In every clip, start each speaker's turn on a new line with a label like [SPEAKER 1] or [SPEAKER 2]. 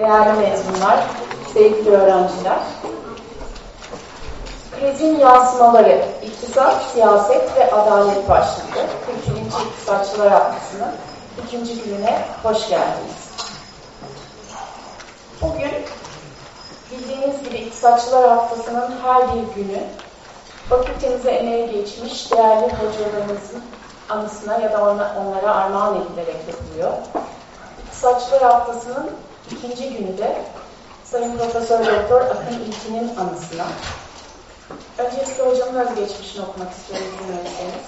[SPEAKER 1] değerli mezunlar, sevgili öğrenciler. Krizin yansımaları, iktisat, siyaset ve adalet başlıklı 43. İktisatçılar Haftası'nın ikinci gününe hoş geldiniz. Bugün bildiğiniz gibi İktisatçılar Haftası'nın her bir günü fakültemize emeği geçmiş değerli hocalarımızın anısına ya da onlara armağan edilerek yapılıyor. İktisatçılar Haftası'nın ikinci günü de Sayın Profesör Doktor Akın İlkin'in anısına. Öncelikle hocamın özgeçmişini okumak istiyorum dinlerseniz.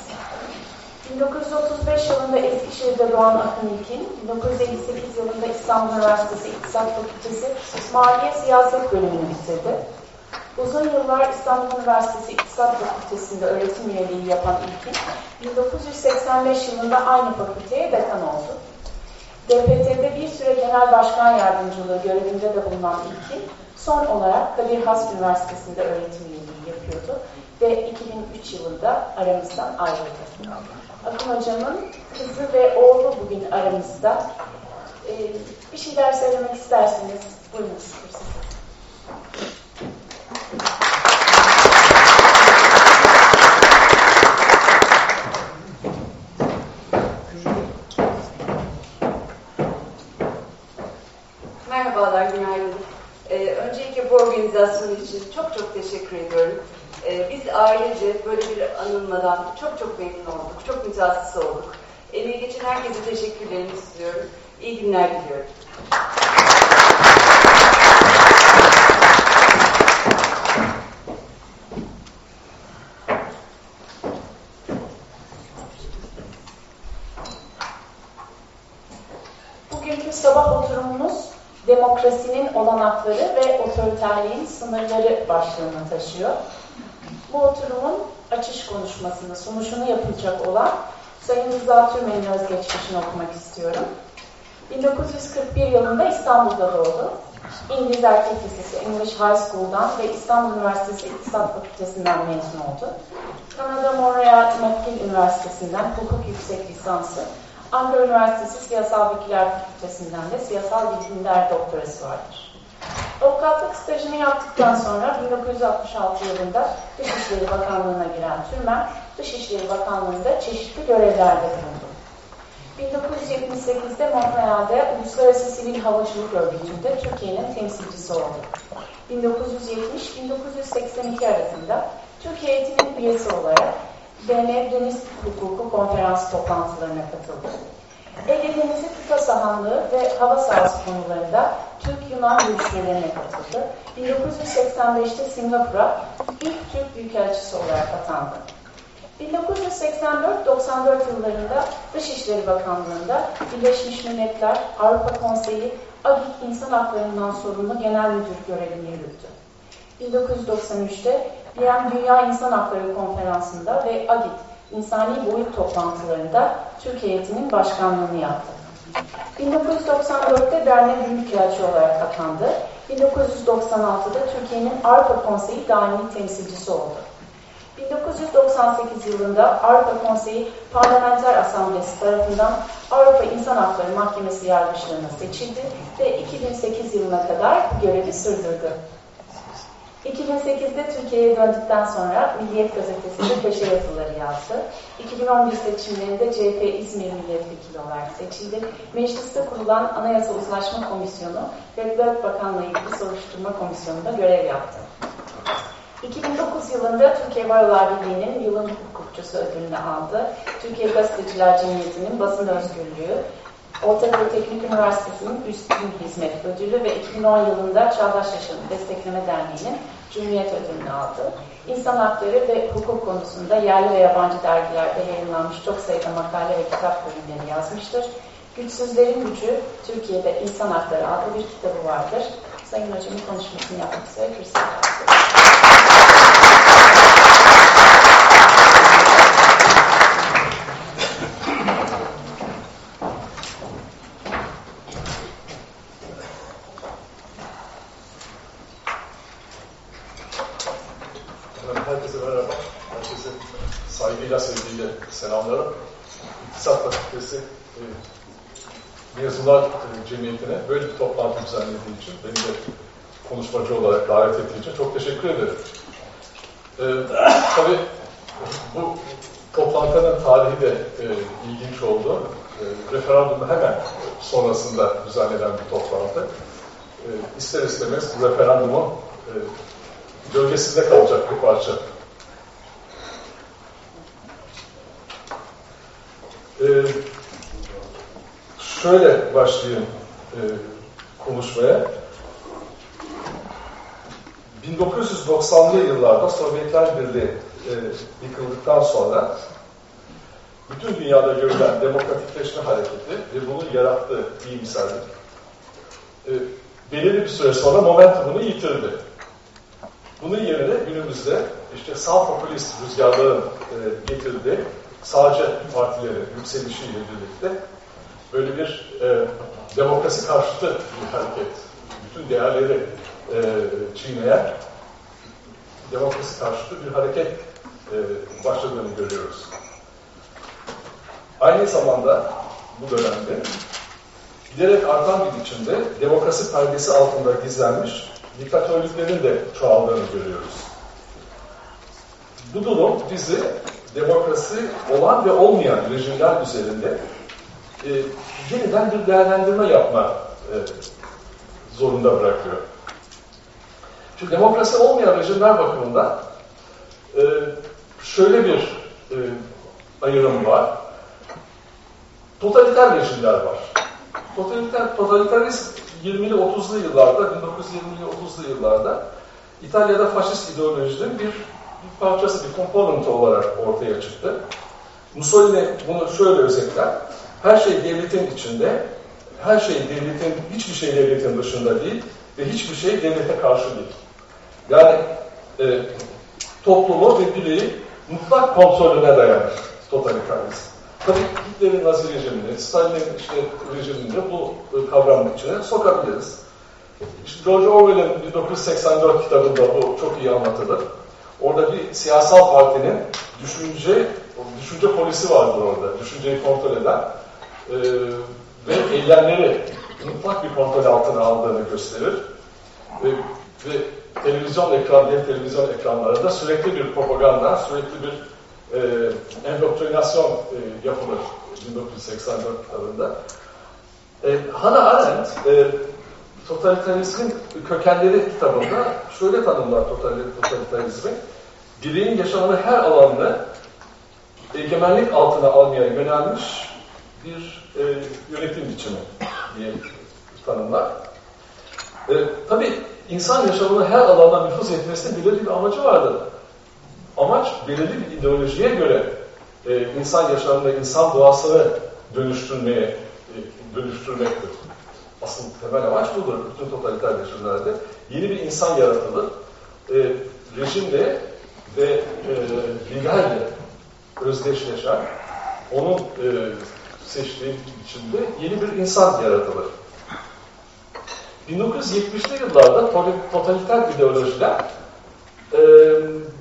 [SPEAKER 1] 1935 yılında Eskişehir'de doğan Akın İlkin, 1958 yılında İstanbul Üniversitesi İktisat Fakültesi Maliye Siyaset bölümünü bitirdi. Uzun yıllar İstanbul Üniversitesi İktisat Fakültesi'nde öğretim üyeliği yapan İlkin, 1985 yılında aynı fakülteye dekan oldu. DPT'de bir süre genel başkan yardımcılığı görevinde de bulunan İlkin, son olarak Kadir Has Üniversitesi'nde öğretim üyeliği yapıyordu ve 2003 yılında aramızdan ayrıldı. Akın Hocam'ın kızı ve oğlu bugün aramızda. Ee, bir şeyler söylemek isterseniz buyurunuz.
[SPEAKER 2] Merhabalar, günaydın. Ee, öncelikle bu organizasyon için çok çok teşekkür ediyorum. Ee, biz ailece böyle bir anılmadan çok çok memnun olduk, çok mütehassıs olduk. Emeği geçen herkese teşekkürlerimi istiyorum. İyi günler diliyorum.
[SPEAKER 1] Bugünkü sabah oturumumuz demokrasinin olanakları ve otoriterliğin sınırları başlığını taşıyor. Bu oturumun açış konuşmasını, sunuşunu yapılacak olan Sayın Rıza Türmen'in özgeçmişini okumak istiyorum. 1941 yılında İstanbul'da doğdu. İngiliz Erkek Lisesi, English High School'dan ve İstanbul Üniversitesi İktisat Fakültesinden mezun oldu. Kanada Montreal McGill Üniversitesi'nden hukuk yüksek lisansı, Ankara Üniversitesi Siyasal Bilgiler Fakültesinden de siyasal bilimler doktorası vardır. Avukatlık stajını yaptıktan sonra 1966 yılında Dışişleri Bakanlığı'na giren Türmen, Dışişleri Bakanlığı'nda çeşitli görevlerde bulundu. 1978'de Montreal'de Uluslararası Sivil Havacılık Örgütü'nde Türkiye'nin temsilcisi oldu. 1970-1982 arasında Türkiye eğitimin üyesi olarak BM Deniz Hukuku Konferans toplantılarına katıldı. Ege Denizi kıta sahanlığı ve hava sahası konularında Türk-Yunan görüşmelerine katıldı. 1985'te Singapur'a ilk Türk Büyükelçisi olarak atandı. 1984-94 yıllarında Dışişleri Bakanlığı'nda Birleşmiş Milletler, Avrupa Konseyi, AGİK İnsan Haklarından sorumlu Genel Müdür görevini yürüttü. 1993'te BM Dünya İnsan Hakları Konferansı'nda ve AGİT İnsani Boyut toplantılarında Türkiye heyetinin başkanlığını yaptı. 1994'te dernek büyükelçi olarak atandı. 1996'da Türkiye'nin Avrupa Konseyi daimi temsilcisi oldu. 1998 yılında Avrupa Konseyi Parlamenter Asamblesi tarafından Avrupa İnsan Hakları Mahkemesi yargıçlığına seçildi ve 2008 yılına kadar görevi sürdürdü. 2008'de Türkiye'ye döndükten sonra Milliyet Gazetesi'nde köşe yazıları yazdı. 2011 seçimlerinde CHP İzmir Milletvekili olarak seçildi. Mecliste kurulan Anayasa Uzlaşma Komisyonu ve Dört Bakanla ilgili soruşturma komisyonunda görev yaptı. 2009 yılında Türkiye Barolar Birliği'nin yılın hukukçusu ödülünü aldı. Türkiye Gazeteciler Cemiyeti'nin basın özgürlüğü, Ortaköy Teknik Üniversitesi'nin Üstün Hizmet Ödülü ve 2010 yılında Çağdaş Yaşamı Destekleme Derneği'nin Cumhuriyet Ödülünü aldı. İnsan hakları ve hukuk konusunda yerli ve yabancı dergilerde yayınlanmış çok sayıda makale ve kitap bölümleri yazmıştır. Güçsüzlerin Gücü, Türkiye'de İnsan Hakları adlı bir kitabı vardır. Sayın Hocamın konuşmasını yapmak üzere kürsüye
[SPEAKER 3] Herkese merhaba. Herkese Mezunlar Cemiyeti'ne böyle bir toplantı düzenlediği için, beni de konuşmacı olarak davet ettiği için çok teşekkür ederim. Ee, tabii bu toplantının tarihi de e, ilginç oldu. E, referandum hemen sonrasında düzenlenen bir toplantı. E, ister istemez referandumun e, gölgesinde kalacak bir parça. E, şöyle başlayayım e, konuşmaya. 1990'lı yıllarda Sovyetler Birliği e, yıkıldıktan sonra bütün dünyada görülen demokratikleşme hareketi ve bunun yarattığı iyimserlik e, belirli bir süre sonra momentumunu yitirdi. Bunun yerine günümüzde işte sağ popülist rüzgarların e, getirdiği sağcı partilerin yükselişiyle birlikte böyle bir e, demokrasi karşıtı bir hareket, bütün değerleri e, çiğneyen demokrasi karşıtı bir hareket e, başladığını görüyoruz. Aynı zamanda bu dönemde giderek artan bir biçimde demokrasi perdesi altında gizlenmiş diktatörlüklerin de çoğaldığını görüyoruz. Bu durum bizi demokrasi olan ve olmayan rejimler üzerinde e, yeniden bir değerlendirme yapma e, zorunda bırakıyor. Çünkü demokrasi olmayan rejimler bakımından e, şöyle bir e, ayrım var. Totaliter rejimler var. Totaliter, totaliterizm 20'li 30'lu yıllarda, 1920'li 30'lu yıllarda İtalya'da faşist ideolojinin bir, bir parçası, bir komponenti olarak ortaya çıktı. Mussolini bunu şöyle özetler. Her şey devletin içinde, her şey devletin, hiçbir şey devletin dışında değil ve hiçbir şey devlete karşı değil. Yani e, toplumu ve bireyi mutlak kontrolüne dayanır totalitarizm. Tabii Hitler'in Nazi rejimini, Stalin'in işte rejimini bu kavramın içine sokabiliriz. İşte George Orwell'in 1984 kitabında bu çok iyi anlatılır. Orada bir siyasal partinin düşünce, düşünce polisi vardır orada. Düşünceyi kontrol eden e, ve eylemleri mutlak bir kontrol altına aldığını gösterir. E, ve televizyon ekranları, televizyon ekranlarında sürekli bir propaganda, sürekli bir e, endoktrinasyon e, yapılır 1984 yılında. E, Hannah Arendt e, totalitarizmin kökenleri kitabında şöyle tanımlar totalitarizmi. Bireyin yaşamını her alanını egemenlik altına almaya yönelmiş bir e, yönetim biçimi diye tanımlar. E, tabii insan yaşamını her alanda nüfuz etmesinin belirli bir amacı vardır. Amaç belirli bir ideolojiye göre e, insan yaşamında insan doğasını dönüştürmeye e, dönüştürmektir. Asıl temel amaç budur bütün totaliter rejimlerde. Yeni bir insan yaratılır. E, rejimle ve e, liderle özdeşleşen, onun e, seçtiği biçimde yeni bir insan yaratılır. 1970'li yıllarda totaliter ideolojiler e,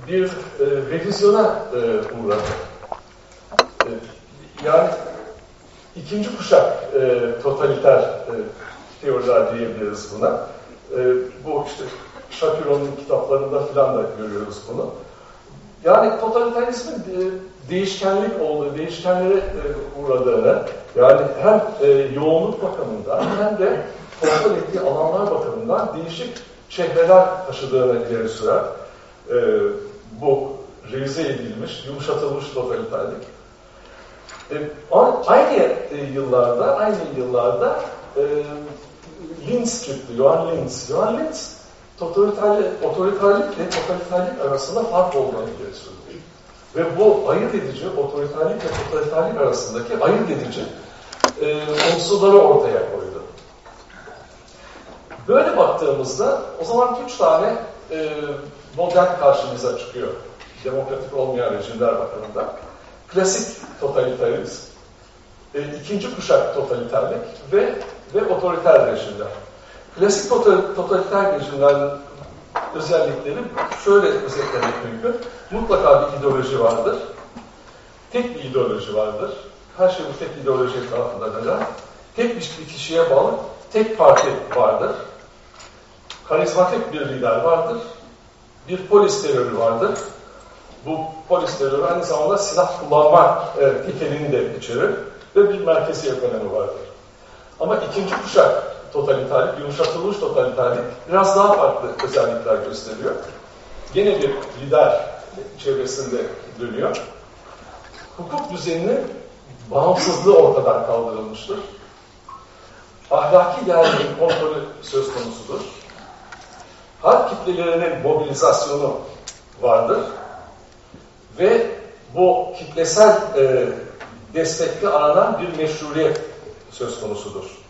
[SPEAKER 3] bir e, revizyona e, uğradı. E, yani ikinci kuşak e, totaliter e, teoriler diyebiliriz buna. E, bu işte Shapiro'nun kitaplarında filan da görüyoruz bunu. Yani totalitarizmin e, değişkenlik olduğu, değişkenlere e, uğradığını, yani hem e, yoğunluk bakımından hem de kontrol ettiği alanlar bakımından değişik çehreler taşıdığını ileri sürer. E, bu revize edilmiş, yumuşatılmış totaliterlik. E, aynı e, yıllarda, aynı yıllarda e, Linz çıktı, Johann Linz. Johann Linz totaliterlik, otoriterlikle totaliterlik arasında fark olduğunu ileri sürdü. Ve bu ayırt edici, otoriterlik ve totaliterlik arasındaki ayırt edici e, unsurları ortaya koydu. Böyle baktığımızda o zaman üç tane e, model karşımıza çıkıyor. Demokratik olmayan rejimler bakımından. Klasik totalitarizm, e, ikinci kuşak totaliterlik ve ve otoriter rejimler. Klasik totaliter rejimlerin özellikleri şöyle özetlemek mümkün. Mutlaka bir ideoloji vardır. Tek bir ideoloji vardır. Her şey bu tek ideoloji etrafında döner. tek bir kişiye bağlı tek parti vardır. Karizmatik bir lider vardır. Bir polis terörü vardır. Bu polis terörü aynı zamanda silah kullanma e, niteliğini de içerir ve bir merkezi ekonomi vardır. Ama ikinci kuşak totaliterlik, yumuşatılmış totaliterlik biraz daha farklı özellikler gösteriyor. Gene bir lider çevresinde dönüyor. Hukuk düzeninin bağımsızlığı ortadan kaldırılmıştır. Ahlaki değerlerin kontrolü söz konusudur. Halk kitlelerinin mobilizasyonu vardır. Ve bu kitlesel e, destekli aranan bir meşruiyet söz konusudur.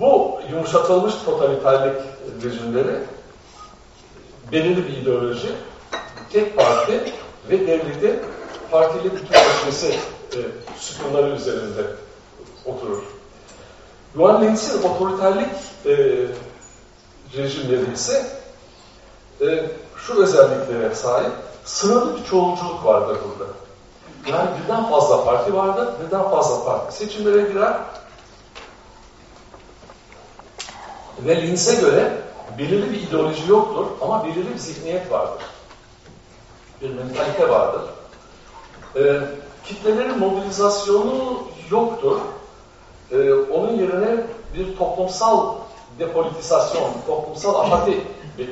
[SPEAKER 3] Bu yumuşatılmış totaliterlik rejimleri belirli bir ideoloji, tek parti ve devletin partili bütünleşmesi e, sütunları üzerinde oturur. Yuan Lenz'in otoriterlik e, rejimleri ise e, şu özelliklere sahip, sınırlı bir çoğulculuk vardır burada. Yani birden fazla parti vardır, birden fazla parti seçimlere girer. Ve Linz'e göre belirli bir ideoloji yoktur ama belirli bir zihniyet vardır. Bir mentalite vardır. Ee, kitlelerin mobilizasyonu yoktur. Ee, onun yerine bir toplumsal depolitizasyon, toplumsal apati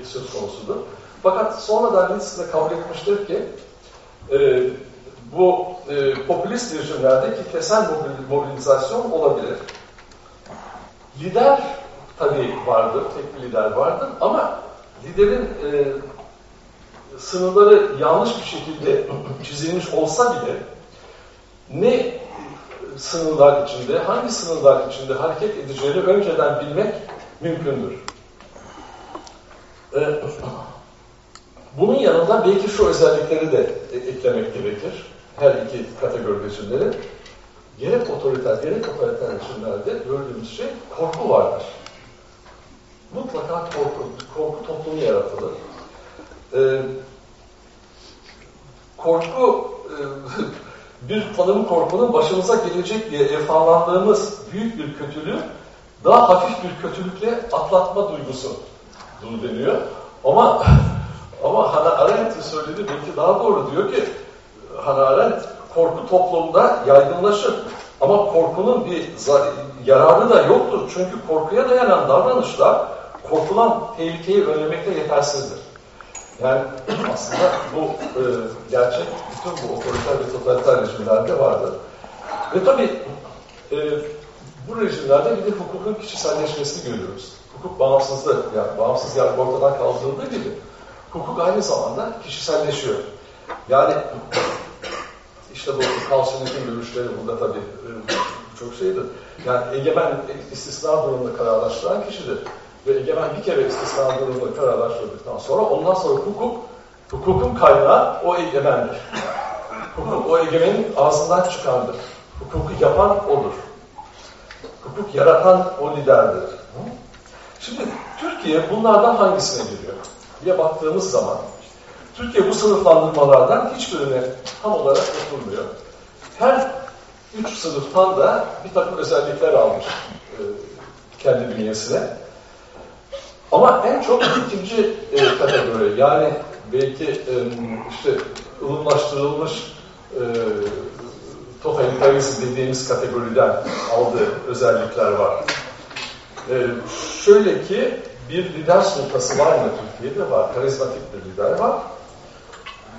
[SPEAKER 3] söz konusudur. Fakat sonradan Linz de kabul etmiştir ki e, bu e, popülist rejimlerde kitlesel mobilizasyon olabilir. Lider tabii vardır, tek bir lider vardır ama liderin e, sınırları yanlış bir şekilde çizilmiş olsa bile ne sınırlar içinde, hangi sınırlar içinde hareket edeceğini önceden bilmek mümkündür. Ee, bunun yanında belki şu özellikleri de eklemek gerekir. Her iki kategori rejimleri. Gerek otoriter, gerek otoriter rejimlerde gördüğümüz şey korku vardır. Mutlaka korku, korku toplumu yaratılır. Ee, korku e, bir tanım korkunun başımıza gelecek diye efallandığımız büyük bir kötülüğü daha hafif bir kötülükle atlatma duygusu deniyor. Ama ama Hannah Arendt'in söylediği belki daha doğru diyor ki Hannah Arendt korku toplumda yaygınlaşır. Ama korkunun bir yararı da yoktur. Çünkü korkuya dayanan davranışlar korkulan tehlikeyi önlemekte yetersizdir. Yani aslında bu e, gerçek bütün bu otoriter ve totaliter rejimlerde vardır. Ve tabii e, bu rejimlerde bir de hukukun kişiselleşmesini görüyoruz. Hukuk bağımsızlığı, yani bağımsız yargı ortadan kaldırıldığı gibi hukuk aynı zamanda kişiselleşiyor. Yani işte bu Kalsınlık'ın görüşleri burada tabii e, çok şeydir. Yani egemen istisna durumunda kararlaştıran kişidir. Ve egemen bir kere istisna durumunda kararlaştırdıktan sonra ondan sonra hukuk, hukukun kaynağı o egemendir. Hukuk o egemenin ağzından çıkandır. Hukuku yapan odur. Hukuk yaratan o liderdir. Şimdi Türkiye bunlardan hangisine giriyor? diye baktığımız zaman Türkiye bu sınıflandırmalardan hiçbirine tam olarak oturmuyor. Her üç sınıftan da bir takım özellikler almış e, kendi bünyesine. Ama en çok ikinci e, kategori yani belki e, işte ılımlaştırılmış e, totalitarizm dediğimiz kategoriden aldığı özellikler var. E, şöyle ki bir lider sultası var mı Türkiye'de? Var. Karizmatik bir lider var.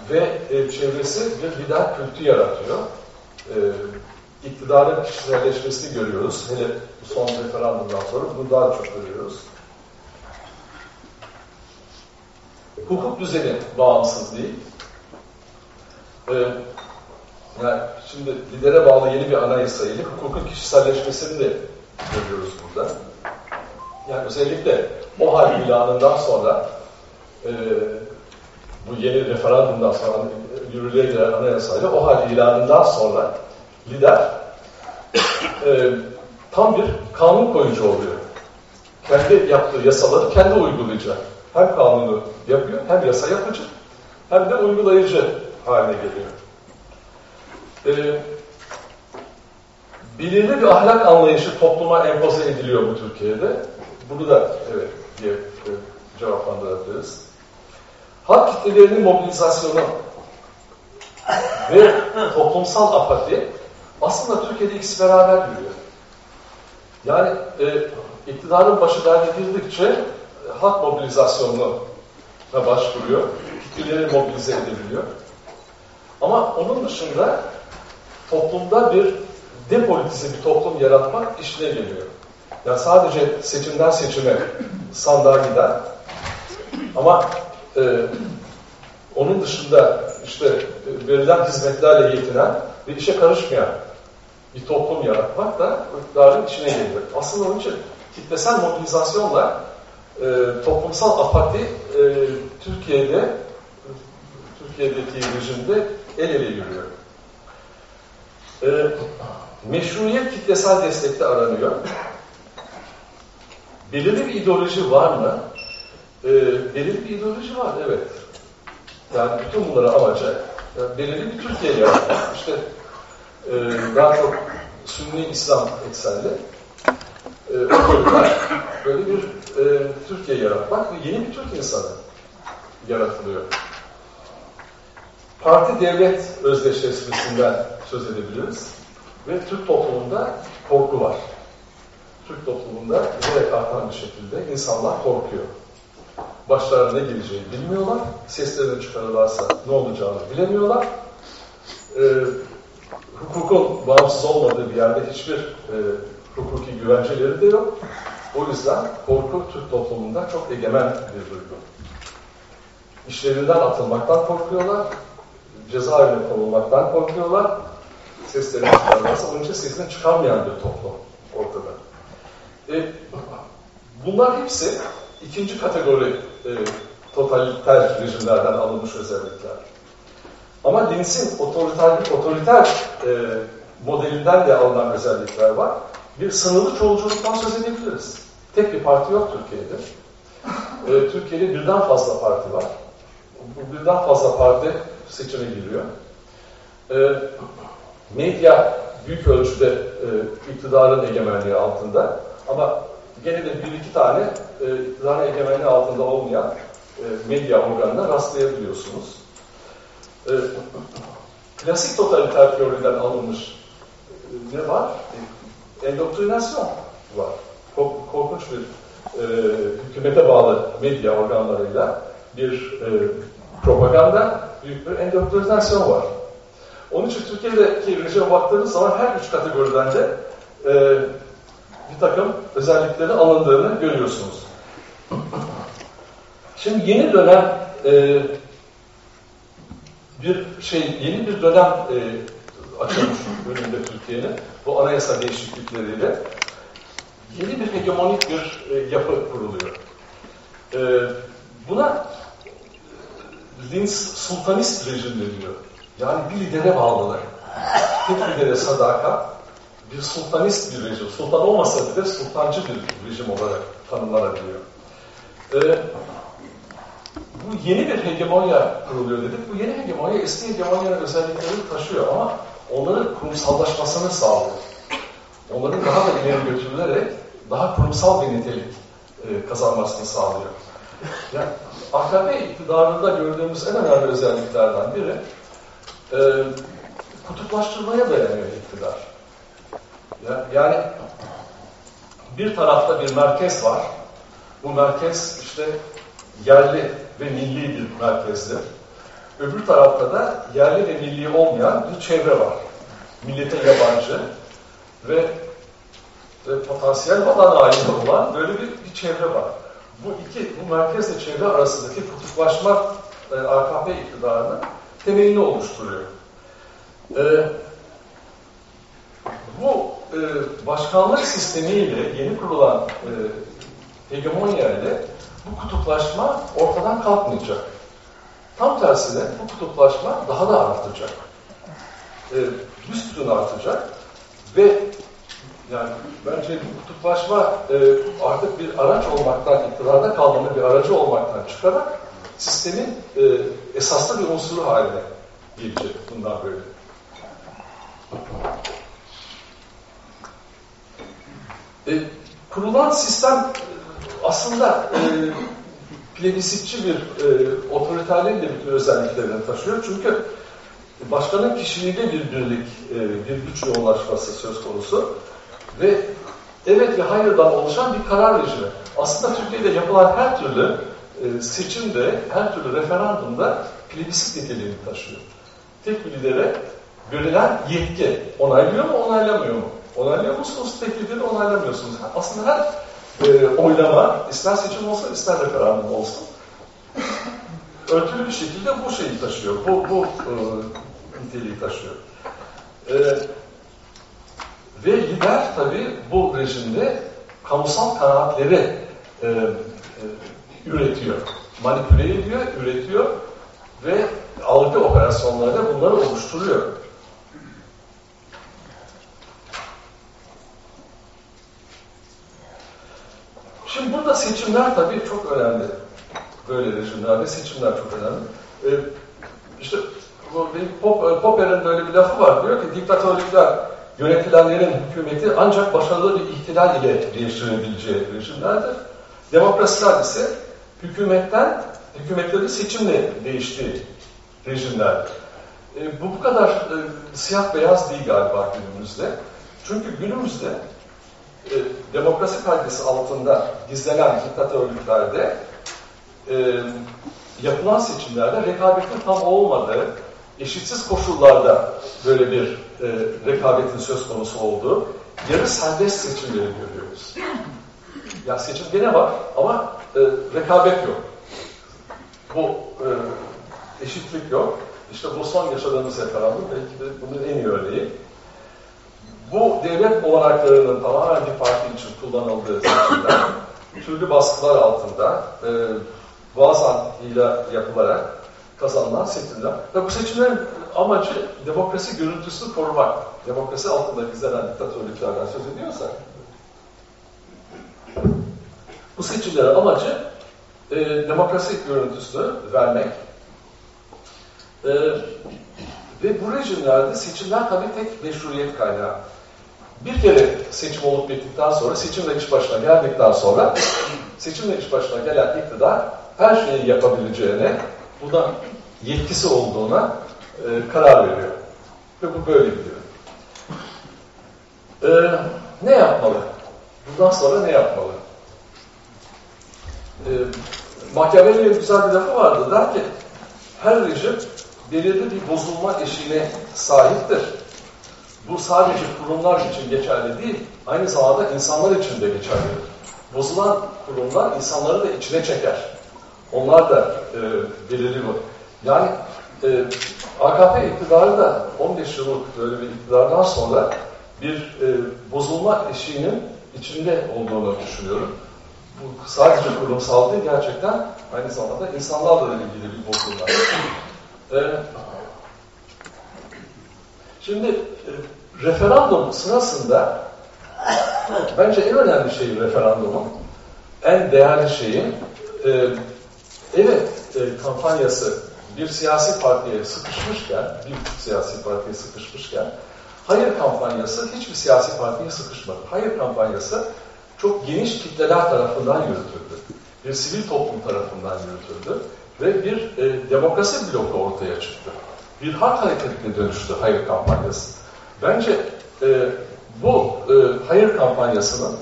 [SPEAKER 3] Ve e, çevresi bir lider kültü yaratıyor. E, iktidarın kişiselleşmesini görüyoruz. Hele son referandumdan sonra bunu daha çok görüyoruz. Hukuk düzeni bağımsız değil. Ee, yani şimdi lidere bağlı yeni bir anayasa ile hukukun kişiselleşmesini de görüyoruz burada. Yani özellikle o hal ilanından sonra e, bu yeni referandumdan sonra yürürlüğe giren anayasayla o hal ilanından sonra lider e, tam bir kanun koyucu oluyor. Kendi yaptığı yasaları kendi uygulayacak. Hem kanunu yapıyor, hem yasa yapıcı, hem de uygulayıcı haline geliyor. Ee, belirli bir ahlak anlayışı topluma empoze ediliyor bu Türkiye'de. Bunu da evet diye e, cevaplandırabiliriz. Halk kitlelerinin mobilizasyonu ve toplumsal apati aslında Türkiye'de ikisi beraber yürüyor. Yani e, iktidarın başı derde girdikçe halk mobilizasyonuna başvuruyor. Kitleleri mobilize edebiliyor. Ama onun dışında toplumda bir depolitize bir toplum yaratmak işine geliyor. Yani sadece seçimden seçime sandığa gider. Ama e, onun dışında işte verilen hizmetlerle yetinen ve işe karışmayan bir toplum yaratmak da iktidarın içine geliyor. Aslında onun için kitlesel mobilizasyonla e, toplumsal apati e, Türkiye'de Türkiye'deki rejimde el ele yürüyor. E, meşruiyet kitlesel destekte aranıyor. Belirli bir ideoloji var mı? E, belirli bir ideoloji var, evet. Yani bütün bunları amacı yani belirli bir Türkiye yaratmak. İşte e, daha çok Sünni İslam eksenli e, böyle bir e, Türkiye yaratmak ve yeni bir Türk insanı yaratılıyor. Parti devlet özdeşleşmesinden söz edebiliriz. Ve Türk toplumunda korku var. Türk toplumunda giderek artan bir şekilde insanlar korkuyor. Başlarına ne geleceğini bilmiyorlar. Seslerini çıkarırlarsa ne olacağını bilemiyorlar. Ee, hukukun bağımsız olmadığı bir yerde hiçbir e, hukuki güvenceleri de yok. O yüzden korku Türk toplumunda çok egemen bir duygu. İşlerinden atılmaktan korkuyorlar, cezaevine konulmaktan korkuyorlar, seslerini çıkarmazsa onun için sesini çıkarmayan bir toplum ortada. E, bunlar hepsi ikinci kategori e, totaliter rejimlerden alınmış özellikler. Ama dinsin otoriter, otoriter e, modelinden de alınan özellikler var. Bir sınırlı çoğulculuktan söz edebiliriz. Tek bir parti yok Türkiye'de. E, Türkiye'de birden fazla parti var. Bu birden fazla parti seçime giriyor. E, medya büyük ölçüde e, iktidarın egemenliği altında ama gene de bir iki tane e, iktidarın egemenliği altında olmayan e, medya organına rastlayabiliyorsunuz. E, klasik totaliter teoriden alınmış e, ne var? E, endoktrinasyon var. Kork korkunç bir e, hükümete bağlı medya organlarıyla bir e, propaganda, büyük bir endoktrinasyon var. Onun için Türkiye'deki rejime baktığınız zaman her üç kategoriden de e, bir takım özellikleri alındığını görüyorsunuz. Şimdi yeni dönem e, bir şey, yeni bir dönem e, açılmış önünde Türkiye'nin bu anayasa değişiklikleriyle yeni bir hegemonik bir e, yapı kuruluyor. E, buna Lins sultanist rejim deniyor. Yani bir lidere bağlılık. Tek lidere sadakat, bir sultanist bir rejim. Sultan olmasa bile sultancı bir rejim olarak tanımlanabiliyor. Ee, bu yeni bir hegemonya kuruluyor dedik. Bu yeni hegemonya eski hegemonyanın özelliklerini taşıyor ama onların kurumsallaşmasını sağlıyor. Onların daha da ileri götürülerek daha kurumsal bir nitelik e, kazanmasını sağlıyor. Yani AKP iktidarında gördüğümüz en önemli özelliklerden biri e, kutuplaştırmaya dayanıyor iktidar. Ya, yani bir tarafta bir merkez var. Bu merkez işte yerli ve milli bir merkezdir. Öbür tarafta da yerli ve milli olmayan bir çevre var. Millete yabancı ve, ve potansiyel vatan haini olan böyle bir, bir çevre var. Bu iki, bu merkezle çevre arasındaki kutuplaşma e, AKP iktidarının temelini oluşturuyor. E, bu e, başkanlık sistemiyle yeni kurulan e, hegemonya ile bu kutuplaşma ortadan kalkmayacak. Tam tersine bu kutuplaşma daha da artacak. E, büsbütün artacak ve yani bence kutuplaşma e, artık bir araç olmaktan, iktidarda kalmanın bir aracı olmaktan çıkarak sistemin e, esaslı bir unsuru haline gelecek bundan böyle. E, kurulan sistem e, aslında e, plebisitçi bir e, otoriterliğin de bütün özelliklerini taşıyor. Çünkü başkanın kişiliğinde bir birlik, e, bir güç yoğunlaşması söz konusu ve evet ve hayırdan oluşan bir karar rejimi. Aslında Türkiye'de yapılan her türlü e, seçimde, her türlü referandumda plebisit niteliğini taşıyor. Tek bir lidere verilen yetki onaylıyor mu, onaylamıyor mu? Onaylıyor musunuz, tek lideri onaylamıyorsunuz. Aslında her e, oylama, ister seçim olsun, ister referandum olsun, örtülü bir şekilde bu şeyi taşıyor, bu, bu e, niteliği taşıyor. E, ve lider tabii bu rejimde kamusal kanaatleri e, e, üretiyor, manipüle ediyor, üretiyor ve algı operasyonlarıyla bunları oluşturuyor. Şimdi burada seçimler tabii çok önemli. Böyle rejimlerde seçimler çok önemli. Ee, işte bu Pop, Popper'in böyle bir lafı var. Diyor ki diktatörlükler yönetilenlerin hükümeti ancak başarılı bir ihtilal ile değiştirebileceği rejimlerdir. Demokrasiler ise hükümetten, hükümetleri seçimle değiştiği rejimlerdir. E, bu bu kadar e, siyah beyaz değil galiba günümüzde. Çünkü günümüzde e, demokrasi perdesi altında gizlenen diktatörlüklerde e, yapılan seçimlerde rekabetin tam olmadığı, eşitsiz koşullarda böyle bir e, rekabetin söz konusu olduğu yarı serbest seçimleri görüyoruz. Ya seçim gene var ama e, rekabet yok. Bu e, eşitlik yok. İşte bu son yaşadığımız referandum belki de bunun en iyi örneği. Bu devlet olanaklarının tamamen bir parti için kullanıldığı seçimler, türlü baskılar altında, e, bazen hile yapılarak kazanılan seçimler. Ve bu seçimlerin amacı demokrasi görüntüsünü korumak. Demokrasi altında gizlenen diktatörlüklerden söz ediyorsak, bu seçimlerin amacı e, demokrasi görüntüsünü vermek. E, ve bu rejimlerde seçimler tabii tek meşruiyet kaynağı. Bir kere seçim olup bittikten sonra, seçimle iş başına geldikten sonra, seçimle iş başına gelen iktidar her şeyi yapabileceğine, buna yetkisi olduğuna e, karar veriyor. Ve bu böyle gidiyor. E, ne yapmalı? Bundan sonra ne yapmalı? E, Machiavelli'nin güzel bir lafı vardı. Der ki, her rejim belirli bir bozulma eşiğine sahiptir. Bu sadece kurumlar için geçerli değil, aynı zamanda insanlar için de geçerlidir. Bozulan kurumlar insanları da içine çeker. Onlar da e, belirli bu. Yani e, AKP iktidarı da 15 yıllık böyle bir iktidardan sonra bir e, bozulma eşiğinin içinde olduğunu düşünüyorum. Bu sadece kurumsal değil, gerçekten aynı zamanda insanlarla ilgili bir bozulma. E, şimdi e, referandum sırasında bence en önemli şey referandumun, en değerli şeyin e, evet e, kampanyası bir siyasi partiye sıkışmışken, bir siyasi partiye sıkışmışken, hayır kampanyası hiçbir siyasi partiye sıkışmadı. Hayır kampanyası çok geniş kitleler tarafından yürütüldü. Bir sivil toplum tarafından yürütüldü ve bir e, demokrasi bloku ortaya çıktı. Bir halk hareketine dönüştü hayır kampanyası. Bence e, bu e, hayır kampanyasının,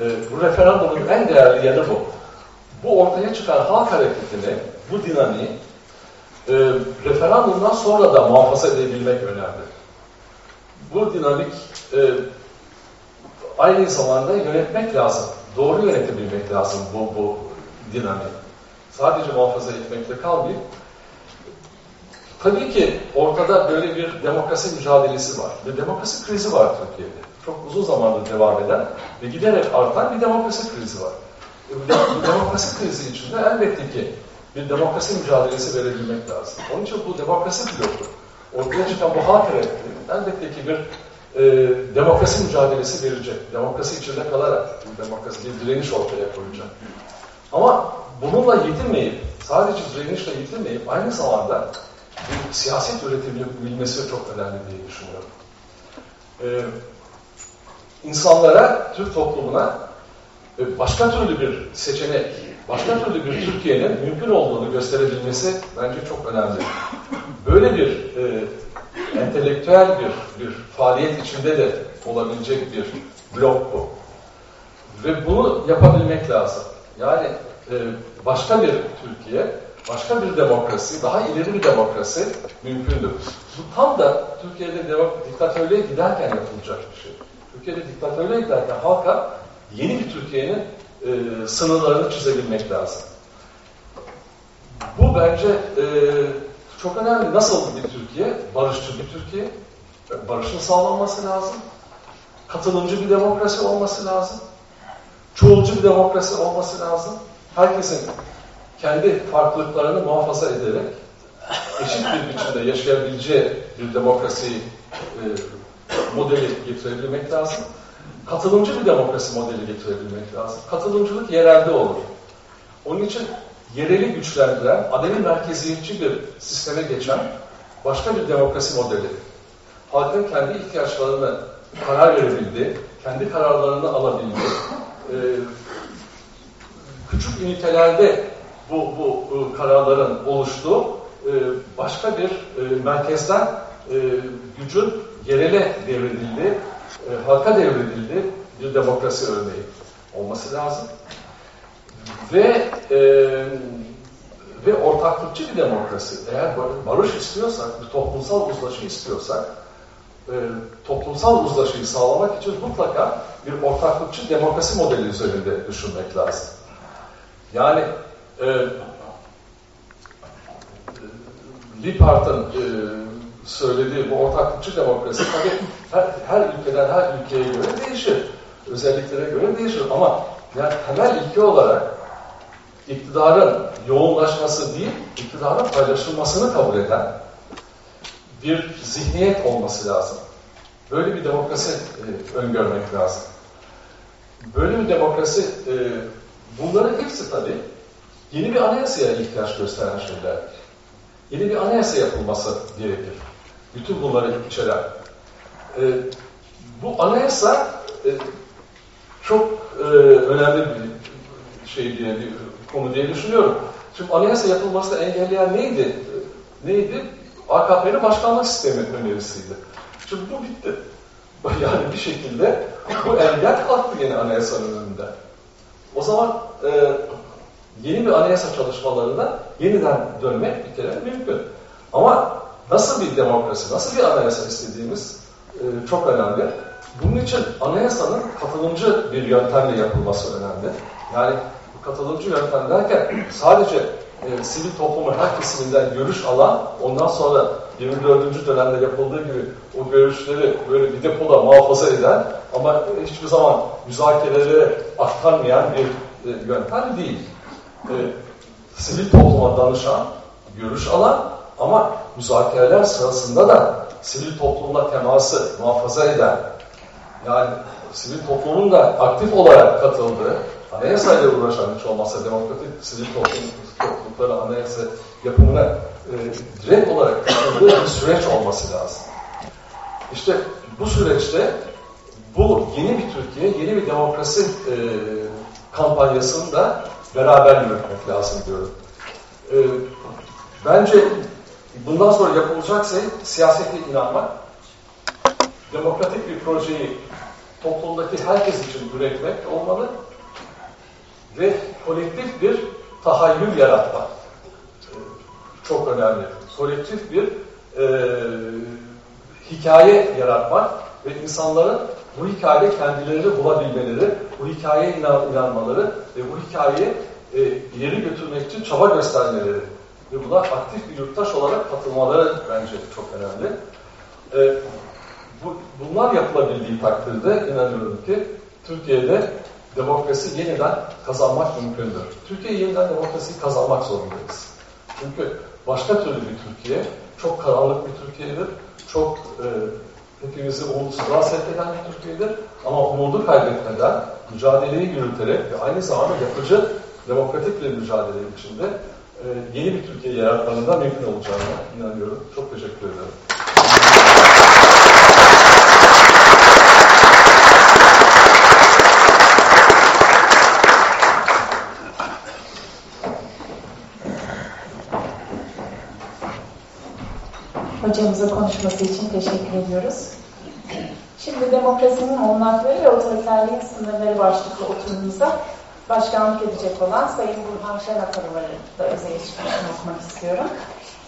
[SPEAKER 3] e, bu referandumun en değerli yanı bu. Bu ortaya çıkan halk hareketini, bu dinamiği e, referandumdan sonra da muhafaza edebilmek önemli. Bu dinamik e, aynı zamanda yönetmek lazım. Doğru yönetebilmek lazım bu, bu dinamik. Sadece muhafaza etmekle kalmayıp Tabii ki ortada böyle bir demokrasi mücadelesi var. Bir demokrasi krizi var Türkiye'de. Çok uzun zamandır devam eden ve giderek artan bir demokrasi krizi var. Bu demokrasi krizi içinde elbette ki bir demokrasi mücadelesi verebilmek lazım. Onun için bu demokrasi bloku, ortaya çıkan bu halk hareketi elbette ki bir e, demokrasi mücadelesi verecek. Demokrasi içinde kalarak bir demokrasi, bir direniş ortaya koyacak. Ama bununla yetinmeyip, sadece direnişle yetinmeyip aynı zamanda bir siyaset üretebilmesi çok önemli diye düşünüyorum. Ee, insanlara, Türk toplumuna başka türlü bir seçenek, başka türlü bir Türkiye'nin mümkün olduğunu gösterebilmesi bence çok önemli. Böyle bir e, entelektüel bir, bir faaliyet içinde de olabilecek bir blok bu. Ve bunu yapabilmek lazım. Yani e, başka bir Türkiye, başka bir demokrasi, daha ileri bir demokrasi mümkündür. Bu tam da Türkiye'de diktatörlüğe giderken yapılacak bir şey. Türkiye'de diktatörlüğe giderken halka yeni bir Türkiye'nin e, sınırlarını çizebilmek lazım. Bu bence e, çok önemli. Nasıl bir Türkiye? Barışçı bir Türkiye. Barışın sağlanması lazım. Katılımcı bir demokrasi olması lazım. Çoğulcu bir demokrasi olması lazım. Herkesin kendi farklılıklarını muhafaza ederek eşit bir biçimde yaşayabileceği bir demokrasi e, modeli getirebilmek lazım. Katılımcı bir demokrasi modeli getirebilmek lazım. Katılımcılık yerelde olur. Onun için yereli güçlendiren, ademi merkeziyetçi bir sisteme geçen başka bir demokrasi modeli. Halkın kendi ihtiyaçlarını karar verebildi, kendi kararlarını alabildi. Ee, küçük ünitelerde bu, bu, bu kararların oluştuğu e, başka bir e, merkezden e, gücün yerele devredildi, e, halka devredildi bir demokrasi örneği olması lazım. Ve e, ve ortaklıkçı bir demokrasi. Eğer barış istiyorsak, bir toplumsal uzlaşı istiyorsak, e, toplumsal uzlaşıyı sağlamak için mutlaka bir ortaklıkçı demokrasi modeli üzerinde düşünmek lazım. Yani e, Lippard'ın e, söylediği bu ortaklıkçı demokrasi tabii her, her ülkeden her ülkeye göre değişir. Özelliklere göre değişir ama yani temel ilke olarak iktidarın yoğunlaşması değil, iktidarın paylaşılmasını kabul eden bir zihniyet olması lazım. Böyle bir demokrasi e, öngörmek lazım. Böyle bir demokrasi, e, bunların hepsi tabii yeni bir anayasaya ihtiyaç gösteren şeylerdir. Yeni bir anayasa yapılması gerekir. Bütün bunları içeren. E, bu anayasa e, çok e, önemli bir şey diye, bir konu diye düşünüyorum. Çünkü anayasa yapılmasını engelleyen neydi? Neydi? AKP'nin başkanlık sistemi önerisiydi. Çünkü bu bitti. Yani bir şekilde bu engel kalktı yeni anayasanın önünde. O zaman e, yeni bir anayasa çalışmalarına yeniden dönmek bir kere mümkün. Ama nasıl bir demokrasi, nasıl bir anayasa istediğimiz e, çok önemli. Bunun için anayasanın katılımcı bir yöntemle yapılması önemli. Yani katılımcı yöntem derken sadece e, sivil toplumun her kesiminden görüş alan, ondan sonra 24. dönemde yapıldığı gibi o görüşleri böyle bir depoda muhafaza eden ama hiçbir zaman müzakerelere aktarmayan bir e, yöntem değil. E, sivil topluma danışan, görüş alan ama müzakereler sırasında da sivil toplumla teması muhafaza eden, yani sivil toplumun da aktif olarak katıldığı, anayasayla uğraşan hiç olmazsa demokratik sivil toplum, toplulukları anayasa yapımına e, direkt olarak katıldığı bir süreç olması lazım. İşte bu süreçte bu yeni bir Türkiye, yeni bir demokrasi e, kampanyasını da beraber yürütmek lazım diyorum. E, bence bundan sonra yapılacak şey siyasete inanmak, demokratik bir projeyi toplumdaki herkes için üretmek olmalı ve kolektif bir tahayyül yaratmak e, çok önemli. Kolektif bir e, hikaye yaratmak ve insanların bu hikayede kendilerini bulabilmeleri, bu hikayeye inan inanmaları ve bu hikayeyi e, ileri götürmek için çaba göstermeleri ve buna aktif bir yurttaş olarak katılmaları bence çok önemli. E, bu, bunlar yapılabildiği takdirde inanıyorum ki Türkiye'de demokrasi yeniden kazanmak mümkündür. Türkiye yeniden demokrasiyi kazanmak zorundayız. Çünkü başka türlü bir Türkiye, çok karanlık bir Türkiye'dir, çok e, hepimizi umutsuzluğa sevk eden bir Türkiye'dir. Ama umudu kaybetmeden, mücadeleyi yürüterek ve aynı zamanda yapıcı, demokratik bir mücadele içinde ee, yeni bir Türkiye yaratmanın da mümkün olacağına inanıyorum. Çok teşekkür ederim.
[SPEAKER 1] Hocamıza konuşması için teşekkür ediyoruz. Şimdi demokrasinin olmakları ve otoriterliğin sınırları başlıklı oturumumuza başkanlık edecek olan Sayın Burhan Şenakalı'ları da özel çıkışını okumak istiyorum.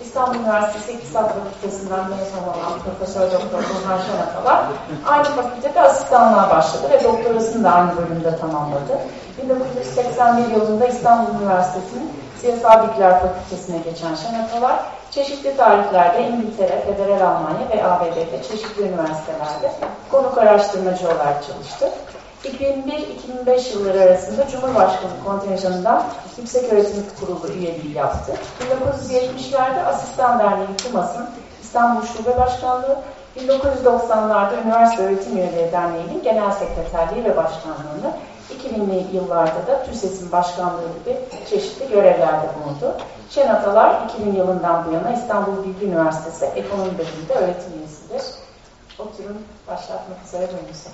[SPEAKER 1] İstanbul Üniversitesi İktisat Fakültesinden mezun olan Profesör Doktor Burhan Şenakalar aynı fakültede asistanlığa başladı ve doktorasını da aynı bölümde tamamladı. 1981 yılında İstanbul Üniversitesi'nin Siyasal Bilgiler Fakültesine geçen Şenakalar, çeşitli tarihlerde İngiltere, Federal Almanya ve ABD'de çeşitli üniversitelerde konuk araştırmacı olarak çalıştı. 2001-2005 yılları arasında Cumhurbaşkanı kontenjanından Yüksek Öğretim Kurulu üyeliği yaptı. 1970'lerde Asistan Derneği TUMAS'ın İstanbul Şube Başkanlığı, 1990'larda Üniversite Öğretim Üyeleri Derneği'nin Genel Sekreterliği ve Başkanlığını, 2000'li yıllarda da TÜSES'in başkanlığı gibi çeşitli görevlerde bulundu. Şenatalar 2000 yılından bu yana İstanbul Bilgi Üniversitesi Ekonomi Bölümünde öğretim üyesidir. Oturun başlatmak üzere buyurunuz.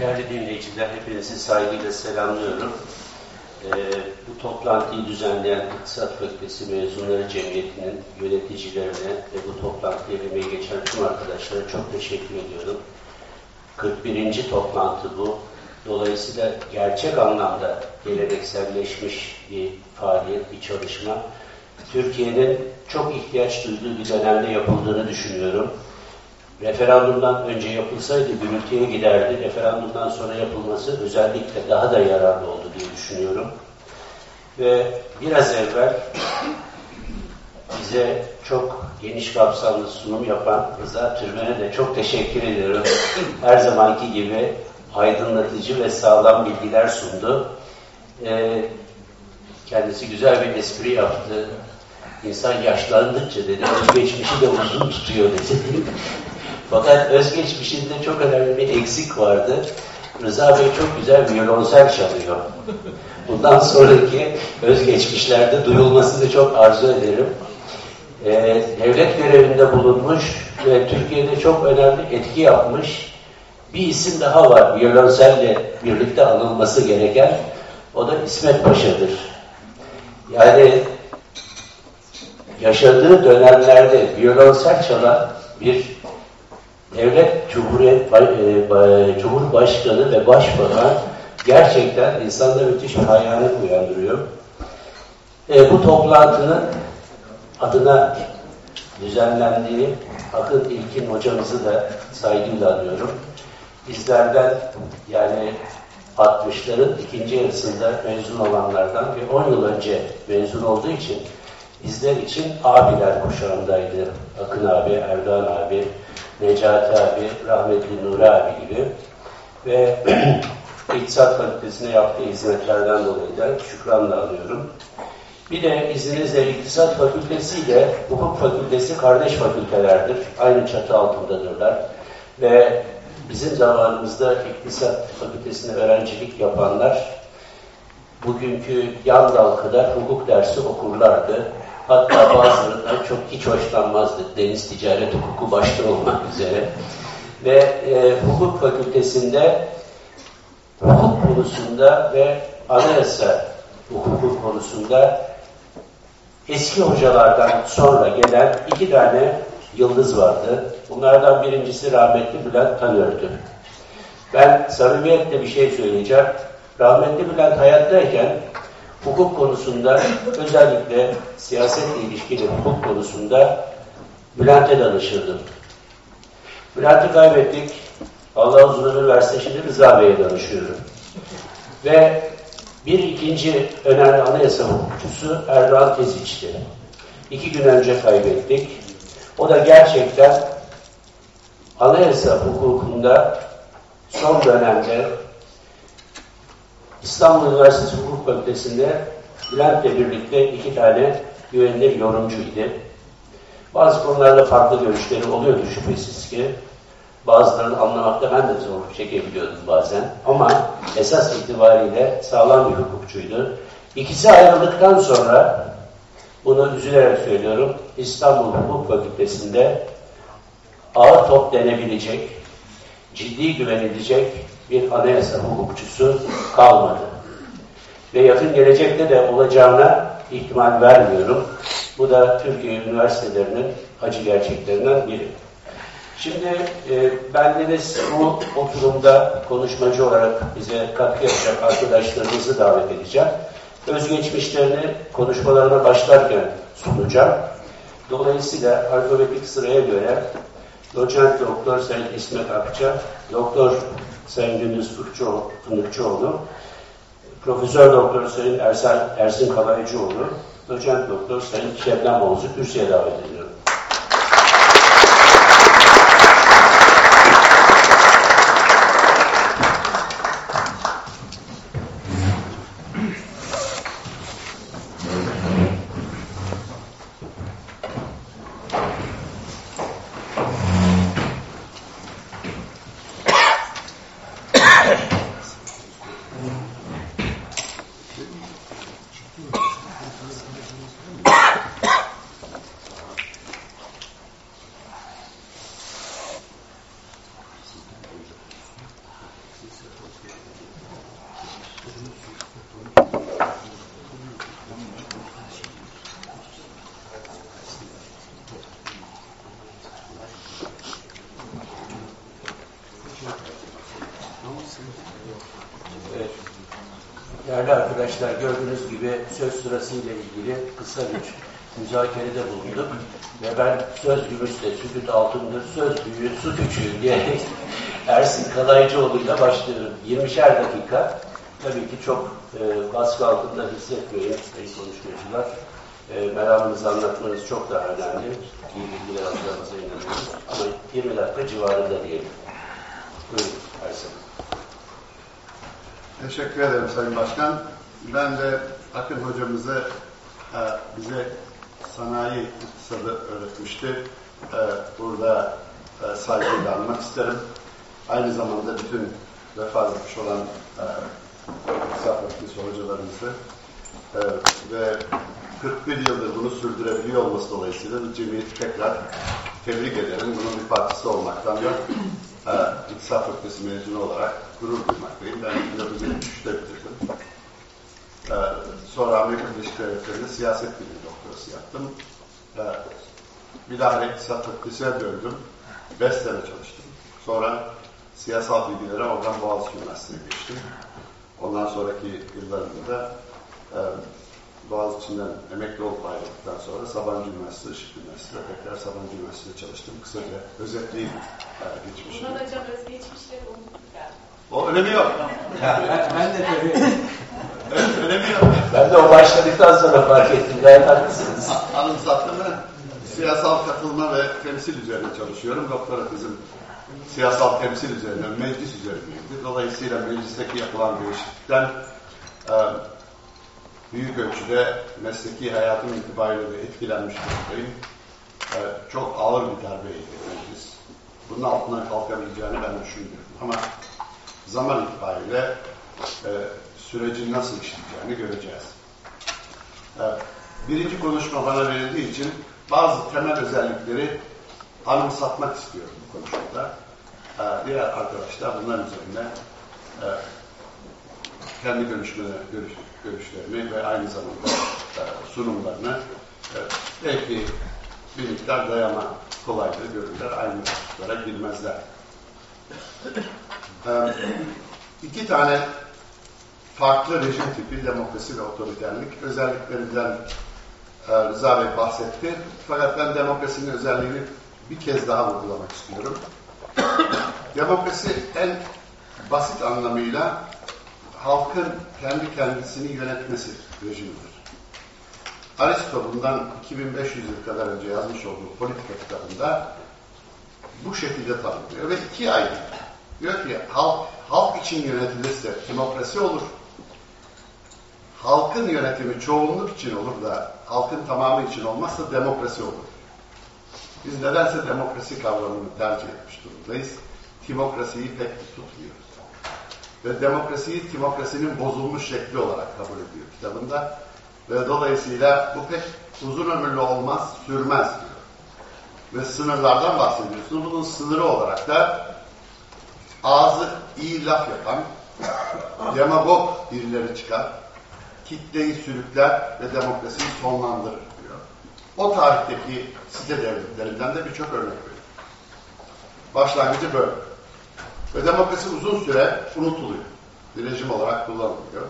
[SPEAKER 4] Değerli dinleyiciler, hepinizi saygıyla selamlıyorum. Ee, bu toplantıyı düzenleyen İktisat Fakültesi Mezunları Cemiyeti'nin yöneticilerine ve bu toplantıya emeği geçen tüm arkadaşlara çok teşekkür ediyorum. 41. toplantı bu. Dolayısıyla gerçek anlamda gelenekselleşmiş bir faaliyet, bir çalışma. Türkiye'nin çok ihtiyaç duyduğu bir dönemde yapıldığını düşünüyorum. Referandumdan önce yapılsaydı gürültüye giderdi. Referandumdan sonra yapılması özellikle daha da yararlı oldu diye düşünüyorum. Ve biraz evvel bize çok geniş kapsamlı sunum yapan Rıza Türmen'e de çok teşekkür ediyorum. Her zamanki gibi aydınlatıcı ve sağlam bilgiler sundu. Ee, kendisi güzel bir espri yaptı. İnsan yaşlandıkça dedi, özgeçmişi de uzun tutuyor dedi. Fakat özgeçmişinde çok önemli bir eksik vardı. Rıza Bey çok güzel violonsel çalıyor. Bundan sonraki özgeçmişlerde duyulmasını çok arzu ederim. Ee, devlet görevinde bulunmuş ve Türkiye'de çok önemli etki yapmış bir isim daha var. Violonselle birlikte anılması gereken. O da İsmet Paşa'dır. Yani yaşadığı dönemlerde violonsel çalan bir devlet Cumhuriyet e, Cumhurbaşkanı ve Başbakan gerçekten insanda müthiş bir hayranlık uyandırıyor. E, bu toplantının adına düzenlendiği Akın İlkin hocamızı da saygıyla anıyorum. Bizlerden yani 60'ların ikinci yarısında mezun olanlardan ve 10 yıl önce mezun olduğu için bizler için abiler kuşağındaydı. Akın abi, Erdoğan abi, Necati abi, rahmetli Nuri abi gibi ve İktisat Fakültesi'ne yaptığı hizmetlerden dolayı da şükranla anıyorum. Bir de izninizle İktisat Fakültesi ile Hukuk Fakültesi kardeş fakültelerdir. Aynı çatı altındadırlar. Ve bizim zamanımızda İktisat Fakültesi'ne öğrencilik yapanlar bugünkü yan dal kadar hukuk dersi okurlardı. Hatta bazılarından çok hiç hoşlanmazdı. Deniz ticaret hukuku başta olmak üzere. Ve e, hukuk fakültesinde hukuk konusunda ve anayasa hukuku konusunda eski hocalardan sonra gelen iki tane yıldız vardı. Bunlardan birincisi rahmetli Bülent Tanör'dü. Ben samimiyetle bir şey söyleyeceğim. Rahmetli Bülent hayattayken hukuk konusunda özellikle siyasetle ilişkili hukuk konusunda Bülent'e danışırdım. Bülent'i kaybettik. Allah uzun ömür versin şimdi Rıza Bey'e danışıyorum. Ve bir ikinci önemli anayasa hukukçusu Erdoğan Teziç'ti. İki gün önce kaybettik. O da gerçekten anayasa hukukunda son dönemde İstanbul Üniversitesi Hukuk Fakültesi'nde Bülent'le birlikte iki tane güvenilir yorumcuydu. Bazı konularda farklı görüşleri oluyordu şüphesiz ki. Bazılarını anlamakta ben de zor çekebiliyordum bazen. Ama esas itibariyle sağlam bir hukukçuydu. İkisi ayrıldıktan sonra Bunu üzülerek söylüyorum. İstanbul Hukuk Fakültesi'nde ağır top denebilecek, ciddi güvenilecek bir anayasa hukukçusu kalmadı. Ve yakın gelecekte de olacağına ihtimal vermiyorum. Bu da Türkiye üniversitelerinin acı gerçeklerinden biri. Şimdi e, bendeniz bu oturumda konuşmacı olarak bize katkı yapacak arkadaşlarımızı davet edeceğim. Özgeçmişlerini konuşmalarına başlarken sunacağım. Dolayısıyla alfabetik sıraya göre Doçent Doktor Sayın İsmet Akça, Doktor Sayın Gündüz Fındıkçıoğlu, Profesör Doktor Sayın Ersen, Ersin Kalaycıoğlu, Doçent Doktor Sayın Şebnem Oğuz'u kürsüye davet ediyorum. Değerli arkadaşlar gördüğünüz gibi söz sırasıyla ilgili kısa bir müzakerede bulunduk. Ve ben söz gümüşse sükut altındır, söz büyüğü su küçüğü diyerek Ersin Kalaycıoğlu'yla başlıyorum. 20'şer dakika. Tabii ki çok e, baskı altında hissetmiyorum sayın konuşmacılar. E, meramınızı anlatmanız çok daha önemli. İyi bilgiler alacağınıza inanıyoruz. Ama 20 dakika civarında diyelim. Buyurun Ersin.
[SPEAKER 5] Teşekkür ederim Sayın Başkan. Ben de Akın hocamızı e, bize sanayi iktisadı öğretmişti. E, burada e, saygıyla anmak isterim. Aynı zamanda bütün vefat etmiş olan iktisat hocalarımızı ve 41 yıldır bunu sürdürebiliyor olması dolayısıyla bu cemiyeti tekrar tebrik ederim. Bunun bir partisi olmaktan da İktisat Fakültesi mezunu olarak gurur duymaktayım. Ben 1973'te bitirdim. E, sonra Amerika Birleşik Devletleri'nde siyaset bilimi doktorası yaptım. Bilahare İktisat Fakültesi'ne döndüm. 5 sene çalıştım. Sonra siyasal bilgilere oradan Boğaziçi Üniversitesi'ne geçtim. Ondan sonraki yıllarımda da e, Boğaziçi'nden emekli olup ayrıldıktan sonra Sabancı Üniversitesi, Işık Üniversitesi'de tekrar Sabancı Üniversitesi'de çalıştım. Kısaca özetleyeyim e.
[SPEAKER 1] Bunlar hocam özgeçmişleri unuttuk galiba.
[SPEAKER 5] O önemi yok.
[SPEAKER 6] ben, ben de tabii
[SPEAKER 5] Evet, önemi yok.
[SPEAKER 4] Ben de o başladıktan sonra fark ettim. Gayet haklısınız.
[SPEAKER 5] A- Anımsattığımı siyasal katılma ve temsil üzerine çalışıyorum. Doktora kızım siyasal temsil üzerine, meclis üzerineydi. Dolayısıyla meclisteki yapılan değişiklikten e, büyük ölçüde mesleki hayatım itibariyle de etkilenmiş durumdayım. E, çok ağır bir darbeydi meclis. Bunun altından kalkabileceğini ben düşünmüyorum. Ama zaman itibariyle e, sürecin nasıl işleyeceğini göreceğiz. E, birinci konuşma bana verildiği için bazı temel özellikleri anımsatmak istiyorum bu konuşmada. E, diğer arkadaşlar bunların üzerine e, kendi görüşmeleri, görüş, görüşlerini ve aynı zamanda e, sunumlarını e, belki bir miktar dayama kolaylığı görürler. Aynı hususlara girmezler. E, iki tane farklı rejim tipi, demokrasi ve otoriterlik özelliklerinden e, Rıza Bey bahsetti. Fakat ben demokrasinin özelliğini bir kez daha vurgulamak istiyorum. Demokrasi en basit anlamıyla halkın kendi kendisini yönetmesi rejimidir. Aristo bundan 2500 yıl kadar önce yazmış olduğu politika kitabında bu şekilde tanımlıyor ve iki ayrı. Diyor ki halk, halk için yönetilirse demokrasi olur. Halkın yönetimi çoğunluk için olur da halkın tamamı için olmazsa demokrasi olur. Biz nedense demokrasi kavramını tercih etmiş durumdayız. Timokrasiyi pek tutmuyoruz. Ve demokrasiyi timokrasinin bozulmuş şekli olarak kabul ediyor kitabında. Ve dolayısıyla bu pek uzun ömürlü olmaz, sürmez diyor. Ve sınırlardan bahsediyorsunuz. Bunun sınırı olarak da ağzı iyi laf yapan, demagog birileri çıkar, kitleyi sürükler ve demokrasiyi sonlandırır diyor. O tarihteki site devletlerinden de birçok örnek veriyor. Başlangıcı böyle. Ve demokrasi uzun süre unutuluyor. Bir rejim olarak kullanılıyor.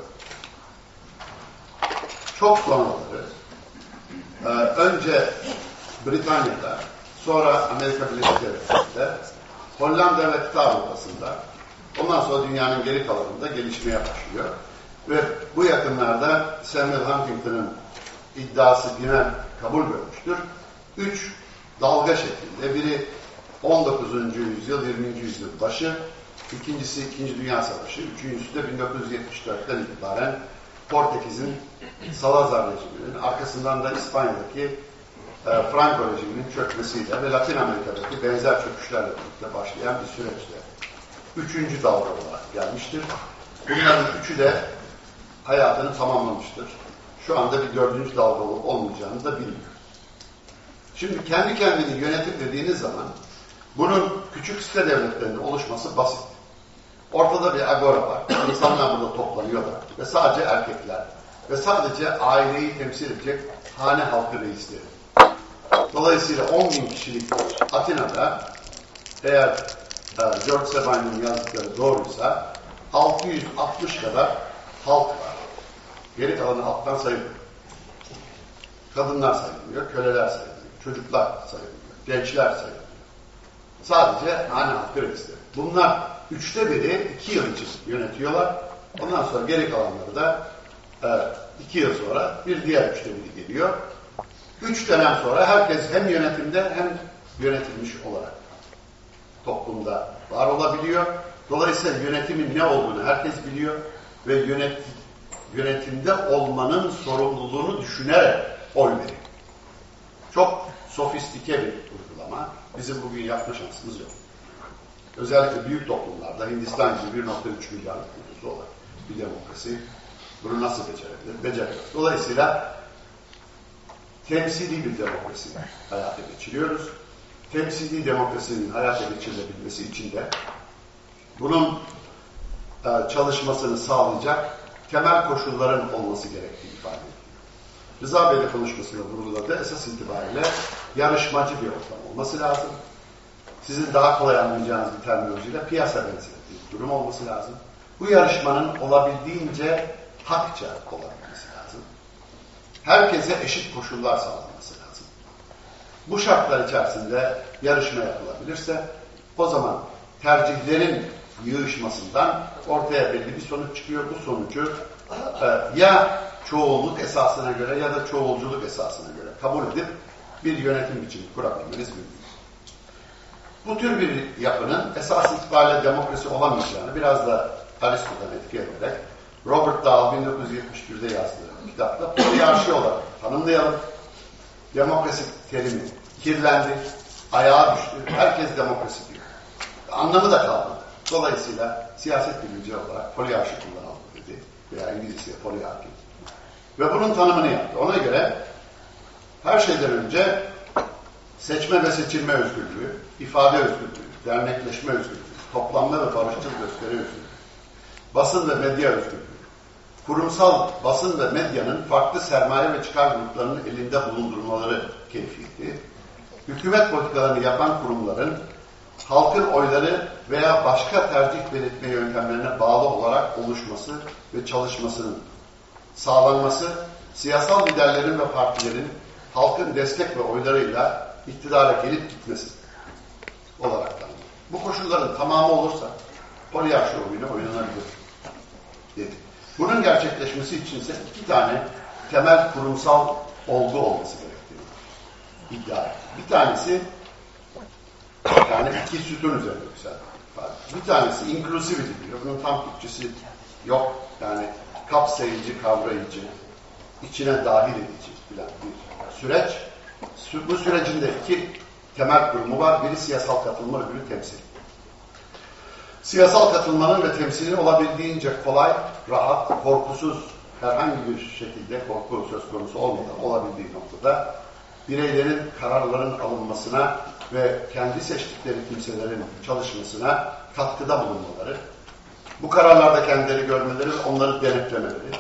[SPEAKER 5] Çok sonraları e, önce Britanya'da sonra Amerika Birleşik Devletleri'nde Hollanda ve kıta Avrupa'sında ondan sonra dünyanın geri kalanında gelişmeye başlıyor. Ve bu yakınlarda Samuel Huntington'ın iddiası yine kabul görmüştür. Üç dalga şeklinde biri 19. yüzyıl, 20. yüzyıl başı, ikincisi İkinci Dünya Savaşı, üçüncüsü de 1974'ten itibaren Portekiz'in Salazar rejiminin, arkasından da İspanya'daki e, Franco rejiminin çökmesiyle ve Latin Amerika'daki benzer çöküşlerle birlikte başlayan bir süreçte üçüncü dalga olarak gelmiştir. Bunların üçü de hayatını tamamlamıştır. Şu anda bir dördüncü dalga olup olmayacağını da bilmiyor. Şimdi kendi kendini yönetim dediğiniz zaman bunun küçük site devletlerinde oluşması basit. Ortada bir agora var. İnsanlar burada toplanıyorlar. Ve sadece erkekler. Ve sadece aileyi temsil edecek hane halkı reisleri. Dolayısıyla 10 bin kişilik Atina'da eğer e, George Sebain'in yazdıkları doğruysa 660 kadar halk var. Geri kalanı halktan sayılmıyor. Kadınlar sayılmıyor, köleler sayılmıyor, çocuklar sayılmıyor, gençler sayılmıyor. Sadece hane halkı reisleri. Bunlar üçte biri iki yıl için yönetiyorlar. Ondan sonra geri kalanları da e, iki yıl sonra bir diğer üçte biri geliyor. Üç dönem sonra herkes hem yönetimde hem yönetilmiş olarak toplumda var olabiliyor. Dolayısıyla yönetimin ne olduğunu herkes biliyor ve yönet, yönetimde olmanın sorumluluğunu düşünerek oy veriyor. Çok sofistike bir uygulama. Bizim bugün yapma şansımız yok. Özellikle büyük toplumlarda Hindistan gibi 1.3 milyarlık nüfusu olan bir demokrasi bunu nasıl becerebilir? Beceremez. Dolayısıyla temsili bir demokrasi hayata geçiriyoruz. Temsili demokrasinin hayata geçirilebilmesi için de bunun e, çalışmasını sağlayacak temel koşulların olması gerektiği ifade ediyor. Rıza Bey de konuşmasında vurguladı. Esas itibariyle yarışmacı bir ortam olması lazım. Sizin daha kolay anlayacağınız bir terminolojiyle piyasa benzeri bir durum olması lazım. Bu yarışmanın olabildiğince hakça lazım. Herkese eşit koşullar sağlanması lazım. Bu şartlar içerisinde yarışma yapılabilirse o zaman tercihlerin yığışmasından ortaya belli bir sonuç çıkıyor. Bu sonucu e, ya çoğunluk esasına göre ya da çoğulculuk esasına göre kabul edip bir yönetim biçimi kurabilmeniz mümkün. Bu tür bir yapının esas itibariyle demokrasi olamayacağını biraz da Aristo'dan etkileyerek Robert Dahl 1971'de yazdığı kitapta poliyarşi olarak tanımlayalım. Demokrasi terimi kirlendi, ayağa düştü. Herkes demokrasi diyor. Anlamı da kalmadı. Dolayısıyla siyaset bilimci olarak poliyarşi kullanalım dedi. Veya İngilizce poliyarki. Ve bunun tanımını yaptı. Ona göre her şeyden önce seçme ve seçilme özgürlüğü, ifade özgürlüğü, dernekleşme özgürlüğü, toplanma ve barışçıl gösteri özgürlüğü, basın ve medya özgürlüğü, kurumsal basın ve medyanın farklı sermaye ve çıkar gruplarının elinde bulundurmaları keyfiyeti, hükümet politikalarını yapan kurumların halkın oyları veya başka tercih belirtme yöntemlerine bağlı olarak oluşması ve çalışmasının sağlanması, siyasal liderlerin ve partilerin halkın destek ve oylarıyla iktidara gelip gitmesi olarak tanımlı. Bu koşulların tamamı olursa poliyarşi oyunu oynanabilir dedi. Bunun gerçekleşmesi için ise iki tane temel kurumsal olgu olması gerektiğini iddia etti. Bir tanesi yani iki sütun üzerinde güzel. Bir tanesi inclusivity diyor. Bunun tam Türkçesi yok. Yani kapsayıcı, kavrayıcı, içine dahil edici filan bir süreç. Bu sürecinde iki temel durumu var. Biri siyasal katılma, öbürü temsil. Siyasal katılmanın ve temsilin olabildiğince kolay, rahat, korkusuz herhangi bir şekilde korku söz konusu olmadan olabildiği noktada bireylerin kararların alınmasına ve kendi seçtikleri kimselerin çalışmasına katkıda bulunmaları, bu kararlarda kendileri görmeleri onları denetlemeleri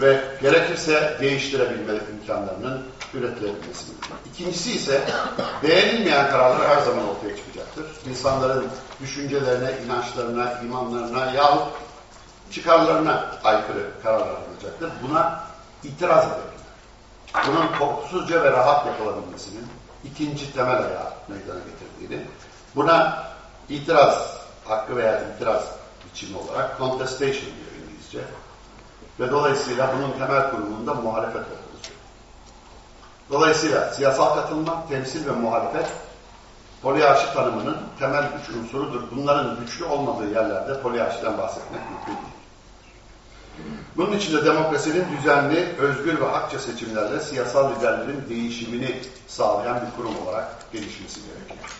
[SPEAKER 5] ve gerekirse değiştirebilme imkanlarının üretilebilmesi. İkincisi ise beğenilmeyen kararlar her zaman ortaya çıkacaktır. İnsanların düşüncelerine, inançlarına, imanlarına yahut çıkarlarına aykırı kararlar alınacaktır. Buna itiraz edebilirler. Bunun korkusuzca ve rahat yapılabilmesinin ikinci temel ayağı meydana getirdiğini, buna itiraz hakkı veya itiraz biçimi olarak contestation diyor İngilizce ve dolayısıyla bunun temel kurumunda muhalefet söylüyor. Dolayısıyla siyasal katılma, temsil ve muhalefet poliarşi tanımının temel üç unsurudur. Bunların güçlü olmadığı yerlerde poliarşiden bahsetmek mümkün değil. Bunun için de demokrasinin düzenli, özgür ve hakça seçimlerle siyasal liderlerin değişimini sağlayan bir kurum olarak gelişmesi gerekiyor.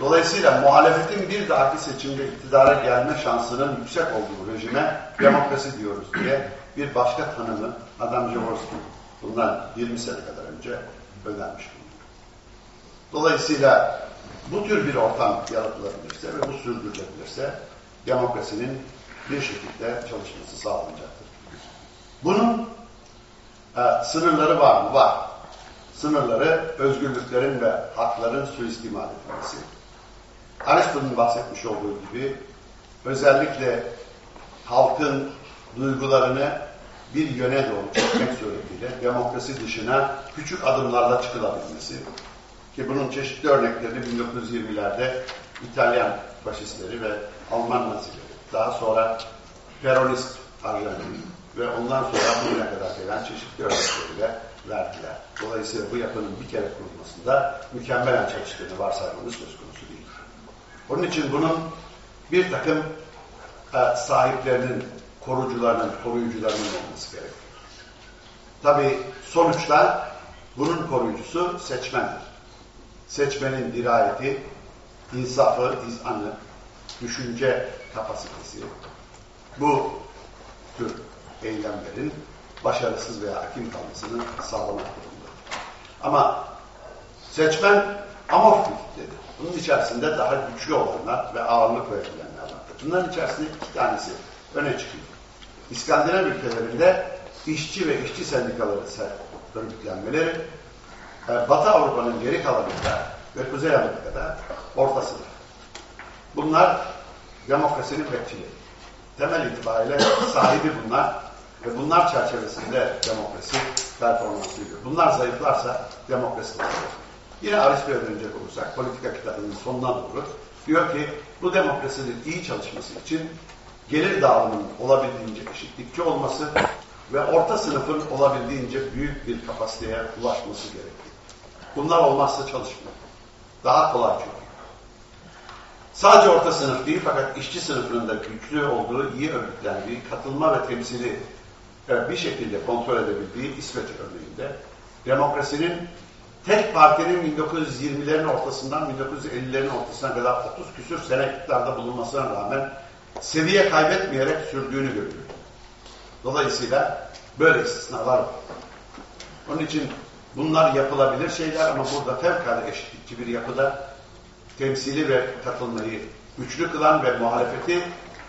[SPEAKER 5] Dolayısıyla muhalefetin bir dahaki seçimde iktidara gelme şansının yüksek olduğu rejime demokrasi diyoruz diye bir başka tanımı Adam Jaworski bundan 20 sene kadar önce önermiş Dolayısıyla bu tür bir ortam yaratılabilirse ve bu sürdürülebilirse demokrasinin bir şekilde çalışması sağlanacaktır. Bunun e, sınırları var mı? Var. Sınırları özgürlüklerin ve hakların suistimal edilmesi. Aristo'nun bahsetmiş olduğu gibi özellikle halkın duygularını bir yöne doğru çekmek suretiyle demokrasi dışına küçük adımlarla çıkılabilmesi ki bunun çeşitli örnekleri 1920'lerde İtalyan faşistleri ve Alman nazileri, daha sonra Peronist Arjantin ve ondan sonra bugüne kadar gelen çeşitli örnekleri de verdiler. Dolayısıyla bu yapının bir kere kurulmasında mükemmelen çalıştığını varsaymamız söz konusu değil. Onun için bunun bir takım e, sahiplerinin, korucularının, koruyucularının olması gerekiyor. Tabi sonuçta bunun koruyucusu seçmendir. Seçmenin dirayeti, insafı, izanı, düşünce kapasitesi bu tür eylemlerin başarısız veya hakim kalmasını sağlamak durumunda. Ama seçmen amorf bir kitledir. Bunun içerisinde daha güçlü olanlar ve ağırlık verilenler vardır. Bunların içerisinde iki tanesi öne çıkıyor. İskandinav ülkelerinde işçi ve işçi sendikaları örgütlenmeleri, e, Batı Avrupa'nın geri kalanında ve Kuzey Amerika'da orta sınıf. Bunlar demokrasinin bekçileri. Temel itibariyle sahibi bunlar ve bunlar çerçevesinde demokrasi performans veriyor. Bunlar zayıflarsa demokrasi zayıflar. Yine Aristo'ya dönecek olursak politika kitabının sonuna doğru diyor ki bu demokrasinin iyi çalışması için gelir dağılımının olabildiğince eşitlikçi olması ve orta sınıfın olabildiğince büyük bir kapasiteye ulaşması gerekiyor. Bunlar olmazsa çalışmıyor. Daha kolay çünkü. Sadece orta sınıf değil fakat işçi sınıfının da güçlü olduğu, iyi örgütlendiği, katılma ve temsili bir şekilde kontrol edebildiği İsveç örneğinde demokrasinin tek partinin 1920'lerin ortasından 1950'lerin ortasına kadar 30 küsür sene iktidarda bulunmasına rağmen seviye kaybetmeyerek sürdüğünü görüyor. Dolayısıyla böyle istisnalar var. Onun için bunlar yapılabilir şeyler ama burada fevkalade eşitlikçi bir yapıda temsili ve katılmayı güçlü kılan ve muhalefeti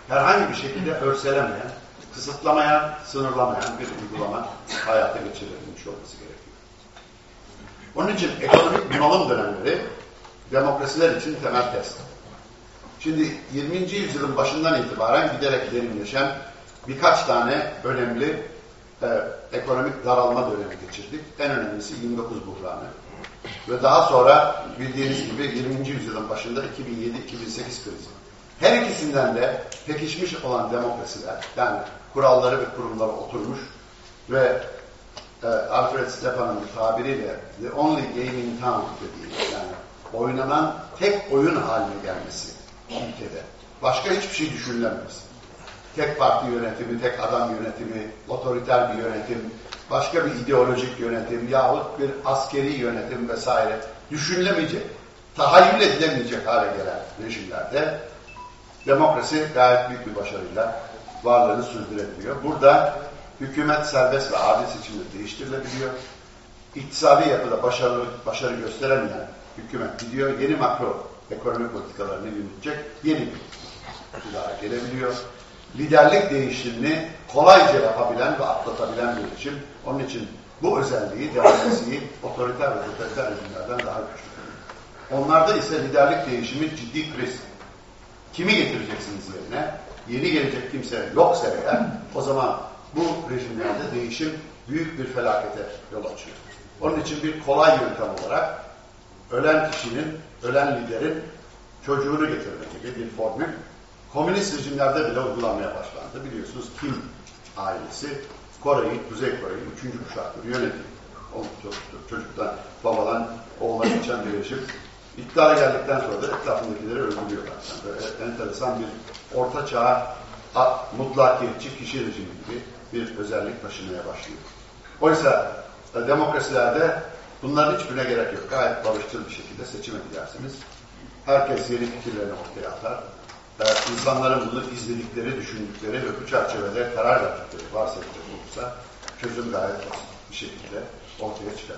[SPEAKER 5] herhangi bir şekilde örselemeyen, kısıtlamayan, sınırlamayan bir uygulama hayata geçirilmiş olması gerekiyor. Onun için ekonomik bunalım dönemleri demokrasiler için temel test. Şimdi 20. yüzyılın başından itibaren giderek derinleşen birkaç tane önemli e, ekonomik daralma dönemi geçirdik. En önemlisi 29 buhranı. Ve daha sonra bildiğiniz gibi 20. yüzyılın başında 2007-2008 krizi. Her ikisinden de pekişmiş olan demokrasiler, yani kuralları ve kurumları oturmuş ve e, Alfred Stefan'ın tabiriyle the only game in town dediği, yani oynanan tek oyun haline gelmesi ülkede. Başka hiçbir şey düşünülemez. Tek parti yönetimi, tek adam yönetimi, otoriter bir yönetim, başka bir ideolojik yönetim yahut bir askeri yönetim vesaire düşünülemeyecek, tahayyül edilemeyecek hale gelen rejimlerde demokrasi gayet büyük bir başarıyla varlığını sürdürebiliyor. Burada Hükümet serbest ve adil seçimle değiştirilebiliyor. İktisadi yapıda başarılı, başarı gösteremeyen hükümet gidiyor. Yeni makro ekonomi politikalarını yürütecek yeni bir iktidara gelebiliyor. Liderlik değişimini kolayca yapabilen ve atlatabilen bir rejim. Onun için bu özelliği demokrasiyi otoriter ve totaliter rejimlerden daha güçlü. Onlarda ise liderlik değişimi ciddi kriz. Kimi getireceksiniz yerine? Yeni gelecek kimse yoksa eğer o zaman bu rejimlerde değişim büyük bir felakete yol açıyor. Onun için bir kolay yöntem olarak ölen kişinin, ölen liderin çocuğunu getirmek gibi bir formül komünist rejimlerde bile uygulanmaya başlandı. Biliyorsunuz Kim ailesi Kore'yi, Kuzey Kore'yi üçüncü kuşaktır yönetiyor. O çocuktan, babadan oğula geçen rejim. İktidara geldikten sonra da etrafındakileri öldürüyorlar. Yani böyle enteresan bir orta çağ mutlakiyetçi kişi rejimi gibi bir özellik taşımaya başlıyor. Oysa e, demokrasilerde bunların hiçbirine gerek yok. Gayet barışçıl bir şekilde seçime gidersiniz. Herkes yeni fikirlerini ortaya atar. Ee, insanların bunu izledikleri, düşündükleri ve bu çerçevede karar verdikleri varsayacak olursa çözüm gayet basit bir şekilde ortaya çıkar.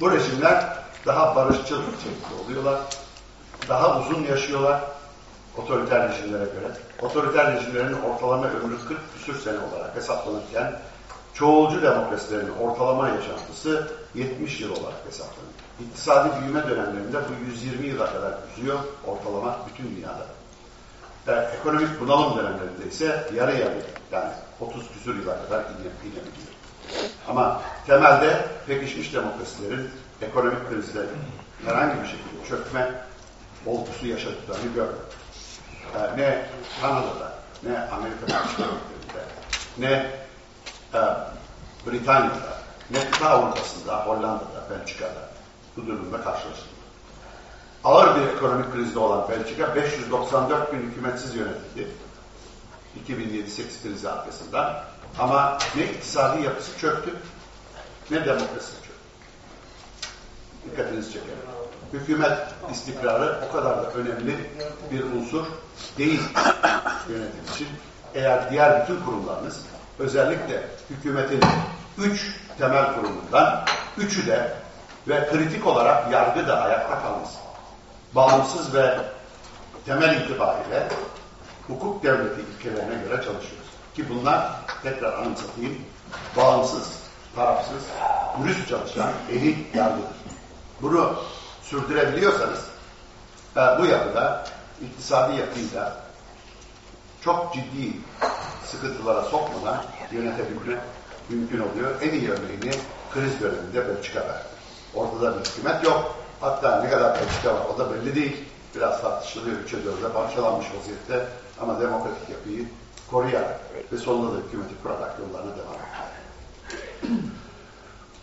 [SPEAKER 5] Bu rejimler daha barışçıl bir şekilde oluyorlar. Daha uzun yaşıyorlar otoriter rejimlere göre. Otoriter rejimlerin ortalama ömrü 40 küsür sene olarak hesaplanırken çoğulcu demokrasilerin ortalama yaşantısı 70 yıl olarak hesaplanıyor. İktisadi büyüme dönemlerinde bu 120 yıla kadar uzuyor ortalama bütün dünyada. Yani ekonomik bunalım dönemlerinde ise yarı yarı yani 30 küsur yıla kadar inebiliyor. Ama temelde pekişmiş demokrasilerin ekonomik krizde herhangi bir şekilde çökme olgusu yaşadıklarını gördük. Yani ne Kanada'da, ne Amerika Birleşik Devletleri'nde, ne e, Britanya'da, ne kıta Avrupa'sında, Hollanda'da, Belçika'da bu durumda karşılaşıldı. Ağır bir ekonomik krizde olan Belçika 594 gün hükümetsiz yönetildi. 2007-8 krizi arkasından. Ama ne iktisadi yapısı çöktü, ne demokrasi çöktü. Dikkatinizi çekerim. Hükümet istikrarı o kadar da önemli bir unsur değil yönetim için. Eğer diğer bütün kurumlarınız özellikle hükümetin üç temel kurumundan üçü de ve kritik olarak yargı da ayakta kalması. Bağımsız ve temel itibariyle hukuk devleti ilkelerine göre çalışıyoruz. Ki bunlar tekrar anımsatayım bağımsız, tarafsız, dürüst çalışan elit yargıdır. Bunu sürdürebiliyorsanız e, bu yapıda iktisadi yapıyla çok ciddi sıkıntılara sokmadan yönetebilmek mümkün oluyor. En iyi örneğini kriz döneminde Belçika verdi. Ortada bir hükümet yok. Hatta ne kadar Belçika var o da belli değil. Biraz tartışılıyor. Üçe dörde parçalanmış vaziyette. Ama demokratik yapıyı koruyarak ve sonunda da hükümeti kurarak yollarına devam ediyor.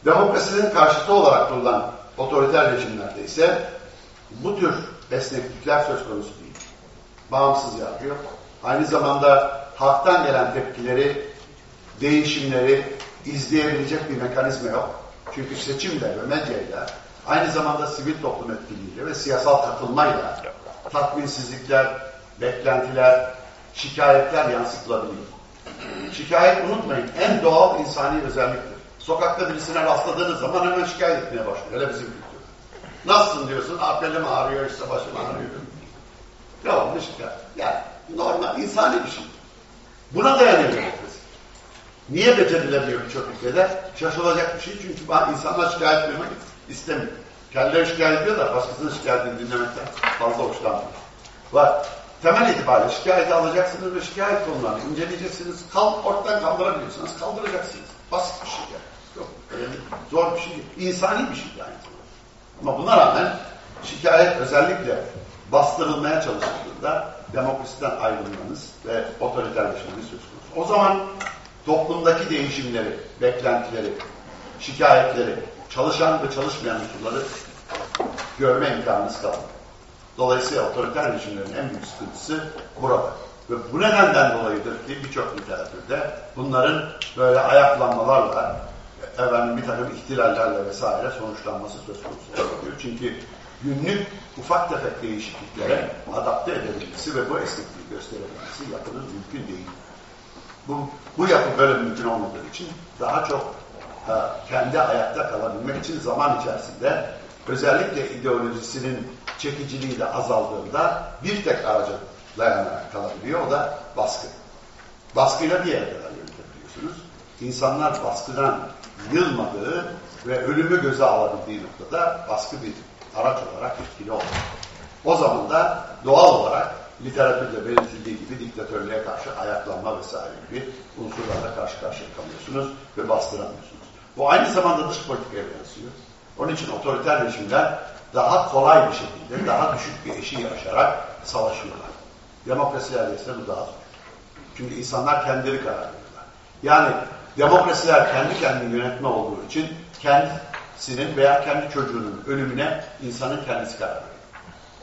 [SPEAKER 5] Demokrasinin karşıtı olarak kurulan otoriter rejimlerde ise bu tür esneklikler söz konusu değil. Bağımsız yargı yok. Aynı zamanda halktan gelen tepkileri, değişimleri izleyebilecek bir mekanizma yok. Çünkü seçimle ve medyayla, aynı zamanda sivil toplum etkiliğiyle ve siyasal katılmayla tatminsizlikler, beklentiler, şikayetler yansıtılabiliyor. Şikayet unutmayın en doğal insani özelliktir. Sokakta birisine rastladığınız zaman hemen şikayet etmeye başlıyor. Öyle bizim kültür. Nasılsın diyorsun, belim ağrıyor, işte başım ağrıyor. Devamlı şikayet. Yani normal, insani bir şey. Buna dayanıyor. Niye becerilemiyor birçok ülkede? Şaşılacak bir şey çünkü insanlar şikayet duymak istemiyor. Kendileri şikayet ediyor da başkasının şikayetini dinlemekten fazla hoşlanmıyor. Var. Temel itibariyle şikayeti alacaksınız ve şikayet konularını inceleyeceksiniz. Kal, ortadan kaldırabiliyorsanız kaldıracaksınız. Basit bir şey yani. Yok, önemli, zor bir şey değil. İnsani bir şey yani. Ama buna rağmen şikayet özellikle bastırılmaya çalışıldığında demokrasiden ayrılmanız ve otoriterleşmeniz söz konusu. O zaman toplumdaki değişimleri, beklentileri, şikayetleri, çalışan ve çalışmayan unsurları görme imkanınız kalmıyor. Dolayısıyla otoriter rejimlerin en büyük sıkıntısı burada. Ve bu nedenden dolayıdır ki birçok literatürde bunların böyle ayaklanmalarla, efendim bir takım ihtilallerle vesaire sonuçlanması söz konusu oluyor. Çünkü günlük ufak tefek değişikliklere adapte edebilmesi ve bu esnekliği gösterebilmesi yapının mümkün değil. Bu, bu yapı böyle mümkün olmadığı için daha çok e, kendi ayakta kalabilmek için zaman içerisinde özellikle ideolojisinin çekiciliği de azaldığında bir tek araca dayanarak kalabiliyor. O da baskı. Baskıyla bir yere kadar yönetebiliyorsunuz. İnsanlar baskıdan yılmadığı ve ölümü göze alabildiği noktada baskı bir araç olarak etkili olur. O zaman da doğal olarak literatürde belirtildiği gibi diktatörlüğe karşı ayaklanma vesaire gibi unsurlarla karşı karşıya kalıyorsunuz ve bastıramıyorsunuz. Bu aynı zamanda dış politikaya yansıyor. Onun için otoriter rejimler daha kolay bir şekilde, daha düşük bir eşiği aşarak savaşıyorlar. Demokrasilerde ise bu daha zor. Çünkü insanlar kendileri karar veriyorlar. Yani demokrasiler kendi kendini yönetme olduğu için kendisinin veya kendi çocuğunun ölümüne insanın kendisi karar veriyor.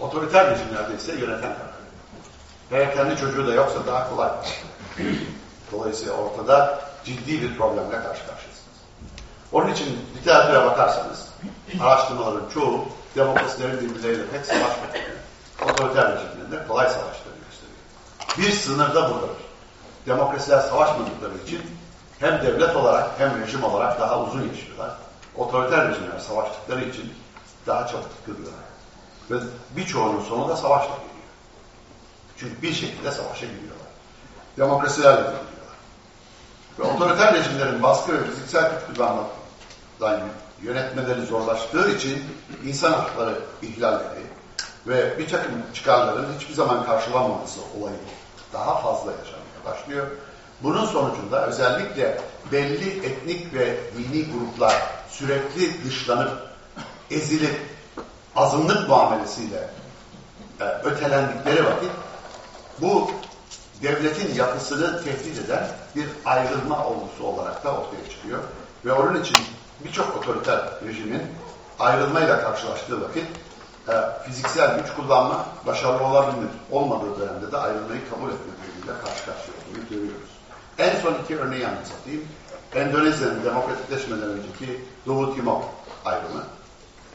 [SPEAKER 5] Otoriter rejimlerde ise yöneten karar Veya kendi çocuğu da yoksa daha kolay. Dolayısıyla ortada ciddi bir problemle karşı karşıyasınız. Onun için literatüre bakarsanız araştırmaların çoğu demokrasilerin birbirleriyle pek savaşmadığını, otoriter rejimlerinde kolay savaştığını gösteriyor. Bir sınır da buradadır. Demokrasiler savaşmadıkları için hem devlet olarak hem rejim olarak daha uzun yaşıyorlar. Otoriter rejimler savaştıkları için daha çabuk yıkılıyorlar. Ve birçoğunun sonu da savaşla geliyor. Çünkü bir şekilde savaşa giriyorlar. Demokrasilerle de giriyorlar. Ve otoriter rejimlerin baskı ve fiziksel güç kullanmaktan yönetmeleri zorlaştığı için insan hakları ihlalleri ve bir takım çıkarların hiçbir zaman karşılanmaması olayı daha fazla yaşanmaya başlıyor. Bunun sonucunda özellikle belli etnik ve dini gruplar sürekli dışlanıp, ezilip, azınlık muamelesiyle e, ötelendikleri vakit bu devletin yapısını tehdit eden bir ayrılma olgusu olarak da ortaya çıkıyor. Ve onun için birçok otoriter rejimin ayrılmayla karşılaştığı vakit e, fiziksel güç kullanma başarılı olabilir. Olmadığı dönemde de ayrılmayı kabul etme durumuyla karşı karşıya olduğunu görüyoruz. En son iki örneği anlatayım. Endonezya'nın demokratikleşmeden önceki Doğu Timor ayrımı.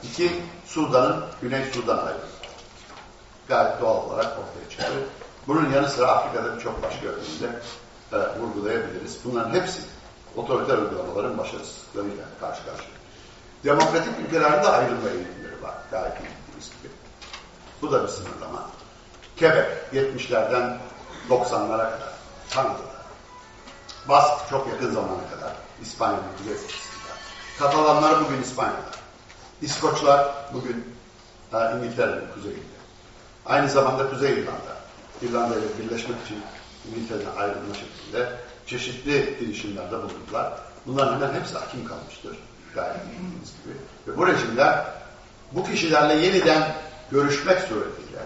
[SPEAKER 5] İki, Sudan'ın Güney Sudan ayrımı. Gayet doğal olarak ortaya çıktı. Bunun yanı sıra Afrika'da birçok başka örneğinde e, vurgulayabiliriz. Bunların hepsi otoriter uygulamaların başarısızlıklarıyla karşı karşıya. Demokratik ülkelerde ayrılma eğilimleri var. Gayet iyi bildiğiniz gibi. Bu da bir sınırlama. Quebec 70'lerden 90'lara kadar Kanada'da. Bask çok yakın zamana kadar İspanya'nın kuzey kısmında. Katalanlar bugün İspanya'da. İskoçlar bugün e, İngiltere'nin kuzeyinde. Aynı zamanda Kuzey İrlanda. İrlanda ile birleşmek için İngiltere'den ayrılma şeklinde çeşitli girişimlerde bulundular. Bunların hemen hepsi hakim kalmıştır. Gayet bildiğiniz gibi. Ve bu rejimler bu kişilerle yeniden görüşmek suretiyle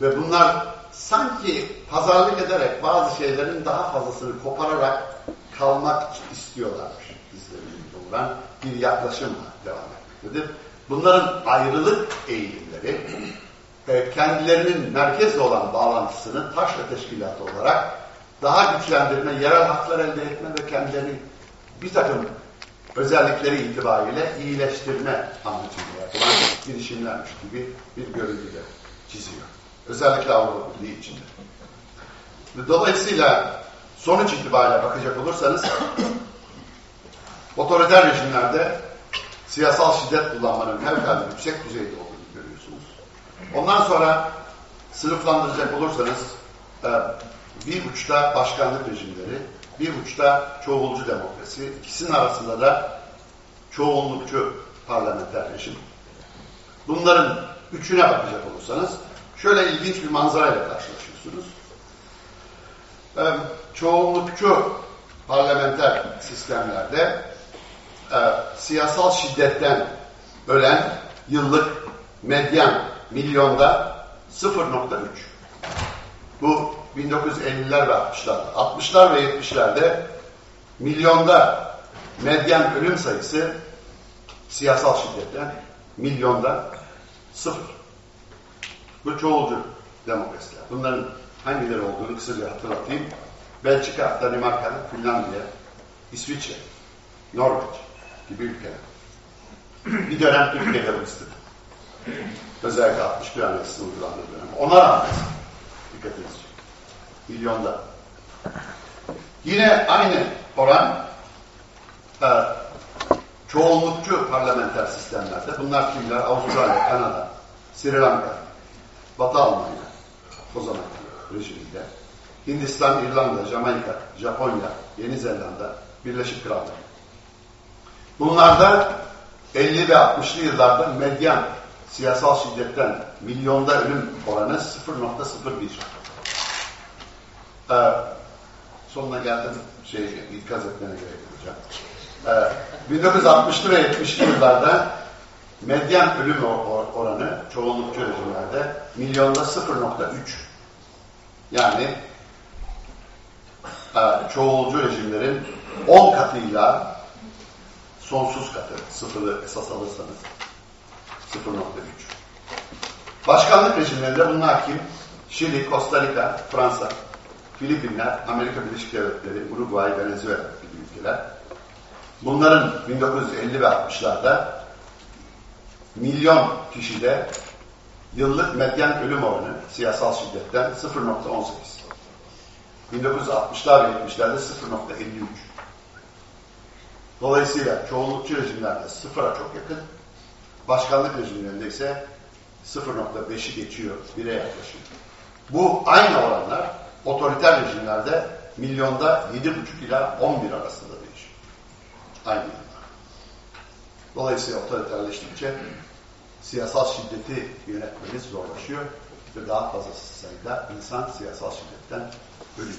[SPEAKER 5] ve bunlar sanki pazarlık ederek bazı şeylerin daha fazlasını kopararak kalmak istiyorlarmış bizlerin doğuran bir yaklaşımla devam etmektedir. Bunların ayrılık eğilimleri kendilerinin merkezle olan bağlantısını taşla teşkilatı olarak daha güçlendirme, yerel haklar elde etme ve kendilerini bir takım özellikleri itibariyle iyileştirme amacıyla yapılan girişimlermiş gibi bir görüntü de çiziyor. Özellikle Avrupa Birliği içinde. Dolayısıyla sonuç itibariyle bakacak olursanız otoriter rejimlerde siyasal şiddet kullanmanın fevkalade yüksek düzeyde görüyorsunuz. Ondan sonra sınıflandıracak olursanız e, bir uçta başkanlık rejimleri, bir uçta çoğulcu demokrasi, ikisinin arasında da çoğunlukçu parlamenter rejim. Bunların üçüne bakacak olursanız şöyle ilginç bir manzarayla karşılaşıyorsunuz. Ee, çoğunlukçu parlamenter sistemlerde e, siyasal şiddetten ölen yıllık medyan milyonda 0.3. Bu 1950'ler ve 60'larda. 60'lar ve 70'lerde milyonda medyan ölüm sayısı siyasal şiddetten milyonda sıfır. Bu çoğulcu demokrasiler. Bunların hangileri olduğunu kısaca hatırlatayım. Belçika, Danimarka, Finlandiya, İsviçre, Norveç gibi ülkeler. Bir dönem Türkiye'de bu. Özellikle 61 anayasasını uygulandığı dönem. Ona rağmen dikkatiniz milyonda. Yine aynı oran e, çoğunlukçu parlamenter sistemlerde, bunlar kimler? Avustralya, Kanada, Sri Lanka, Batı Almanya, o zaman rejiminde, Hindistan, İrlanda, Jamaika, Japonya, Yeni Zelanda, Birleşik Krallık. Bunlarda 50 ve 60'lı yıllarda medyan siyasal şiddetten milyonda ölüm oranı 0.01. Ee, sonuna geldim. Şey, ikaz etmene gerek olacak. Ee, 1960'lı ve 70'li yıllarda medyan ölüm oranı çoğunlukçu rejimlerde milyonda 0.3. Yani e, çoğulcu rejimlerin 10 katıyla sonsuz katı, sıfırı esas alırsanız 0.3. Başkanlık rejimlerinde bunlar kim? Şili, Costa Rica, Fransa, Filipinler, Amerika Birleşik Devletleri, Uruguay, Venezuela gibi ülkeler. Bunların 1950 ve 60'larda milyon kişide yıllık medyan ölüm oranı siyasal şiddetten 0.18. 1960'lar ve 70'lerde 0.53. Dolayısıyla çoğunlukçu rejimlerde sıfıra çok yakın, başkanlık rejimlerinde ise 0.5'i geçiyor, 1'e yaklaşıyor. Bu aynı oranlar otoriter rejimlerde milyonda 7,5 ila 11 arasında değişiyor. Aynı yıllar. Dolayısıyla otoriterleştikçe siyasal şiddeti yönetmeniz zorlaşıyor ve daha fazla sayıda insan siyasal şiddetten ölüyor.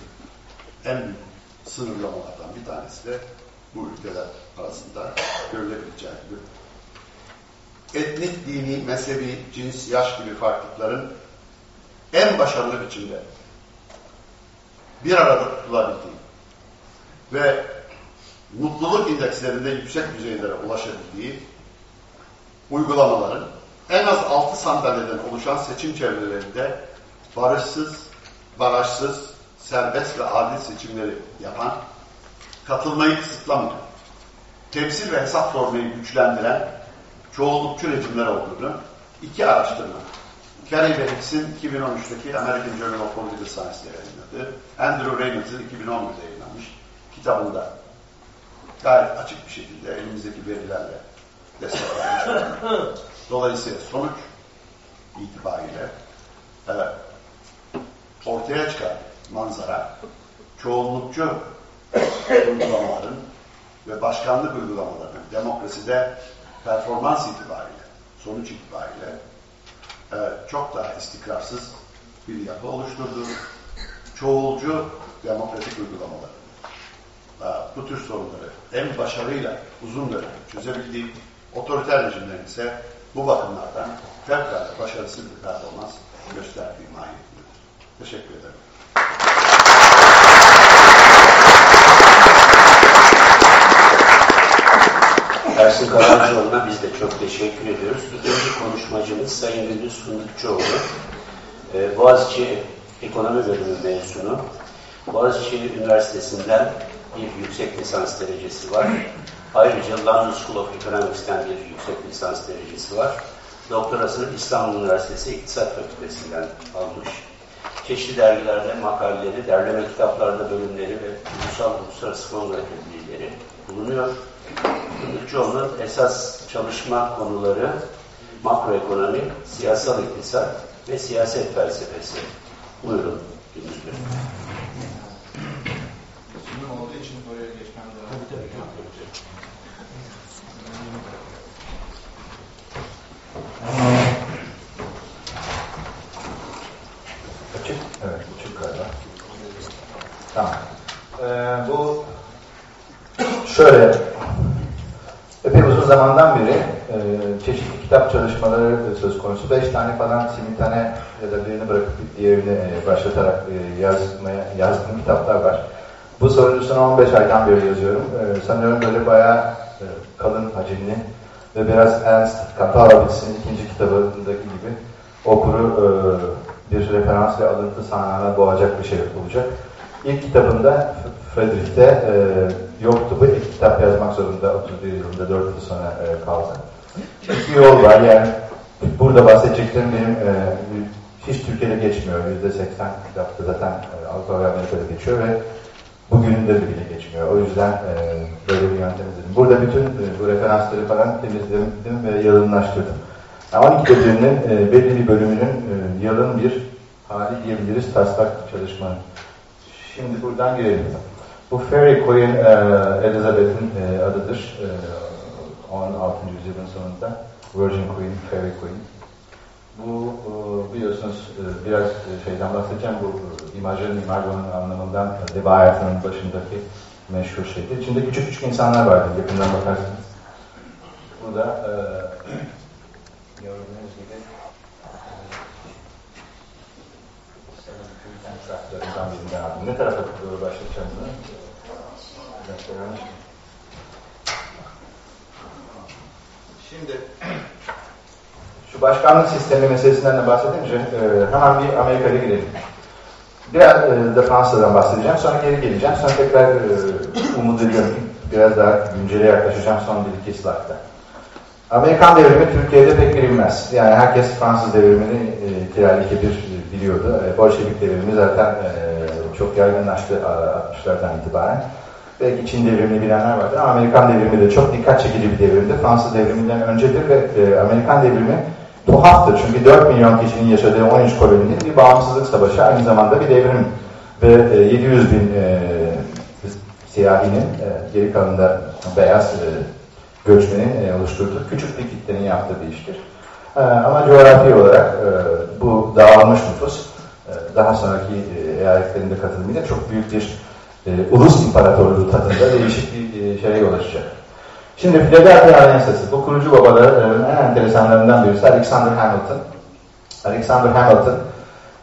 [SPEAKER 5] En büyük sınırlamalardan bir tanesi de bu ülkeler arasında görülebileceği gibi. Etnik, dini, mezhebi, cins, yaş gibi farklılıkların en başarılı biçimde bir arada tutulabildiği ve mutluluk indekslerinde yüksek düzeylere ulaşabildiği uygulamaların en az 6 sandalyeden oluşan seçim çevrelerinde barışsız, barajsız, serbest ve adil seçimleri yapan, katılmayı kısıtlamayan, temsil ve hesap sormayı güçlendiren çoğunlukçu rejimler olduğunu iki araştırma, ve Hicks'in 2013'teki American Journal of Political Science'de yayınladığı, Andrew Reynolds'ın 2011'de yayınlanmış kitabında. Gayet açık bir şekilde elimizdeki verilerle desteklenmiş. Dolayısıyla sonuç itibariyle e, ortaya çıkan manzara çoğunlukçu uygulamaların ve başkanlık uygulamalarının demokraside performans itibariyle, sonuç itibariyle e, çok daha istikrarsız bir yapı oluşturdu. Çoğulcu demokratik uygulamaları e, bu tür sorunları en başarıyla uzun dönem çözebildiği otoriter rejimlerin ise bu bakımlardan fevkalade başarısız bir performans gösterdiği mahiyetindedir. Teşekkür ederim.
[SPEAKER 4] Ersin Karancıoğlu'na biz de çok teşekkür ediyoruz. İkinci konuşmacımız Sayın Gündüz Fındıkçıoğlu. Ee, Boğaziçi Ekonomi Bölümü mezunu. Boğaziçi Üniversitesi'nden bir yüksek lisans derecesi var. Ayrıca London School of Economics'ten bir yüksek lisans derecesi var. Doktorasını İstanbul Üniversitesi İktisat Fakültesinden almış. Çeşitli dergilerde makaleleri, derleme kitaplarda bölümleri ve ulusal uluslararası kongre tebliğleri bulunuyor. Fındıkçıoğlu'nun esas çalışma konuları makroekonomi, siyasal iktisat ve siyaset felsefesi. Buyurun Gündüz Bey.
[SPEAKER 6] olduğu için buraya geçmem lazım. Tabii tabii.
[SPEAKER 7] Açık? Evet, açık galiba. Tamam. Ee, bu şöyle epey uzun zamandan beri e, çeşitli kitap çalışmaları söz konusu. Beş tane falan simultane ya da birini bırakıp diğerini e, başlatarak e, yazmaya, yazdığım kitaplar var. Bu sonuncusunu 15 aydan beri yazıyorum. E, sanıyorum böyle bayağı e, kalın, hacimli ve biraz Ernst Kantarawitz'in ikinci kitabındaki gibi okuru e, bir referans ve alıntı sahnene boğacak bir şey olacak. İlk kitabında Friedrich'te e, yoktu bu. İlk kitap yazmak zorunda 31 yılında 4 yıl sonra e, kaldı. Bir yol var yani burada bahsedeceklerim benim e, hiç Türkiye'de geçmiyor. %80 kitapta zaten e, Avrupa ve Amerika'da geçiyor ve bugününde bile geçmiyor. O yüzden e, böyle bir yöntem izledim. Burada bütün e, bu referansları falan temizledim ve yalınlaştırdım. Yani 12 bölümünün e, belli bir bölümünün e, yalın bir hali diyebiliriz taslak çalışma. Şimdi buradan girelim. Bu Fairy Queen e, Elizabeth'in e, adıdır. E, 16. yüzyılın sonunda. Virgin Queen, Fairy Queen. Bu e, biliyorsunuz e, biraz şeyden bahsedeceğim. Bu e, imajın, imagonun anlamından Deva hayatının başındaki meşhur şeydi. İçinde küçük küçük insanlar vardı yakından bakarsınız. Bu da e, gördüğünüz gibi aldım. Ne tarafa doğru başlayacağım bunu? Şimdi şu başkanlık sistemi meselesinden de bahsedince e, hemen bir Amerika'ya gidelim. Biraz e, da Fransa'dan bahsedeceğim, sonra geri geleceğim. Sonra tekrar e, umut ediyorum biraz daha güncele yaklaşacağım son bir iki slaytta. Amerikan devrimi Türkiye'de pek bilinmez. Yani herkes Fransız devrimini e, bir biliyordu. E, Bolşevik devrimi zaten e, çok yaygınlaştı 60'lardan itibaren. Belki Çin devrimini bilenler vardır ama Amerikan devrimi de çok dikkat çekici bir devrimdi. Fransız devriminden öncedir ve e, Amerikan devrimi tuhaftır. Çünkü 4 milyon kişinin yaşadığı 13 koloninin bir bağımsızlık savaşı aynı zamanda bir devrim. Ve e, 700 bin e, siyahinin e, geri kalanında beyaz e, göçmenin e, oluşturduğu küçük bir kitlenin yaptığı bir iştir. E, ama coğrafi olarak e, bu dağılmış nüfus e, daha sonraki e, eyaletlerinde katılımıyla çok büyük bir e, ulus imparatorluğu tadında değişik bir e, şeye yol açacak. Şimdi Philadelphia Anayasası, bu kurucu babaların en enteresanlarından birisi Alexander Hamilton. Alexander Hamilton,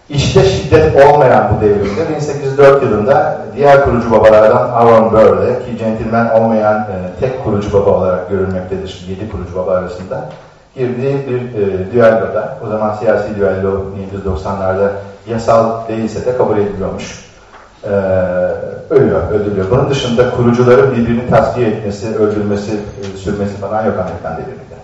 [SPEAKER 7] işte şiddet olmayan bu devrimde 1804 yılında diğer kurucu babalardan Aaron Burr'le ki centilmen olmayan e, tek kurucu baba olarak görülmektedir 7 kurucu baba arasında girdiği bir e, düelloda, o zaman siyasi düello 1990'larda yasal değilse de kabul ediliyormuş. E, ölüyor, öldürülüyor. Bunun dışında kurucuların birbirini tasfiye etmesi, öldürmesi, e, sürmesi falan yok Amerikan devriminde.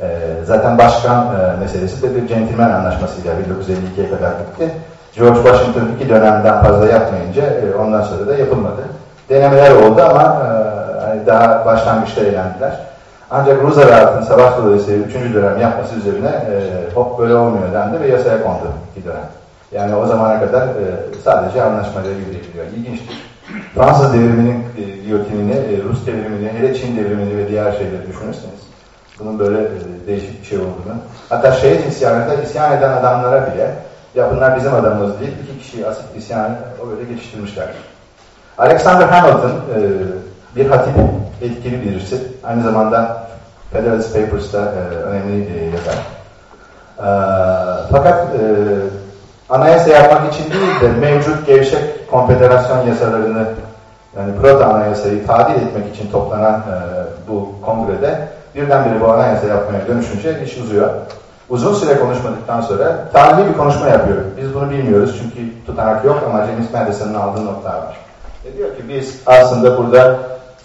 [SPEAKER 7] E, zaten başkan e, meselesi de bir centilmen anlaşmasıyla 1952'ye kadar gitti. George Washington iki dönemden fazla yapmayınca e, ondan sonra da yapılmadı. Denemeler oldu ama e, hani daha başlangıçta eğlendiler. Ancak Roosevelt'ın savaş dolayısıyla üçüncü dönem yapması üzerine e, hop böyle olmuyor dendi ve yasaya kondu iki dönem. Yani o zamana kadar e, sadece anlaşmayla yürüyebiliyor. İlginçtir. Fransız devriminin e, giyotinini, e, Rus devrimini, hele Çin devrimini ve diğer şeyleri düşünürseniz bunun böyle e, değişik bir şey olduğunu. Hatta şehir isyanında isyan eden adamlara bile ya bunlar bizim adamımız değil, iki kişiyi asit isyanı o böyle geçiştirmişler. Alexander Hamilton bir hatip, etkili birisi. Aynı zamanda Federalist Papers'ta önemli e, yazar. Fakat anayasa yapmak için değil de mevcut gevşek konfederasyon yasalarını yani proto anayasayı tadil etmek için toplanan e, bu kongrede birdenbire bu anayasa yapmaya dönüşünce iş uzuyor. Uzun süre konuşmadıktan sonra tarihi bir konuşma yapıyor. Biz bunu bilmiyoruz çünkü tutanak yok ama James Madison'ın aldığı notlar var. E diyor ki biz aslında burada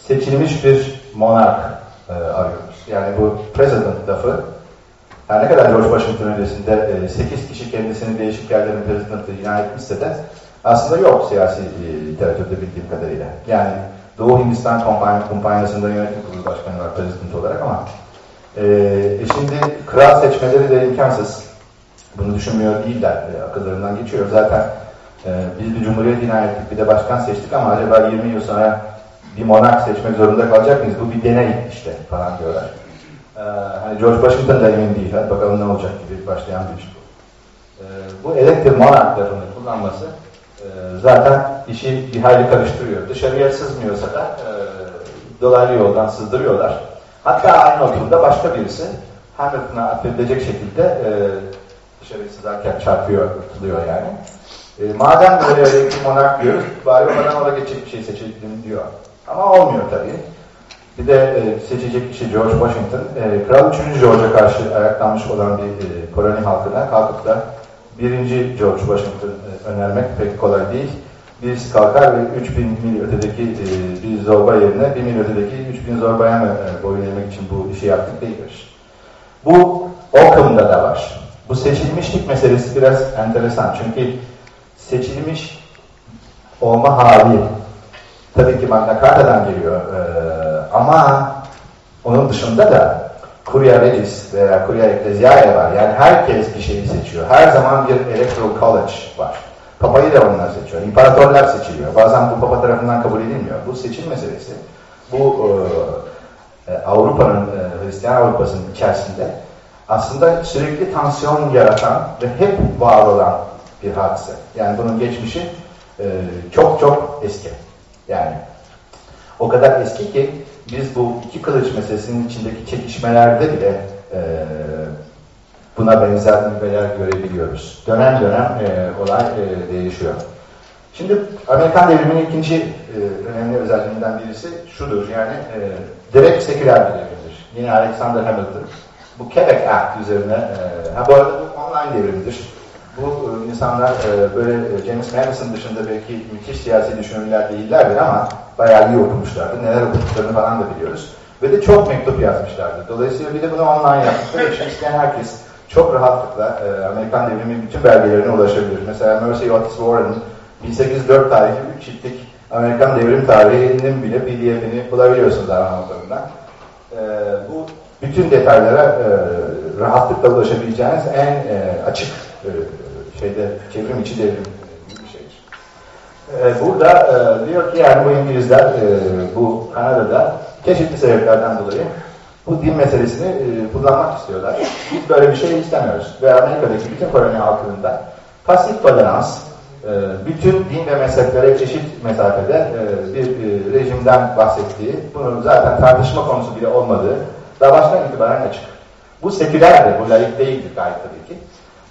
[SPEAKER 7] seçilmiş bir monark e, arıyoruz. Yani bu president lafı her ne kadar George Washington öncesinde e, 8 kişi kendisini değişik yerlerin president'ı ilan etmişse de aslında yok siyasi e, literatürde bildiğim kadarıyla. Yani Doğu Hindistan Kumpanyası'nda yönetim kurulu başkanı var president olarak ama e, e şimdi kral seçmeleri de imkansız. Bunu düşünmüyor değiller. E, akıllarından geçiyor. Zaten e, biz bir cumhuriyet ilan ettik, bir de başkan seçtik ama acaba 20 yıl sonra bir monark seçmek zorunda kalacak mıyız? Bu bir deney işte falan diyorlar. Ee, hani George Washington da emin değil. Hadi bakalım ne olacak gibi başlayan bir iş bu. Ee, bu elective monarch lafını kullanması e, zaten işi bir hayli karıştırıyor. Dışarıya sızmıyorsa da e, dolaylı yoldan sızdırıyorlar. Hatta aynı oturumda başka birisi Hamilton'a affedilecek şekilde e, dışarıya sızarken çarpıyor, tutuluyor yani. E, madem böyle elective monarch diyoruz, bari oradan ona geçecek bir şey seçelim diyor. Ama olmuyor tabii. Bir de e, seçecek kişi George Washington. E, Kral 3. George'a karşı ayaklanmış olan bir e, koloni halkına kalkıp da 1. George Washington e, önermek pek kolay değil. Birisi kalkar ve 3000 mil ötedeki e, bir zorba yerine 1 mil ötedeki 3000 zorbaya mı e, boyun eğmek için bu işi yaptık değildir. Bu Occam'da da var. Bu seçilmişlik meselesi biraz enteresan. Çünkü seçilmiş olma hali tabii ki Magna Carta'dan geliyor e, ama onun dışında da Curia Regis veya Curia Ecclesiae var. Yani herkes bir şeyi seçiyor. Her zaman bir Electoral College var. Papayı da onlar seçiyor. İmparatorlar seçiliyor. Bazen bu papa tarafından kabul edilmiyor. Bu seçim meselesi. Bu e, e, Avrupa'nın, e, Hristiyan Avrupa'sının içerisinde aslında sürekli tansiyon yaratan ve hep var olan bir hadise. Yani bunun geçmişi e, çok çok eski. Yani o kadar eski ki biz bu iki kılıç meselesinin içindeki çekişmelerde bile e, buna benzer nüveler görebiliyoruz. Dönem dönem e, olay e, değişiyor. Şimdi Amerikan devriminin ikinci e, önemli özelliğinden birisi şudur yani e, direkt seküler devrimdir. Yine Alexander Hamilton bu Quebec Act üzerine e, ha bu arada bu online devrimdir. Bu e, insanlar e, böyle e, James Madison dışında belki müthiş siyasi düşünürler değillerdir ama bayağı iyi okumuşlardı. Neler okuduklarını falan da biliyoruz. Ve de çok mektup yazmışlardı. Dolayısıyla bir de bunu online yaptıkları için isteyen herkes çok rahatlıkla e, Amerikan devrimi bütün belgelerine ulaşabilir. Mesela Mercy Otis Warren'ın 1804 tarihli 3 ciltlik Amerikan devrim tarihinin bile pdf'ini bulabiliyorsunuz aramatlarından. E, bu bütün detaylara e, rahatlıkla ulaşabileceğiniz en e, açık e, şeyde çevrim içi devrim bir şeydir. E, burada e, diyor ki yani bu İngilizler e, bu Kanada'da çeşitli sebeplerden dolayı bu din meselesini e, kullanmak istiyorlar. Biz böyle bir şey istemiyoruz. Ve Amerika'daki bütün koloni halkında pasif tolerans, e, bütün din ve mezheplere eşit mesafede e, bir e, rejimden bahsettiği, bunun zaten tartışma konusu bile olmadığı daha baştan itibaren açık. Bu sekülerdir, bu laik değildir gayet tabii ki.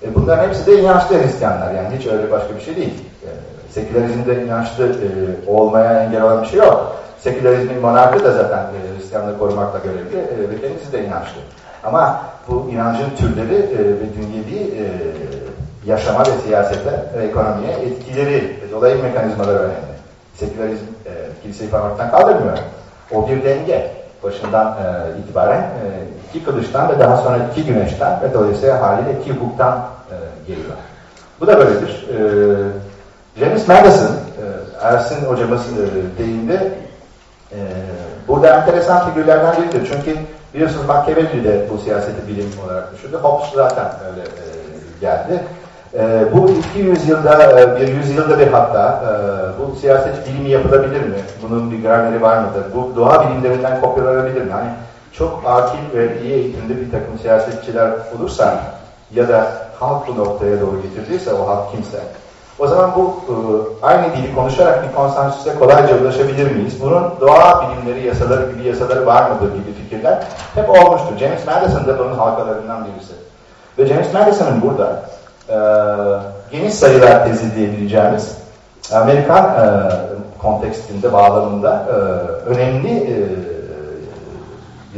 [SPEAKER 7] E, bunların hepsi de inançlı Hristiyanlar, yani hiç öyle başka bir şey değil. E, sekülerizmde inançlı e, olmaya engel olan bir şey yok. Sekülerizmin monarkı da zaten e, Hristiyanlığı korumakla görevli e, ve kendisi de inançlı. Ama bu inancın türleri e, ve dünyevi e, yaşama ve siyasete ve ekonomiye etkileri ve dolayı mekanizmaları önemli. Sekülerizm e, kiliseyi parmaktan kaldırmıyor. O bir denge. Başından e, itibaren e, iki kılıçtan ve daha sonra iki güneşten ve dolayısıyla haliyle iki hukuktan e, geliyor. Bu da böyledir. E, James Madison, e, Ersin hocamız e, deyimde e, burada enteresan figürlerden biridir. Çünkü biliyorsunuz Machiavelli de bu siyaseti bilim olarak düşündü. Hobbes zaten öyle e, geldi. E, bu 200 yılda, e, bir yüzyılda bir hatta e, bu siyaset bilimi yapılabilir mi? Bunun bir grameri var mıdır? Bu doğa bilimlerinden kopyalanabilir mi? Hani çok akil ve iyi eğitimli bir takım siyasetçiler olursa ya da halk bu noktaya doğru getirdiyse o halk kimse o zaman bu e, aynı dili konuşarak bir konsensüse kolayca ulaşabilir miyiz? Bunun doğa bilimleri, yasaları gibi yasaları var mıdır gibi fikirler hep olmuştur. James Madison da bunun halkalarından birisi. Ve James Madison'ın burada e, geniş sayılar tezi diyebileceğimiz Amerikan e, kontekstinde, bağlamında e, önemli e,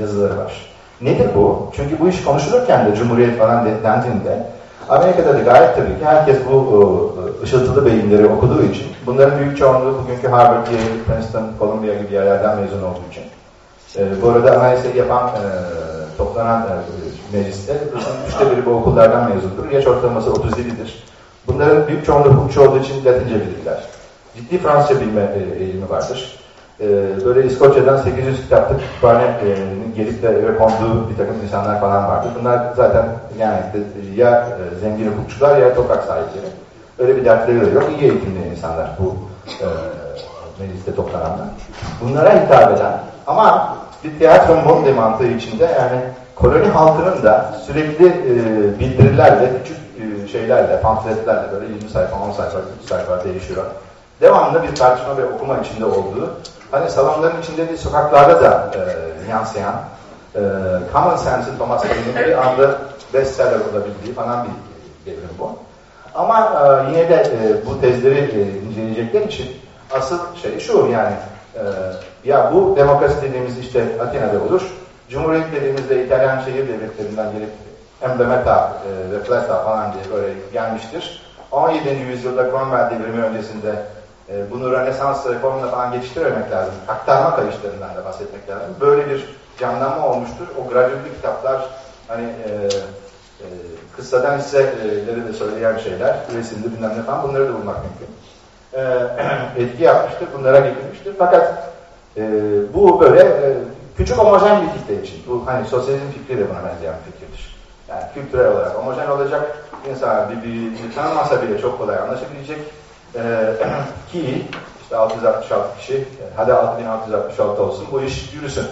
[SPEAKER 7] yazıları var. Nedir bu? Çünkü bu iş konuşulurken de Cumhuriyet falan dendiğinde Amerika'da da gayet tabii ki herkes bu e, ışıltılı beyinleri okuduğu için bunların büyük çoğunluğu bugünkü Harvard, Yale, Princeton, Columbia gibi yerlerden mezun olduğu için. E, bu arada anayasayı yapan e, toplanan e, mecliste üçte biri bu okullardan mezundur. Yaş ortalaması 37'dir. Bunların büyük çoğunluğu hukukçu olduğu için Latince bilirler. Ciddi Fransızca bilme e, eğilimi vardır. E, böyle İskoçya'dan 800 kitaplık kütüphanenin gelip de eve konduğu bir takım insanlar falan vardır. Bunlar zaten yani ya e, zengin hukukçular ya toprak sahipleri. Öyle bir dertleri de yok. İyi eğitimli insanlar bu e, mecliste toplananlar. Bunlara hitap eden ama bir tiyatro monde mantığı içinde yani koloni halkının da sürekli e, bildirilerle, küçük e, şeylerle, pamfletlerle böyle 20 sayfa, 10 sayfa, 30 sayfa değişiyor. Devamlı bir tartışma ve okuma içinde olduğu, hani salonların içinde değil sokaklarda da e, yansıyan, e, Common Sense'in Thomas Paine'in bir anda bestseller olabildiği falan bir devrim bu. Ama e, yine de e, bu tezleri e, inceleyecekler için asıl şey şu yani e, ya bu demokrasi dediğimiz işte Atina'da olur. Cumhuriyet dediğimizde İtalyan şehir devletlerinden gelip Emblemata e, ve Plata falan diye böyle gelmiştir. 17. yüzyılda Cromwell devrimi öncesinde e, bunu Rönesans reformuna falan geçiştirmemek lazım. Aktarma kayışlarından da bahsetmek lazım. Böyle bir canlanma olmuştur. O gradually kitaplar hani e, e, kıssadan hisseleri de söyleyen şeyler, resimli bilmem ne falan bunları da bulmak mümkün. E, etki yapmıştır, bunlara getirmiştir. Fakat e, bu böyle e, küçük homojen bir kitle için. Bu hani sosyalizm fikri de buna benzeyen bir fikirdir. Yani kültürel olarak homojen olacak, insanlar birbirini tanımasa bile çok kolay anlaşabilecek e, ki işte 666 kişi, hadi 6666 olsun bu iş yürüsün.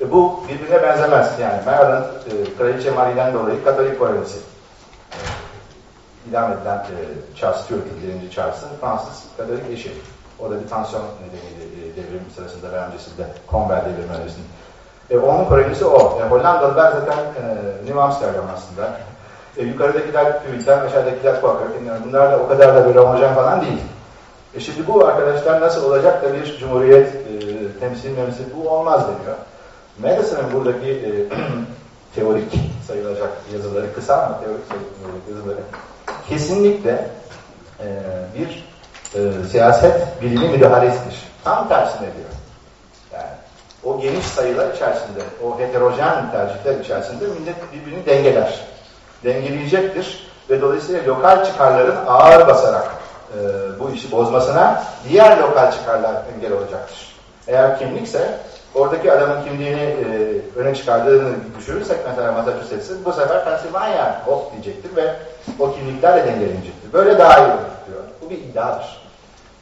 [SPEAKER 7] E, bu birbirine benzemez. Yani Maryland, e, Kraliçe Marie'den dolayı Katolik kolonisi. İdam edilen e, Charles Stuart'ın, birinci Charles'ın Fransız Katolik eşi. O da bir tansiyon nedeniyle e, devrim sırasında ve öncesinde Conver devrimi öncesinde. E, onun kolonisi o. E, Hollandalılar zaten e, New Amsterdam aslında. E, yukarıdakiler Puritan, aşağıdakiler Quaker. Bunlar da o kadar da böyle homojen falan değil. E şimdi bu arkadaşlar nasıl olacak da bir cumhuriyet e, temsil memsil bu olmaz deniyor. Madison'ın buradaki e, teorik sayılacak yazıları, kısa ama teorik sayılacak yazıları kesinlikle e, bir e, siyaset bilimi müdahalesidir. Tam tersine diyor. Yani o geniş sayılar içerisinde, o heterojen tercihler içerisinde millet birbirini dengeler. Dengeleyecektir ve dolayısıyla lokal çıkarların ağır basarak e, bu işi bozmasına diğer lokal çıkarlar engel olacaktır. Eğer kimlikse oradaki adamın kimliğini e, öne çıkardığını düşünürsek mesela Massachusetts'in bu sefer Pennsylvania hop diyecektir ve o kimliklerle dengelenecektir. Böyle daha iyi olur diyor. Bu bir iddiadır.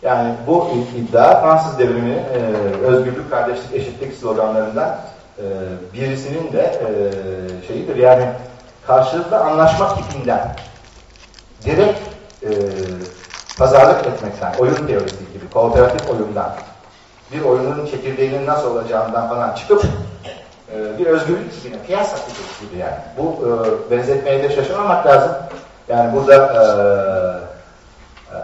[SPEAKER 7] Yani bu iddia Fransız devriminin e, özgürlük, kardeşlik, eşitlik sloganlarından e, birisinin de e, şeyidir. Yani karşılıklı anlaşmak tipinden direkt e, pazarlık etmekten, oyun teorisi gibi, kooperatif oyundan, bir oyunun çekirdeğinin nasıl olacağından falan çıkıp e, bir özgürlük tipine, piyasa gibi yani. Bu e, benzetmeye de şaşırmamak lazım. Yani burada e, e,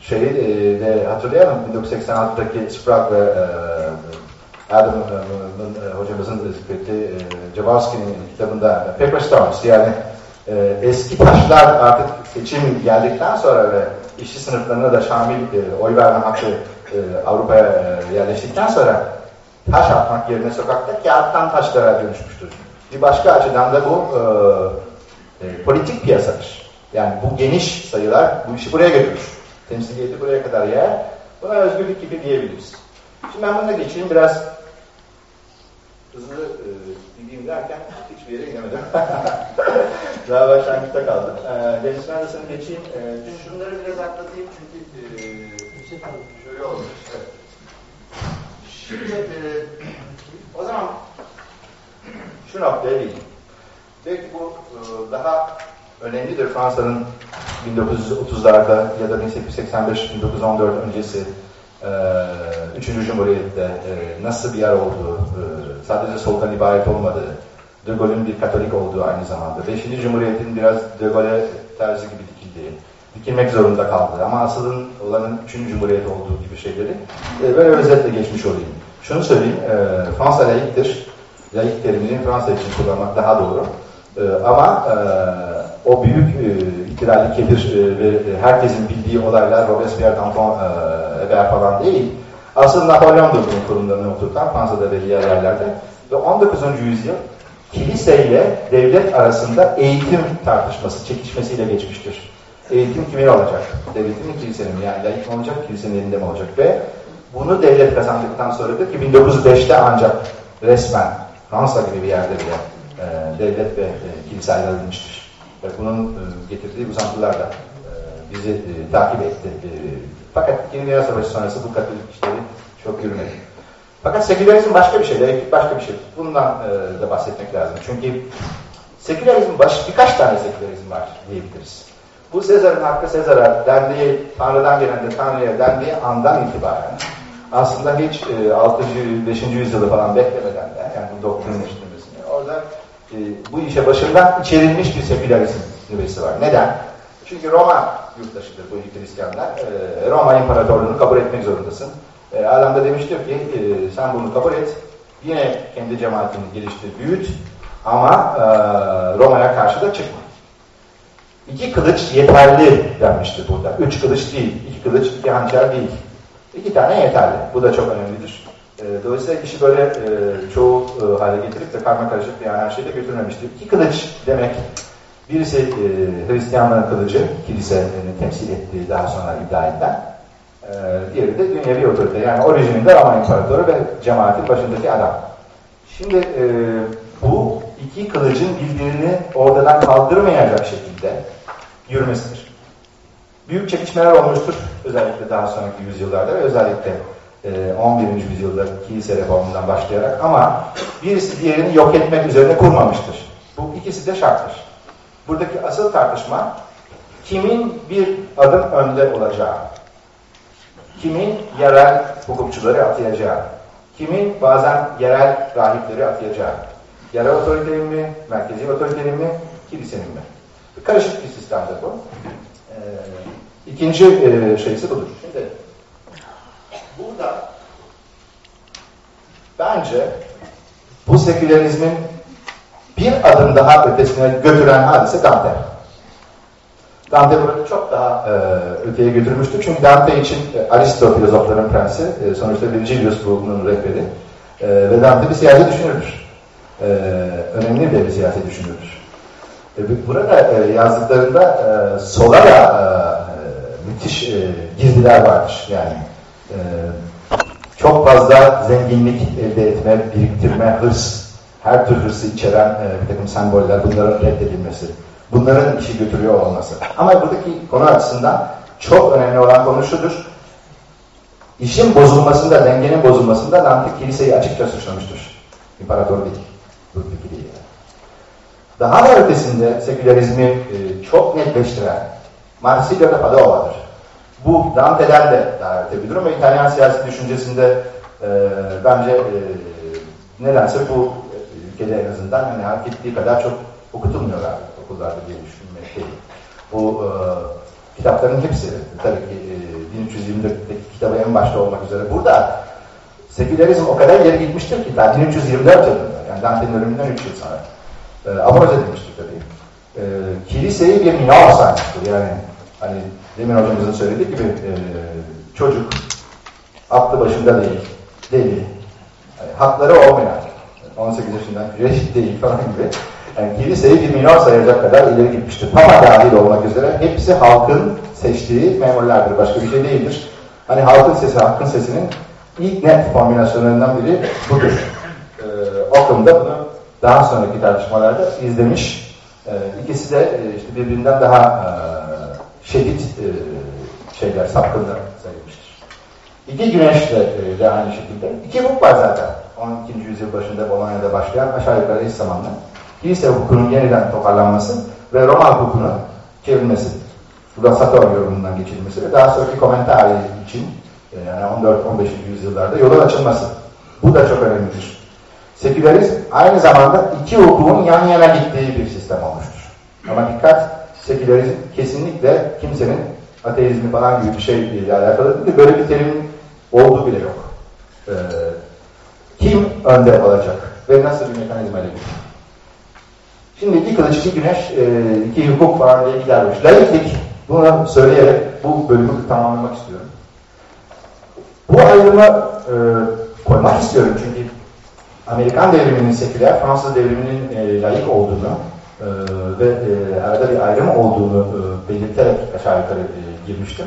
[SPEAKER 7] şeyi e, de hatırlayalım 1986'daki Sprague ve e, Adam'ın e, hocamızın zikrettiği e, Jaworski'nin kitabında Paper Stones yani e, eski taşlar artık seçim geldikten sonra ve işçi sınıflarına da şamil e, oy verme hakkı e, Avrupa'ya e, yerleştikten sonra taş atmak yerine sokakta kağıttan taşlara dönüşmüştür. Bir başka açıdan da bu e, e, politik piyasadır. Yani bu geniş sayılar bu işi buraya götürür. Temsiliyeti buraya kadar yer. Buna özgürlük gibi diyebiliriz. Şimdi ben bununla geçeyim biraz hızlı e, gideyim derken hiçbir yere inemedim. Daha başlangıçta kaldım. E, Deniz Menders'ın geçeyim. E, şunları biraz atlatayım çünkü e, şöyle olmuş. Şimdi e, o zaman şu noktaya değineyim. Belki bu e, daha önemlidir Fransa'nın 1930'larda ya da 1885-1914 öncesi e, Üçüncü Cumhuriyet'te e, nasıl bir yer olduğu, e, sadece soldan ibaret olmadığı, De Gaulle'ün bir Katolik olduğu aynı zamanda, Beşinci Cumhuriyet'in biraz De Gaulle tarzı gibi dikildiği, dikilmek zorunda kaldığı ama asılın olanın Üçüncü Cumhuriyet olduğu gibi şeyleri e, böyle özetle geçmiş olayım. Şunu söyleyeyim, e, Fransa layıktır. Layık terimini Fransa için kullanmak daha doğru. E, ama e, o büyük e, ihtilalli kebir e, ve herkesin bildiği olaylar Robespierre, Danton, e, Hébert falan değil. Asıl Napolyon'dur bunun kurumlarını oturtan Fransa'da ve diğer yerlerde. Ve 19. yüzyıl kiliseyle devlet arasında eğitim tartışması, çekişmesiyle geçmiştir. Eğitim kimin olacak? Devletin mi kilisenin mi? Yani layık mı olacak, kilisenin elinde mi olacak? Ve bunu devlet kazandıktan sonradır ki 1905'te ancak resmen Fransa gibi bir yerde bile e, devlet ve e, kilise ayrılmıştır. Ve bunun e, getirdiği uzantılar da e, bizi e, takip etti. E, fakat İkinci Dünya Savaşı sonrası bu katolik işleri çok yürümedi. Fakat sekülerizm başka bir şey, laiklik başka bir şey. Bundan e, da bahsetmek lazım. Çünkü sekülerizm baş, birkaç tane sekülerizm var diyebiliriz. Bu Sezar'ın hakkı Sezar'a dendiği, Tanrı'dan gelen de Tanrı'ya dendiği andan itibaren aslında hiç e, 6. 5. yüzyılı falan beklemeden de yani bu doktrin işlemesini orada e, bu işe başından içerilmiş bir sekülerizm nüvesi var. Neden? Çünkü Roma yurttaşıdır bu Hristiyanlar. E, Roma İmparatorluğunu kabul etmek zorundasın. E, adam da demiştir ki e, sen bunu kabul et. Yine kendi cemaatini geliştir, büyüt ama e, Roma'ya karşı da çıkma. İki kılıç yeterli denmiştir burada. Üç kılıç değil. iki kılıç, iki hançer değil. İki tane yeterli. Bu da çok önemlidir. E, dolayısıyla kişi böyle e, çoğu e, hale getirip de karma karışık bir her şeyde götürmemiştir. İki kılıç demek Birisi e, Hristiyanlığın kılıcı, kilisenin temsil ettiği daha sonra iddia edilen. E, diğeri de dünyevi otorite. Yani orijininde Roma İmparatoru ve cemaatin başındaki adam. Şimdi e, bu iki kılıcın birbirini ortadan kaldırmayacak şekilde yürümesidir. Büyük çekişmeler olmuştur. Özellikle daha sonraki yüzyıllarda ve özellikle 11. yüzyılda kilise reformundan başlayarak ama birisi diğerini yok etmek üzerine kurmamıştır. Bu ikisi de şarttır. Buradaki asıl tartışma kimin bir adım önde olacağı, kimin yerel hukukçuları atayacağı, kimin bazen yerel rahipleri atayacağı, yerel otoritenin mi, merkezi otoritenin mi, kilisenin mi? Karışık bir sistemde bu. Ee, ikinci e, şeysi budur. Şimdi burada bence bu sekülerizmin bir adım daha ötesine götüren hadise Dante. Dante bunu çok daha e, öteye götürmüştür. Çünkü Dante için e, Aristo filozofların prensi, e, sonuçta Virgilius bunun rehberi e, ve Dante bir siyasi düşünürdür. E, önemli bir siyasi düşünürdür. E, burada e, yazdıklarında e, sola da müthiş girdiler vardır. Yani çok fazla zenginlik elde etme, biriktirme, hırs, her tür hırsı içeren bir takım semboller, bunların reddedilmesi, bunların işi götürüyor olması. Ama buradaki konu açısından çok önemli olan konu şudur. İşin bozulmasında, dengenin bozulmasında Dante kiliseyi açıkça suçlamıştır. İmparator değil. Daha da ötesinde sekülerizmi e, çok netleştiren Marsilio'da Padova'dır. Bu Dante'den de daha öte bir durum ve İtalyan siyasi düşüncesinde e, bence e, nedense bu ülkede en azından hani hak ettiği kadar çok okutulmuyor artık okullarda diye düşünmekteyim. Bu e, kitapların hepsi tabii ki e, 1324'teki kitabı en başta olmak üzere burada sekülerizm o kadar ileri gitmiştir ki daha 1324 yılında yani Dante'nin ölümünden 3 yıl sonra e, abonoz edilmiştir tabii. E, kiliseyi bir minor saymıştır yani hani demin hocamızın söylediği gibi e, çocuk aklı başında değil, deli, yani hakları olmayan, 18 yaşından reşit değil falan gibi yani kiliseyi bir minor sayacak kadar ileri gitmiştir. Papa dahil olmak üzere hepsi halkın seçtiği memurlardır. Başka bir şey değildir. Hani halkın sesi, hakkın sesinin ilk net kombinasyonlarından biri budur. Ee, Occam da bunu daha sonraki tartışmalarda izlemiş. Ee, ikisi de e, işte birbirinden daha e, e, şeyler, sapkınlar sayılmıştır. İki güneş de, e, de aynı şekilde. İki hukuk var zaten. 12. yüzyıl başında Bolonya'da başlayan aşağı yukarı eş zamanlı. Kilise hukukunun yeniden toparlanması ve Roma hukukunun çevrilmesi. Burada Sator yorumundan geçirilmesi ve daha sonraki komentari için e, yani 14-15. yüzyıllarda yolun açılması. Bu da çok önemlidir. Sekülerizm aynı zamanda iki hukukun yan yana gittiği bir sistem olmuştur. Ama dikkat, sekülerizm kesinlikle kimsenin ateizmi falan gibi bir şeyle alakalı değil. Böyle bir terim olduğu bile yok. Ee, kim önde olacak ve nasıl bir mekanizma ile? Şimdi iki kılıç, iki güneş, e, iki hukuk falan diye gidermiş. Laiklik, bunu söyleyerek bu bölümü tamamlamak istiyorum. Bu ayrımı e, koymak istiyorum çünkü Amerikan devriminin seküler, Fransız devriminin e, laik olduğunu e, ve e, arada bir ayrım olduğunu e, belirterek aşağı yukarı e, girmiştim.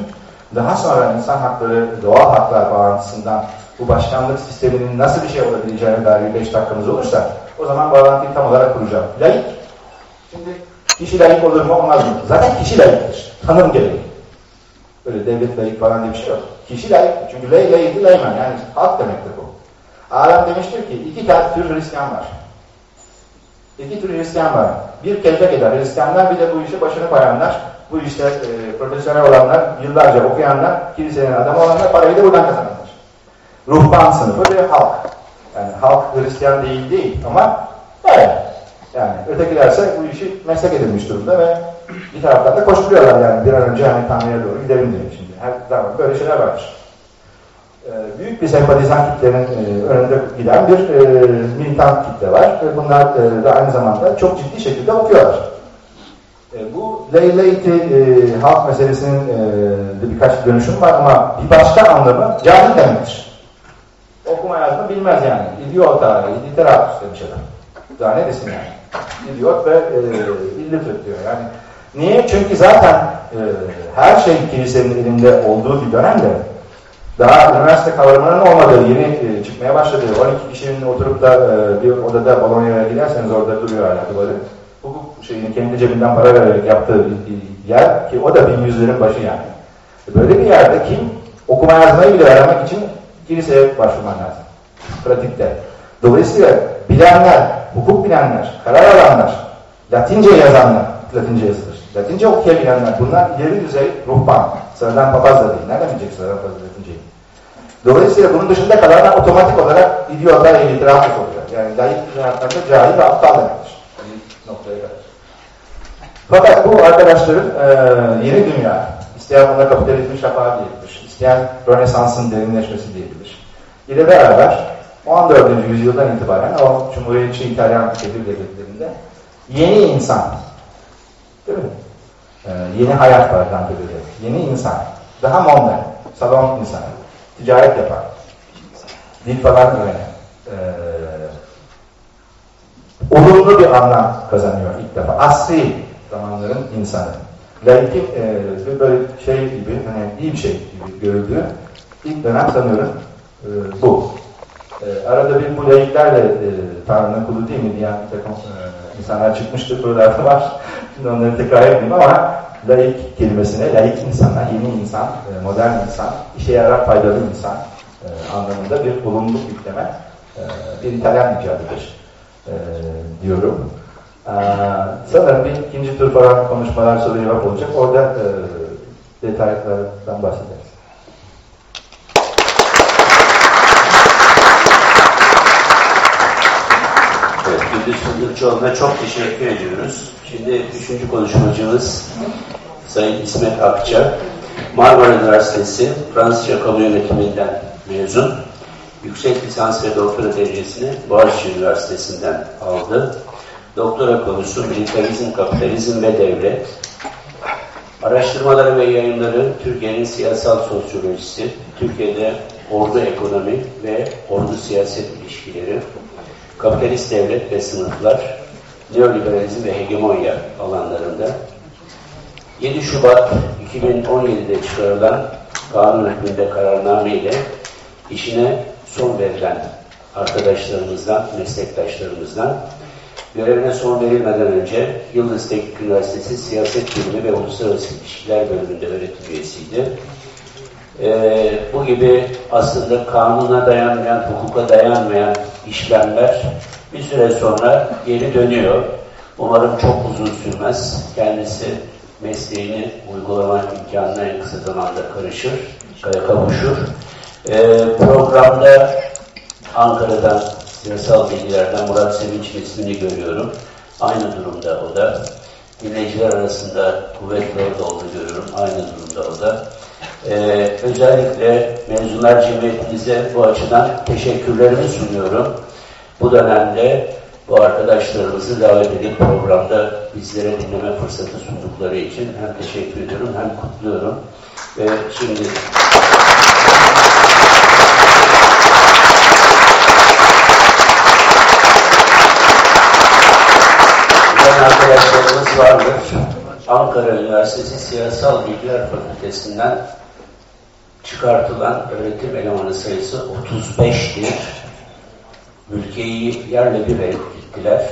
[SPEAKER 7] Daha sonra insan hakları, doğal haklar bağlantısından bu başkanlık sisteminin nasıl bir şey olabileceğine dair bir beş dakikamız olursa o zaman bağlantıyı tam olarak kuracağım. Laik, şimdi kişi layık olur mu olmaz mı? Zaten kişi layıktır. Tanım gereği. Böyle devlet layık falan diye bir şey yok. Kişi layık. Çünkü lay layıkı layman yani halk demektir bu. Alem demiştir ki iki tür Hristiyan var. İki tür Hristiyan var. Bir kelbek eder Hristiyanlar bir de bu işe başını koyanlar, bu işte e, profesyonel olanlar, yıllarca okuyanlar, kilisenin adamı olanlar parayı da buradan kazanırlar. Ruhban sınıfı ve halk. Yani halk Hristiyan değil değil ama evet. Yani ötekilerse bu işi meslek edilmiş durumda ve bir taraftan da koşturuyorlar yani bir an önce hani Tanrı'ya doğru gidelim diye şimdi. Her zaman böyle şeyler vardır. Ee, büyük bir sempatizan kitlerin e, önünde giden bir e, militant kitle var. Ve bunlar e, da aynı zamanda çok ciddi şekilde okuyorlar. Bu Leyleyti halk meselesinin de birkaç dönüşüm var ama bir başka anlamı cahil demektir. Okuma yazma bilmez yani. İdiota, literatüs demiş adam. Daha ne desin yani. Gidiyor ve illiterate diyor. Yani niye? Çünkü zaten her şey kilisenin elinde olduğu bir dönemde daha üniversite kavramının olmadığı, yeni e, çıkmaya başladığı, 12 kişinin oturup da e, bir odada Bolonya'ya giderseniz orada duruyor hala duvarı. Hukuk şeyini kendi cebinden para vererek yaptığı bir, yer ki o da bin yüzlerin başı yani. Böyle bir yerde kim okuma yazmayı bile öğrenmek için kiliseye başvurman lazım. Pratikte. Dolayısıyla bilenler, hukuk bilenler, karar alanlar, Latince yazanlar, Latince yazılır. Latince okuyabilenler, bunlar ileri düzey ruhban. Sıradan papaz da değil. Nereden bilecek sıradan papaz Latinceyi? Dolayısıyla bunun dışında kalanlar otomatik olarak idiotlar, illiteratus oluyor. Yani layık hayatlarında cahil ve aptal demektir. Bir. Fakat bu arkadaşların e, yeni dünya, isteyen buna kapitalizmin şafağı diyebilir, isteyen Rönesans'ın derinleşmesi diyebilir. ile beraber 14. yüzyıldan itibaren o Cumhuriyetçi İtalyan şehir devletlerinde yeni insan, değil mi? Ee, yeni hayat var. Yeni insan, daha modern, salon insanı, ticaret yapan, dil falan öğrenen, ee, olumlu bir anlam kazanıyor ilk defa. Asri zamanların insanı. Laikin e, böyle şey gibi, hani iyi bir şey gibi görüldüğü ilk dönem sanıyorum e, bu. E, arada bir bu laiklerle e, Tanrı'nın kulu değil mi diyen bir takım e, insanlar çıkmıştır, buralarda var. Şimdi onları tekrar etmeyeyim ama laik kelimesine, laik insanlar, yeni insan, e, modern insan, işe yarar faydalı insan e, anlamında bir olumluluk yükleme e, bir İtalyan icadıdır e, diyorum. Sanırım bir ikinci tur falan konuşmalar soru cevap olacak. Orada detaylardan bahsederiz.
[SPEAKER 4] Evet, Fındıkçıoğlu'na çok teşekkür ediyoruz. Şimdi üçüncü konuşmacımız Sayın İsmet Akça. Marmara Üniversitesi Fransızca Kamu Yönetiminden mezun. Yüksek lisans ve doktora derecesini Boğaziçi Üniversitesi'nden aldı. Doktora konusu militarizm, kapitalizm ve devlet. Araştırmaları ve yayınları Türkiye'nin siyasal sosyolojisi, Türkiye'de ordu ekonomi ve ordu siyaset ilişkileri, kapitalist devlet ve sınıflar, neoliberalizm ve hegemonya alanlarında 7 Şubat 2017'de çıkarılan kanun hükmünde kararname ile işine son verilen arkadaşlarımızdan, meslektaşlarımızdan görevine son verilmeden önce Yıldız Teknik Üniversitesi Siyaset Bilimi ve Uluslararası İlişkiler bölümünde öğretim üyesiydi. Ee, bu gibi aslında kanuna dayanmayan, hukuka dayanmayan işlemler bir süre sonra geri dönüyor. Umarım çok uzun sürmez. Kendisi mesleğini uygulama imkanına en kısa zamanda karışır, kavuşur. Ee, programda Ankara'dan siyasal bilgilerden Murat Sevinç'in ismini görüyorum. Aynı durumda o da. Dinleyiciler arasında kuvvetli orada olduğunu görüyorum. Aynı durumda o da. Ee, özellikle mezunlar cemiyetinize bu açıdan teşekkürlerimi sunuyorum. Bu dönemde bu arkadaşlarımızı davet edip programda bizlere dinleme fırsatı sundukları için hem teşekkür ediyorum hem kutluyorum. Ve şimdi arkadaşlarımız vardır. Ankara Üniversitesi Siyasal Bilgiler Fakültesinden çıkartılan öğretim elemanı sayısı 35'tir. Ülkeyi yerle bir ettiler.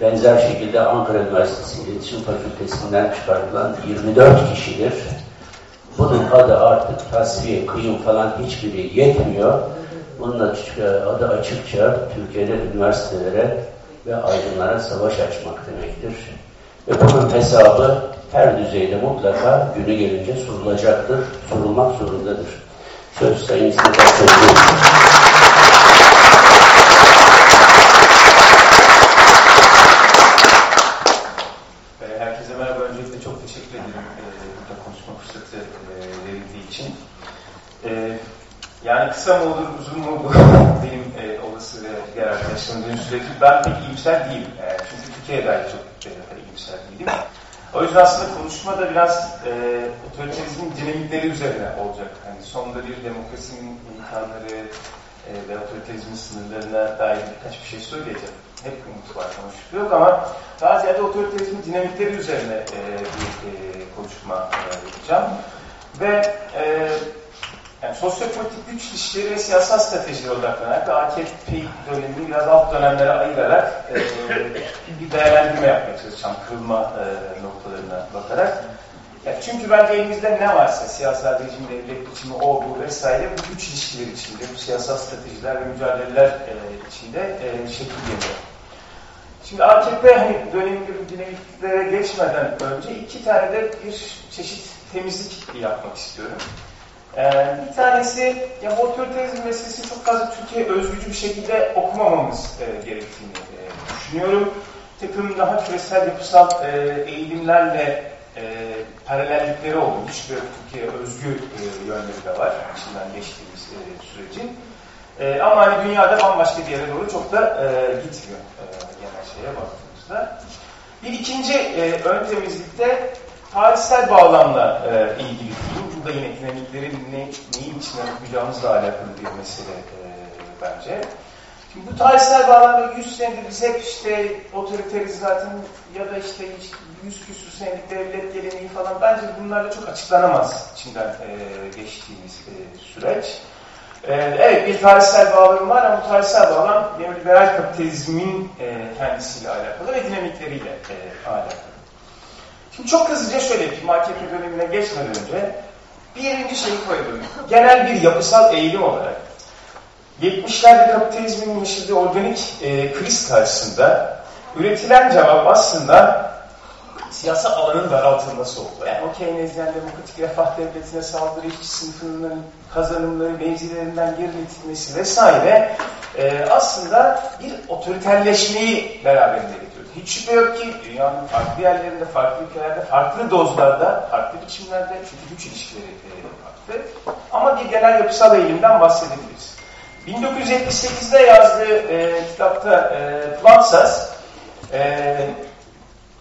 [SPEAKER 4] Benzer şekilde Ankara Üniversitesi İletişim Fakültesinden çıkartılan 24 kişidir. Bunun adı artık tasfiye, kıyım falan hiçbiri yetmiyor. Bunun adı açıkça Türkiye'de üniversitelere ve aydınlara savaş açmak demektir. Ve bunun hesabı her düzeyde mutlaka günü gelince sorulacaktır, sorulmak zorundadır. Söz Sayın İsmet
[SPEAKER 6] Herkese merhaba. Öncelikle çok teşekkür ederim e, burada konuşma fırsatı e, verildiği için. E, yani kısa mı olur, uzun mu bu benim e, olası ve diğer arkadaşlarımın süreci. Ben pek iyimser değilim. E, çünkü Türkiye'ye dair çok iyimser değilim. O yüzden aslında konuşma da biraz e, otoriterizmin dinamikleri üzerine olacak. Yani sonunda bir demokrasinin imkanları e, ve otoriterizmin sınırlarına dair birkaç bir şey söyleyeceğim. hep umut var şüphe yok ama daha ziyade otoriterizmin dinamikleri üzerine e, bir e, konuşma e, yapacağım. Ve e, yani sosyopolitik güç ilişkileri ve siyasal stratejiler odaklanarak ve AKP dönemini biraz alt dönemlere ayırarak e, bir değerlendirme yapmaya çalışacağım kırılma e, noktalarına bakarak. Yani çünkü bence elimizde ne varsa siyasal rejim, devlet biçimi, o bu vesaire bu güç ilişkileri içinde, bu siyasal stratejiler ve mücadeleler e, içinde e, şekilleniyor. Şimdi AKP hani döneminde bu dinamiklere geçmeden önce iki tane de bir çeşit temizlik yapmak istiyorum. Bir tanesi, ya bu otoriterizm meselesi çok fazla Türkiye özgücü bir şekilde okumamamız e, gerektiğini e, düşünüyorum. Takım daha küresel yapısal e, eğilimlerle e, paralellikleri olmuş ve Türkiye özgü e, yönleri de var içinden geçtiğimiz e, sürecin. E, ama hani dünyada bambaşka bir yere doğru çok da e, gitmiyor e, genel şeye baktığımızda. Bir ikinci e, ön temizlikte tarihsel bağlamla e, ilgili değil. Bu da yine dinamiklerin ne, neyin içine okuyacağımızla alakalı bir mesele e, bence. Şimdi bu tarihsel bağlamda 100 senedir biz hep işte otoriteriz zaten ya da işte 100 küsur senelik devlet geleneği falan bence bunlarla çok açıklanamaz içinden e, geçtiğimiz e, süreç. E, evet bir tarihsel bağlam var ama bu tarihsel bağlam neoliberal kapitalizmin e, kendisiyle alakalı ve dinamikleriyle e, alakalı. Şimdi çok hızlıca şöyle yapayım AKP dönemine geçmeden önce birinci şeyi koyalım. Genel bir yapısal eğilim olarak 70'lerde kapitalizmin yaşadığı organik e, kriz karşısında üretilen cevap aslında siyasal alanın daraltılması oldu. Yani o Keynesyen demokratik refah devletine saldırı, işçi sınıfının kazanımları, mevzilerinden geriletilmesi vesaire e, aslında bir otoriterleşmeyi beraberinde. Hiç şüphe yok ki dünyanın farklı yerlerinde, farklı ülkelerde, farklı dozlarda, farklı biçimlerde çünkü güç ilişkileri e, farklı. Ama bir genel yapısal eğilimden bahsedebiliriz. 1978'de yazdığı e, kitapta e, Plansas e,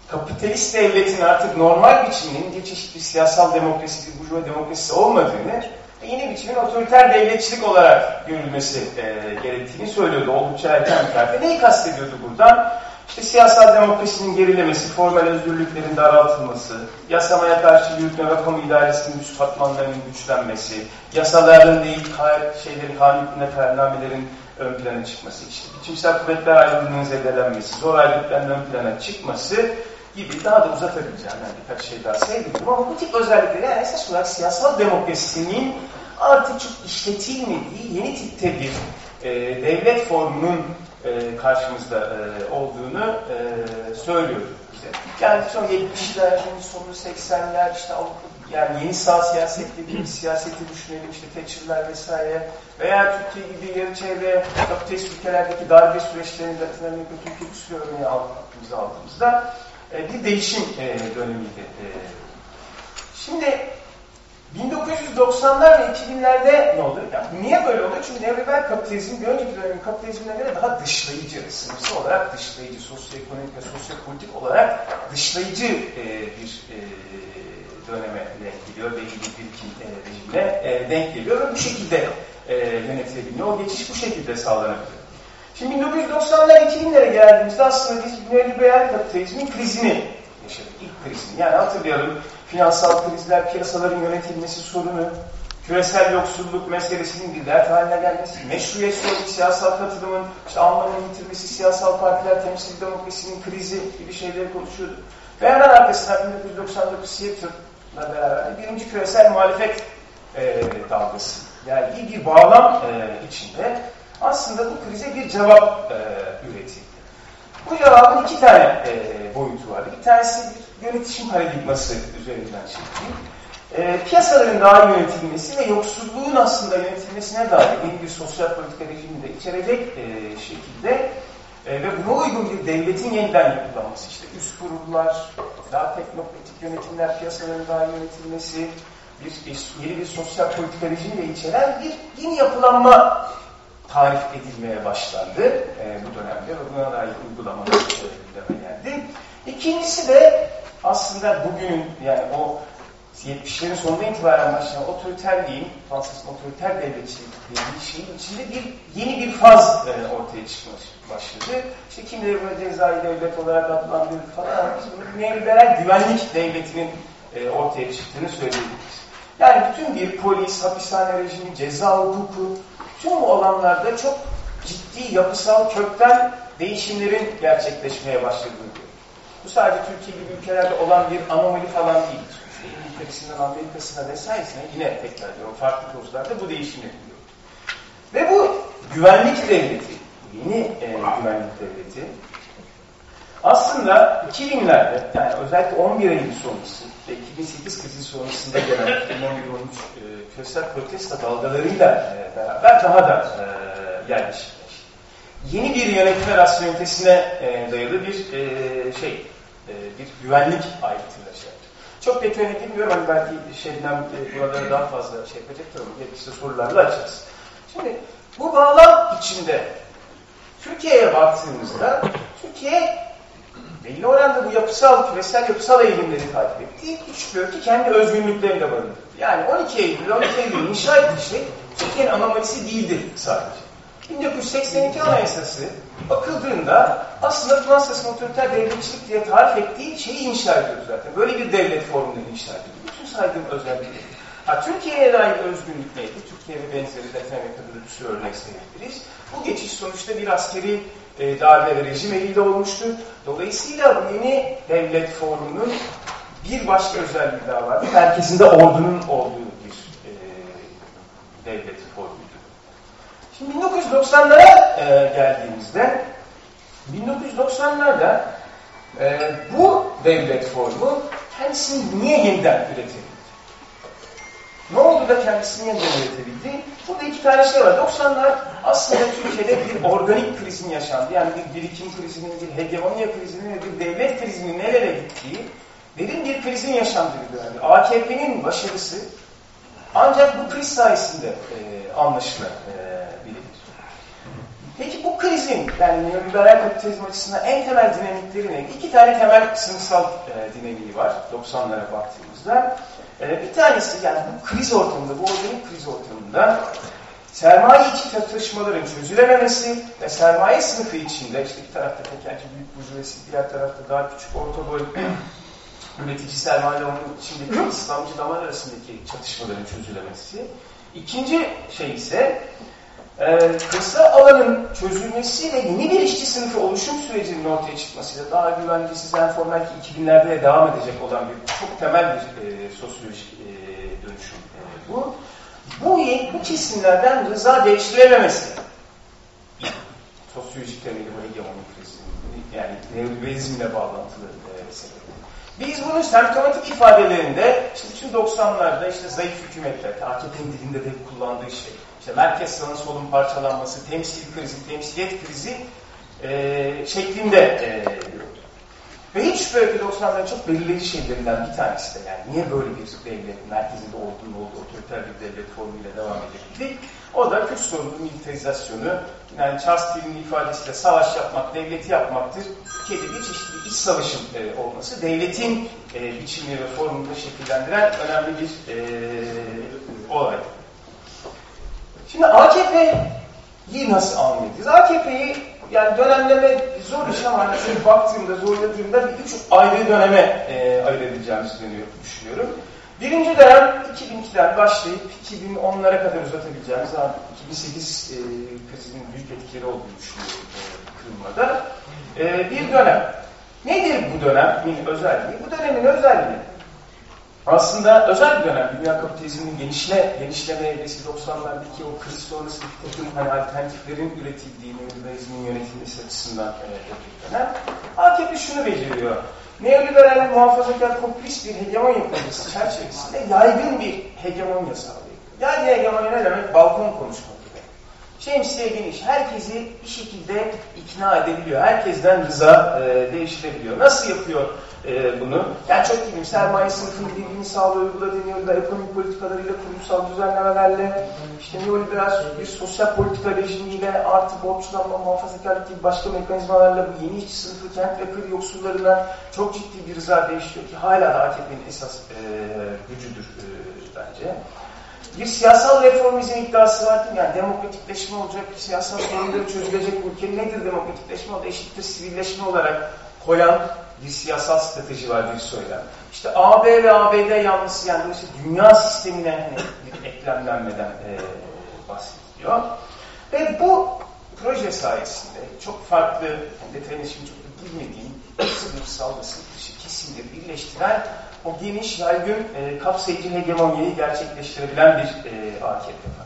[SPEAKER 6] kapitalist devletin artık normal biçiminin bir çeşit siyasal demokrasi, bir burjuva demokrasisi olmadığını yeni biçimin otoriter devletçilik olarak görülmesi e, gerektiğini söylüyordu oldukça erken bir tarihte. Neyi kastediyordu buradan? İşte siyasal demokrasinin gerilemesi, formal özgürlüklerin daraltılması, yasamaya karşı yürütme ve kamu idaresinin güç katmanlarının güçlenmesi, yasaların değil şeylerin, kanun kararnamelerin ön plana çıkması, işte biçimsel kuvvetler ayrılığının zedelenmesi, zor ayrılıkların ön plana çıkması gibi daha da uzatabileceğim yani birkaç şey daha sayabilirim ama bu tip özellikleri yani esas olarak siyasal demokrasinin artık çok işletilmediği yeni tipte bir e, devlet formunun e, karşımızda e, olduğunu e, söylüyor bize. Yani son 70'lerin sonu 80'ler işte yani yeni sağ siyaseti dediğimiz siyaseti düşünelim işte Thatcher'lar vesaire veya Türkiye gibi yarı çevre kapitalist ülkelerdeki darbe süreçlerinin Latin Amerika Türkiye sürü örneği aldığımızda, aldığımızda e, bir değişim e, dönemiydi. Şimdi 1990'lar ve 2000'lerde ne oldu? Yani niye böyle oldu? Çünkü neoliberal kapitalizm bir önceki dönemin kapitalizmine göre daha dışlayıcı, sınıfsal olarak dışlayıcı, sosyoekonomik ve sosyopolitik olarak dışlayıcı e, bir e, döneme denk geliyor, belli bir birikim e, denk geliyor ve bu şekilde e, yönetilebiliyor. O geçiş bu şekilde sağlanabiliyor. Şimdi 1990'lar 2000'lere geldiğimizde aslında biz neoliberal kapitalizmin krizini yaşadık. İlk krizini. Yani hatırlayalım finansal krizler, piyasaların yönetilmesi sorunu, küresel yoksulluk meselesinin bir dert haline gelmesi, meşruiyet sorunu, siyasal katılımın işte anlamını yitirmesi, siyasal partiler temsil demokrasinin krizi gibi şeyleri konuşuyordu. Ve hemen arkasından 1999 Seattle'la beraber birinci küresel muhalefet e, dalgası. Yani iyi bir bağlam e, içinde aslında bu krize bir cevap e, üretildi. Bu cevabın iki tane e, boyutu vardı. Bir tanesi bir yönetişim paradigması üzerinden çektiğim. E, piyasaların daha yönetilmesi ve yoksulluğun aslında yönetilmesine dair yeni bir sosyal politika rejimi de içerecek e, şekilde e, ve buna uygun bir devletin yeniden yapılanması, işte üst kurullar, daha teknokratik yönetimler, piyasaların daha yönetilmesi, bir, yeni bir sosyal politika rejimi de içeren bir yeni yapılanma tarif edilmeye başlandı e, bu dönemde ve buna dair uygulamalar gündeme geldi. İkincisi de aslında bugünün yani o 70'lerin sonunda itibaren başlayan otoriterliğin, Fransız otoriter devletçiliği şeyin içinde bir yeni bir faz e, ortaya çıkmış başladı. İşte kimileri bunu cezai devlet olarak adlandırdı falan. Bunu neoliberal güvenlik devletinin e, ortaya çıktığını söyleyebiliriz. Yani bütün bir polis, hapishane rejimi, ceza hukuku, tüm bu alanlarda çok ciddi yapısal kökten değişimlerin gerçekleşmeye başladığını Bu sadece Türkiye gibi ülkelerde olan bir anomali falan değil. İngiltere'sinden Amerika'sına vesairesine yine tekrar ediyorum farklı konularda bu değişim yapılıyor. Ve bu güvenlik devleti, yeni e, güvenlik devleti aslında 2000'lerde yani özellikle 11 Eylül sonrası ve 2008 krizi sonrasında gelen 2011-13 e, küresel protesto dalgalarıyla e, beraber daha da e, yerleşti. Yeni bir yönetme rasyonitesine e, dayalı bir e, şey, e, bir güvenlik ayrıtıyla çok detayını bilmiyorum. Hani belki şeyden e, buralara daha fazla şey yapacaktır ama gerekirse sorularla açarız. Şimdi bu bağlam içinde Türkiye'ye baktığımızda Türkiye belli oranda bu yapısal, küresel yapısal eğilimleri takip ettiği üç bölge kendi özgünlüklerini de barındırdı. Yani 12 Eylül, 12 Eylül inşa ettiği şey Türkiye'nin anomalisi değildir sadece. 1982 Anayasası bakıldığında aslında Fransız otoriter devletçilik diye tarif ettiği şeyi inşa ediyor zaten. Böyle bir devlet formunu inşa ediyor. Bütün saydığım özellikleri. Ha, Türkiye'ye dair özgünlük neydi? Türkiye ve benzeri Latin Amerika'da bir sürü örnek sayabiliriz. Bu geçiş sonuçta bir askeri e, darbe ve rejim eliyle olmuştu. Dolayısıyla bu yeni devlet formunun bir başka özelliği daha vardı. Merkezinde ordunun olduğu bir e, devlet formu. Şimdi 1990'lara e, geldiğimizde 1990'larda e, bu devlet formu kendisini niye yeniden üretebildi? Ne oldu da kendisini yeniden üretebildi? Burada iki tane şey var. 90'lar aslında Türkiye'de bir organik krizin yaşandı. Yani bir birikim krizinin, bir hegemonya krizinin bir devlet krizinin nereye gittiği derin bir krizin yaşandığı bir dönemdi. AKP'nin başarısı ancak bu kriz sayesinde e, anlaşılabilir. Peki bu krizin, yani neoliberal kapitalizm açısından en temel dinamikleri ne? İki tane temel sınıfsal e, dinamiği var 90'lara baktığımızda. E, bir tanesi yani bu kriz ortamında, bu organik kriz ortamında sermaye içi çatışmaların çözülememesi ve sermaye sınıfı içinde, işte bir tarafta tekelci büyük burjuvesi, diğer tarafta daha küçük orta boy üretici sermaye onun içindeki İslamcı damar arasındaki çatışmaların çözülemesi. İkinci şey ise e, kısa alanın çözülmesiyle yeni bir işçi sınıfı oluşum sürecinin ortaya çıkmasıyla daha güvencesiz enformal ki 2000'lerde de devam edecek olan bir çok temel bir e, sosyolojik e, dönüşüm e, bu. Bu, bu kesimlerden rıza değiştirememesi sosyolojik temeli bu hegemonik yani neoliberalizmle bağlantılı e. Biz bunun semptomatik ifadelerinde işte bütün 90'larda işte zayıf hükümetler, AKP'nin dilinde de kullandığı şey, işte merkez sağın solun parçalanması, temsil krizi, temsiliyet krizi e, şeklinde e, ve hiç şüphe ki 90'ların çok belirleyici şeylerinden bir tanesi de yani niye böyle bir devlet merkezinde olduğunu olduğu otoriter bir devlet formuyla devam edebildi. O da Kürt sorunun militarizasyonu, yani Charles Till'in ifadesiyle savaş yapmak, devleti yapmaktır. Türkiye'de bir çeşitli iç savaşın e, olması, devletin e, biçimini ve formunu şekillendiren önemli bir e, olay. Şimdi AKP'yi nasıl anlayacağız? AKP'yi yani dönemleme zor iş ama hani baktığımda, zorladığımda bir üç ayrı döneme e, ayırabileceğimizi düşünüyorum. Birinci dönem 2002'den başlayıp 2010'lara kadar uzatabileceğimiz, 2008 e, krizinin büyük etkileri olduğunu düşünüyorum e, kırılmada. E, bir dönem. Nedir bu dönemin özelliği? Bu dönemin özelliği aslında özel bir dönem. Dünya kapitalizminin genişle, genişleme evresi 90'lardaki o kriz sonrası bir takım hani alternatiflerin üretildiği neoliberalizmin yönetilmesi açısından e, bir dönem. AKP şunu beceriyor. Neoliberal muhafazakar kompleks bir hegemonya projesi çerçevesinde yaygın bir hegemonya sağlıyor. Yani hegemonya ne demek? Balkon konuşmak demek. şemsiye geniş. Herkesi bir şekilde ikna edebiliyor. Herkesten rıza e, değiştirebiliyor. Nasıl yapıyor e, bunu? Yani çok bileyim sermaye sınıfının birbirini sağlığı uyguladığı yolda ekonomik politikalarıyla, kurumsal düzenlemelerle, işte neoliberal bir sosyal politika rejimiyle, artı borçlanma, muhafazakarlık gibi başka mekanizmalarla bu yeni işçi sınıfı, kent ve kır yoksullarına çok ciddi bir rıza değişiyor ki hala da AKP'nin esas e, gücüdür e, bence. Bir siyasal reformizm iddiası var değil mi? Yani demokratikleşme olacak, siyasal sorunları çözülecek ülke nedir demokratikleşme? O da eşittir sivilleşme olarak koyan bir siyasal strateji var, bir söylem. İşte AB ve ABD yanlısı yani dolayısıyla dünya sistemine hani eklemlenmeden e, bahsediliyor. Ve bu proje sayesinde çok farklı, yani şimdi çok bilmediğim sınıfsal ve sınıf dışı kesimleri birleştiren o geniş, yaygın, e, kapsayıcı hegemonyayı gerçekleştirebilen bir e, AKP var.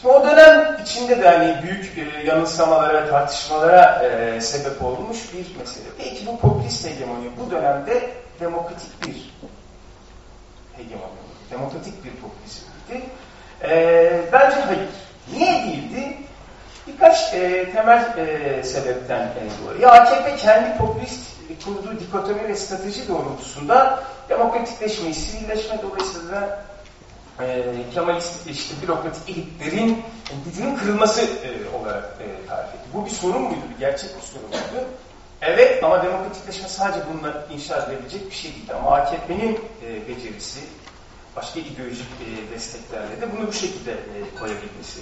[SPEAKER 6] Şimdi o dönem içinde de hani büyük e, yanılsamalara, tartışmalara e, sebep olmuş bir mesele. Peki bu popülist hegemonya bu dönemde demokratik bir hegemonya, demokratik bir popülizmdi. E, bence hayır. Niye değildi? Birkaç e, temel e, sebepten e, dolayı. AKP kendi popülist kurduğu dikotomi ve strateji doğrultusunda demokratikleşmeyi, sivilleşme dolayısıyla e, Kemalist işte bürokratik elitlerin gücünün kırılması e, olarak e, tarif etti. Bu bir sorun muydu? Bir gerçek bir sorun muydu? Evet ama demokratikleşme sadece bununla inşa edilebilecek bir şey değil. Ama AKP'nin e, becerisi, başka ideolojik desteklerle de bunu bu şekilde e, koyabilmesi.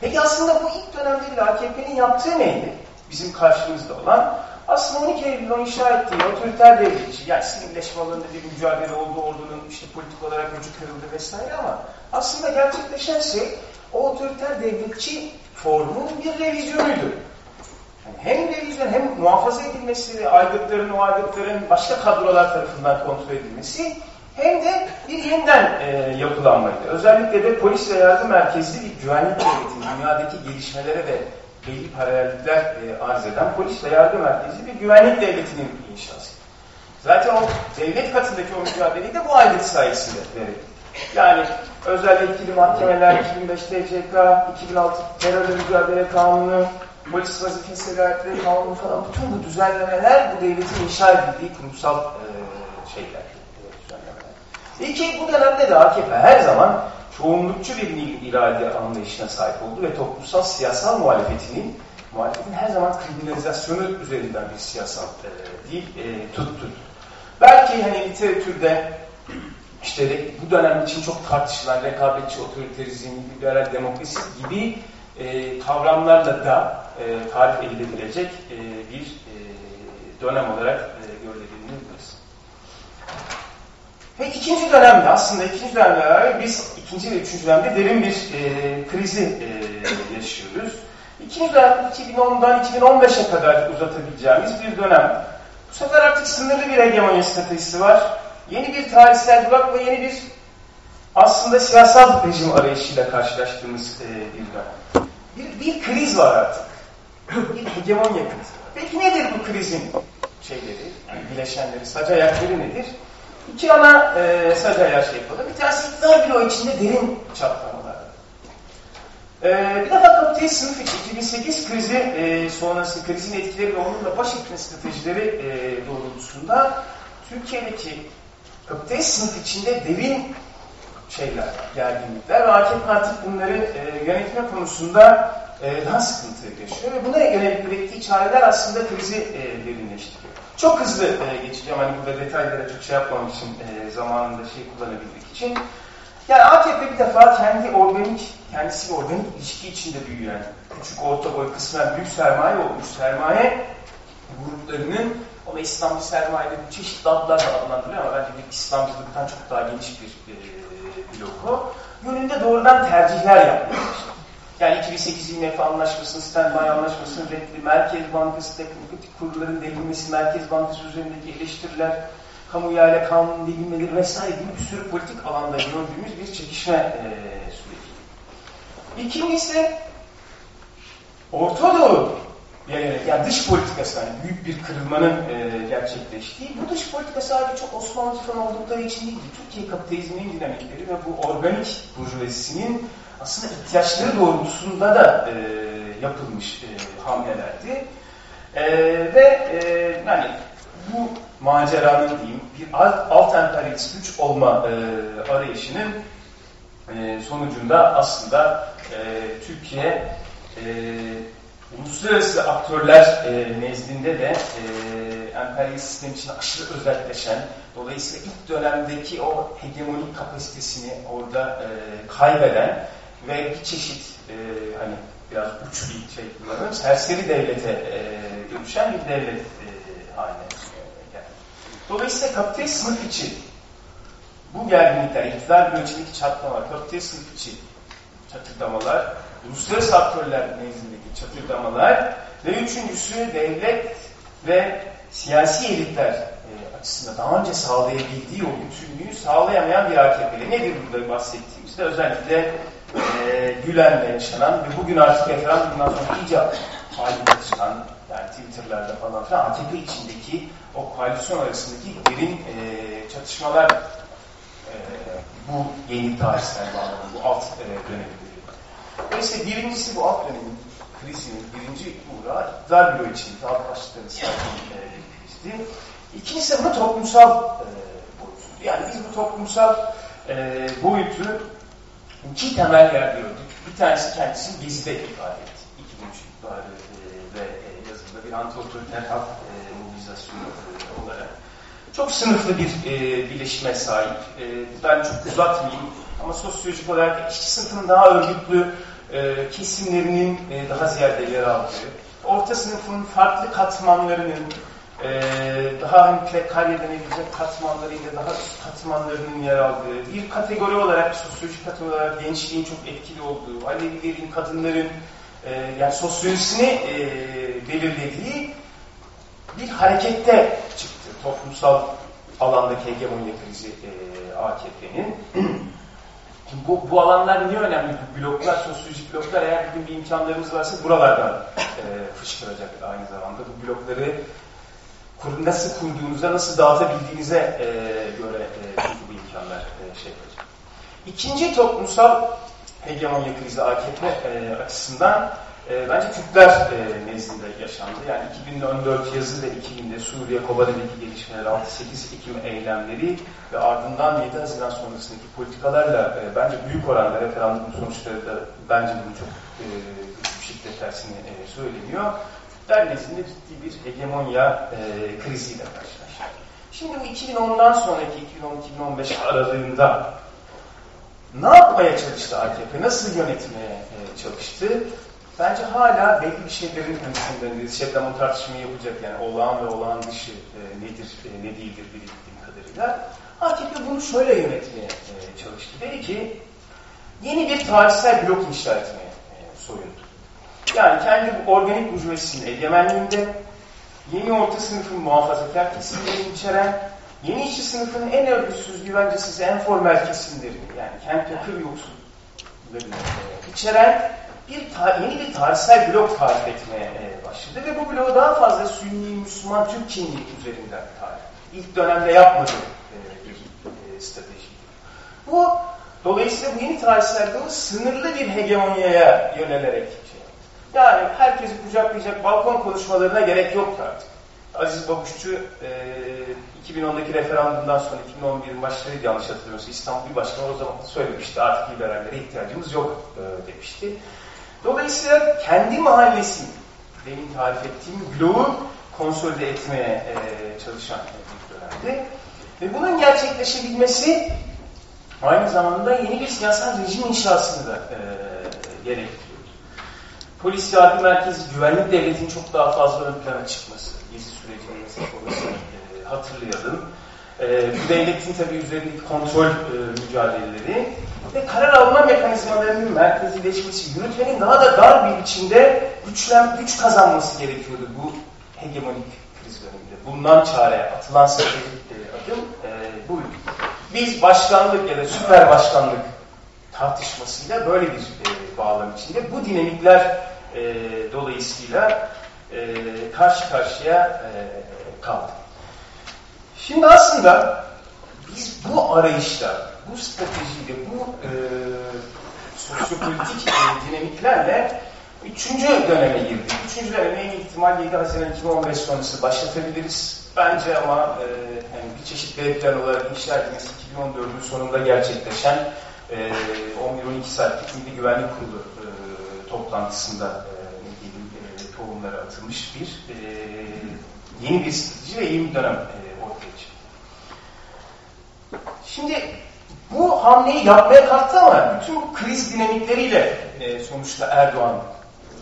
[SPEAKER 6] Peki aslında bu ilk dönemde AKP'nin yaptığı neydi? Bizim karşımızda olan aslında 12 Eylül'de inşa ettiği otoriter devletçi, yani sivilleşme alanında bir mücadele oldu, ordunun işte politik olarak gücü kırıldı vesaire ama aslında gerçekleşen şey o otoriter devletçi formun bir revizyonuydu. Yani hem revizyon hem muhafaza edilmesi, aygıtların, o aygıtların başka kadrolar tarafından kontrol edilmesi hem de bir yeniden e, yapılanmaydı. Özellikle de polis ve yardım merkezli bir güvenlik devleti, dünyadaki gelişmelere ve belli paralellikler e, arz eden polis ve yardım merkezi bir güvenlik devletinin inşası. Zaten o devlet katındaki o mücadeleyi de bu aygıt sayesinde verildi. Yani özel yetkili mahkemeler, 2005 TCK, 2006 terörle mücadele kanunu, polis vazifesi velayetleri kanunu falan bütün bu düzenlemeler bu devletin inşa edildiği kurumsal e, şeyler. İki, bu dönemde de AKP her zaman çoğunlukçu bir irade anlayışına sahip oldu ve toplumsal siyasal muhalefetinin muhalefetin her zaman kriminalizasyonu üzerinden bir siyasal e, değil e, tuttu. Belki hani literatürde işte bu dönem için çok tartışılan rekabetçi otoriterizm, liberal demokrasi gibi e, kavramlarla da e, tarif edilebilecek e, bir e, dönem olarak e, görülebilir. Ve ikinci dönemde aslında ikinci dönemde biz ikinci ve üçüncü dönemde derin bir e, krizi e, yaşıyoruz. İkinci dönem 2010'dan 2015'e kadar uzatabileceğimiz bir dönem. Bu sefer artık sınırlı bir hegemonya stratejisi var. Yeni bir tarihsel durak ve yeni bir aslında siyasal rejim arayışıyla karşılaştığımız e, bir dönem. Bir, bir kriz var artık. Bir hegemonya krizi. Peki nedir bu krizin şeyleri, yani bileşenleri, sac ayakları nedir? İki ana e, ayağı şey yapalım. Bir tanesi iktidar bloğu içinde derin çatlamalar. E, bir defa kapitalist sınıf için 2008 krizi e, sonrası krizin etkileri ve onunla baş etme stratejileri e, doğrultusunda Türkiye'deki kapitalist sınıf içinde derin şeyler, gerginlikler ve AKP artık bunları e, yönetme konusunda e, daha sıkıntı yaşıyor ve buna yönelik ürettiği çareler aslında krizi e, derinleştiriyor. Çok hızlı e, geçeceğim hani burada detaylara çok şey yapmamak için e, zamanında şey kullanabilmek için. Yani AKP bir defa kendi organik, kendisi organik ilişki içinde büyüyen, küçük orta boy kısmen büyük sermaye olmuş sermaye gruplarının ona İslamcı sermayede çeşitli adlarla adlandırılıyor ama bence bir İslamcılıktan çok daha geniş bir e, bloku. Yönünde doğrudan tercihler yapmaya Yani 2008 IMF anlaşmasının, standby anlaşmasının reddi, Merkez Bankası teknik kurulların delinmesi, Merkez Bankası üzerindeki eleştiriler, kamuyayla kanun delinmeleri vesaire gibi bir sürü politik alanda gördüğümüz bir çekişme e, süreci. İkincisi Orta Doğu yani dış politikası yani büyük bir kırılmanın e, gerçekleştiği. Bu dış politika sadece çok Osmanlı falan oldukları için değil, Türkiye kapitalizminin dinamikleri ve bu organik burjuvazisinin aslında ihtiyaçları doğrultusunda da e, yapılmış e, hamlelerdi. E, ve e, yani bu maceranın diyeyim bir alt, alt emperyalist güç olma e, arayışının e, sonucunda aslında e, Türkiye e, uluslararası aktörler e, nezdinde de e, emperyalist sistem için aşırı özelleşen, dolayısıyla ilk dönemdeki o hegemonik kapasitesini orada e, kaybeden ve bir çeşit e, hani biraz uç bir şey kullanıyorum, serseri devlete e, dönüşen bir devlet e, haline geldi. Dolayısıyla kapitalist sınıf içi bu gerginlikler, iktidar bloğundaki çatlama, kapitalist sınıf içi çatırdamalar, uluslararası aktörler nezdindeki çatırdamalar ve üçüncüsü devlet ve siyasi elitler e, açısından daha önce sağlayabildiği o bütünlüğü sağlayamayan bir AKP'li. Nedir burada bahsettiğimizde? Özellikle e, Gülen'le yaşanan ve bugün artık referandumdan sonra iyice halinde çıkan yani Twitter'larda falan filan AKP içindeki o koalisyon arasındaki derin e, çatışmalar e, bu yeni tarihsel bağlamda, bu alt e, dönemi Dolayısıyla birincisi bu alt dönemin krizinin birinci uğrağı iktidar bloğu için saydığım e, krizdi. İkincisi bu toplumsal e, boyutu. Yani biz bu toplumsal e, boyutu iki temel yer gördük. Bir tanesi kendisini Gezi'de ifade etti. 2003 iktidarı e, ve e, yazımda bir anti-otoriter halk e, mobilizasyonu e, olarak. Çok sınıflı bir e, bileşime sahip. E, ben çok uzatmayayım ama sosyolojik olarak işçi sınıfının daha örgütlü e, kesimlerinin e, daha ziyade yer aldığı, orta sınıfın farklı katmanlarının e, daha hani prekarye denebilecek katmanlarıyla daha katmanlarının yer aldığı, bir kategori olarak, sosyolojik kategori olarak gençliğin çok etkili olduğu, Alevilerin, kadınların e, yani sosyolojisini e, belirlediği bir harekette çıktı. Toplumsal alandaki hegemonya krizi e, AKP'nin. bu, bu alanlar niye önemli? Bu bloklar, sosyolojik bloklar eğer bugün bir imkanlarımız varsa buralardan e, fışkıracak aynı zamanda. Bu blokları kur, nasıl kurduğunuza, nasıl dağıtabildiğinize e, göre e, bu imkanlar e, şey yapacak. İkinci toplumsal hegemonya krizi AKP e, açısından e, bence Kürtler e, nezdinde yaşandı. Yani 2014 yazı ve 2000'de Suriye Kobani'deki gelişmeler, 6-8 Ekim eylemleri ve ardından 7 Haziran sonrasındaki politikalarla e, bence büyük oranda referandum sonuçları da bence bunu çok e, bir şekilde tersini e, söyleniyor. Nezdinde ciddi bir hegemonya e, kriziyle karşılaştı. Şimdi bu 2010'dan sonraki 2010-2015 aralığında ne yapmaya çalıştı AKP? Nasıl yönetmeye e, çalıştı? bence hala belli bir şeylerin üstünde şebnem o tartışmayı yapacak yani olağan ve olağan dışı e, nedir, e, ne değildir bildiğim kadarıyla. AKP bunu şöyle yönetmeye e, çalıştı. Dedi ki yeni bir tarihsel blok inşa etmeye e, soyundu. Yani kendi organik burjuvasinin egemenliğinde yeni orta sınıfın muhafazakar kesimlerini içeren, yeni işçi sınıfının en örgütsüz, güvencesiz, en formel kesimlerini yani kent yakır yoksullarını içeren bir yeni bir tarihsel blok tarif etmeye e, başladı ve bu bloğu daha fazla Sünni, Müslüman, Türk kimliği üzerinden tarif. İlk dönemde yapmadığı e, bir e, strateji. Bu dolayısıyla bu yeni tarihsel blok sınırlı bir hegemonyaya yönelerek Yani herkesi kucaklayacak balkon konuşmalarına gerek yoktu artık. Aziz Babuşçu e, 2010'daki referandumdan sonra 2011'in başlarıydı yanlış hatırlamıyorsam İstanbul Başkanı o zaman söylemişti artık liberallere ihtiyacımız yok e, demişti. Dolayısıyla kendi mahallesini, benim tarif ettiğim bloğu konsolide etmeye e, çalışan bir dönemdi. Ve bunun gerçekleşebilmesi aynı zamanda yeni bir siyasal rejim inşasını da e, gerektiriyor. Polis yargı merkezi güvenlik devletinin çok daha fazla ön plana çıkması, gezi sürecinin mesela e, hatırlayalım. E, devletin tabii üzerindeki kontrol e, mücadeleleri ve karar alma mekanizmalarının merkezileşmesi, yürütmenin daha da dar bir biçimde güçlen, güç kazanması gerekiyordu bu hegemonik kriz döneminde. Bundan çare atılan stratejik adım e, buydu. Biz başkanlık ya da süper başkanlık tartışmasıyla böyle bir e, bağlam içinde bu dinamikler e, dolayısıyla e, karşı karşıya e, kaldı. Şimdi aslında biz bu arayışta, bu stratejiyle, bu e, sosyopolitik e, dinamiklerle üçüncü döneme girdik. Üçüncü döneme en ihtimal 7 Haziran 2015 sonrası başlatabiliriz. Bence ama e, yani bir çeşit B plan olarak inşa edilmesi 2014'ün sonunda gerçekleşen e, 11-12 saatlik Milli Güvenlik Kurulu toplantısında e, diyelim, e, tohumları atılmış bir e, yeni bir strateji ve yeni bir dönem e, ortaya çıktı. Şimdi bu hamleyi yapmaya kalktı ama bütün kriz dinamikleriyle e, sonuçta Erdoğan,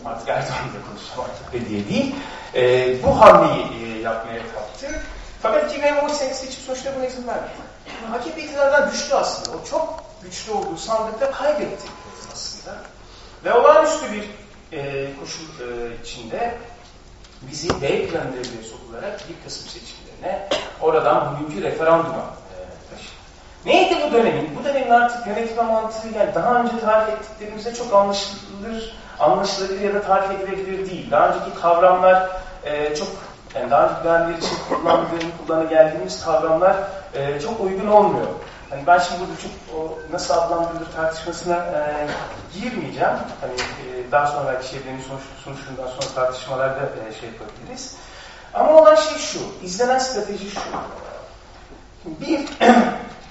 [SPEAKER 6] artık Erdoğan'la konuşacağım artık belediye değil, e, bu hamleyi e, yapmaya kalktı. Fakat 2013 senesi için sonuçta buna izin vermedi. AKP iktidardan düştü aslında. O çok güçlü olduğu sandıkta kaybetti. Ve olağanüstü bir e, koşul e, içinde bizi B plan devreye sokularak bir Kasım seçimlerine oradan bugünkü referanduma e, taşıdı. Neydi bu dönemin? Bu dönemin artık yönetme mantığı yani daha önce tarif ettiklerimize çok anlaşılır, anlaşılabilir ya da tarif edilebilir değil. Daha önceki kavramlar e, çok yani daha önce dönemler için kullandığım, kullanı geldiğimiz kavramlar e, çok uygun olmuyor. Hani ben şimdi burada çok o nasıl adlandırılır tartışmasına e, girmeyeceğim. Hani e, daha sonraki şeylerin sonuç, sonuçlarından sonra tartışmalarda e, şey yapabiliriz. Ama olan şey şu, izlenen strateji şu. Bir,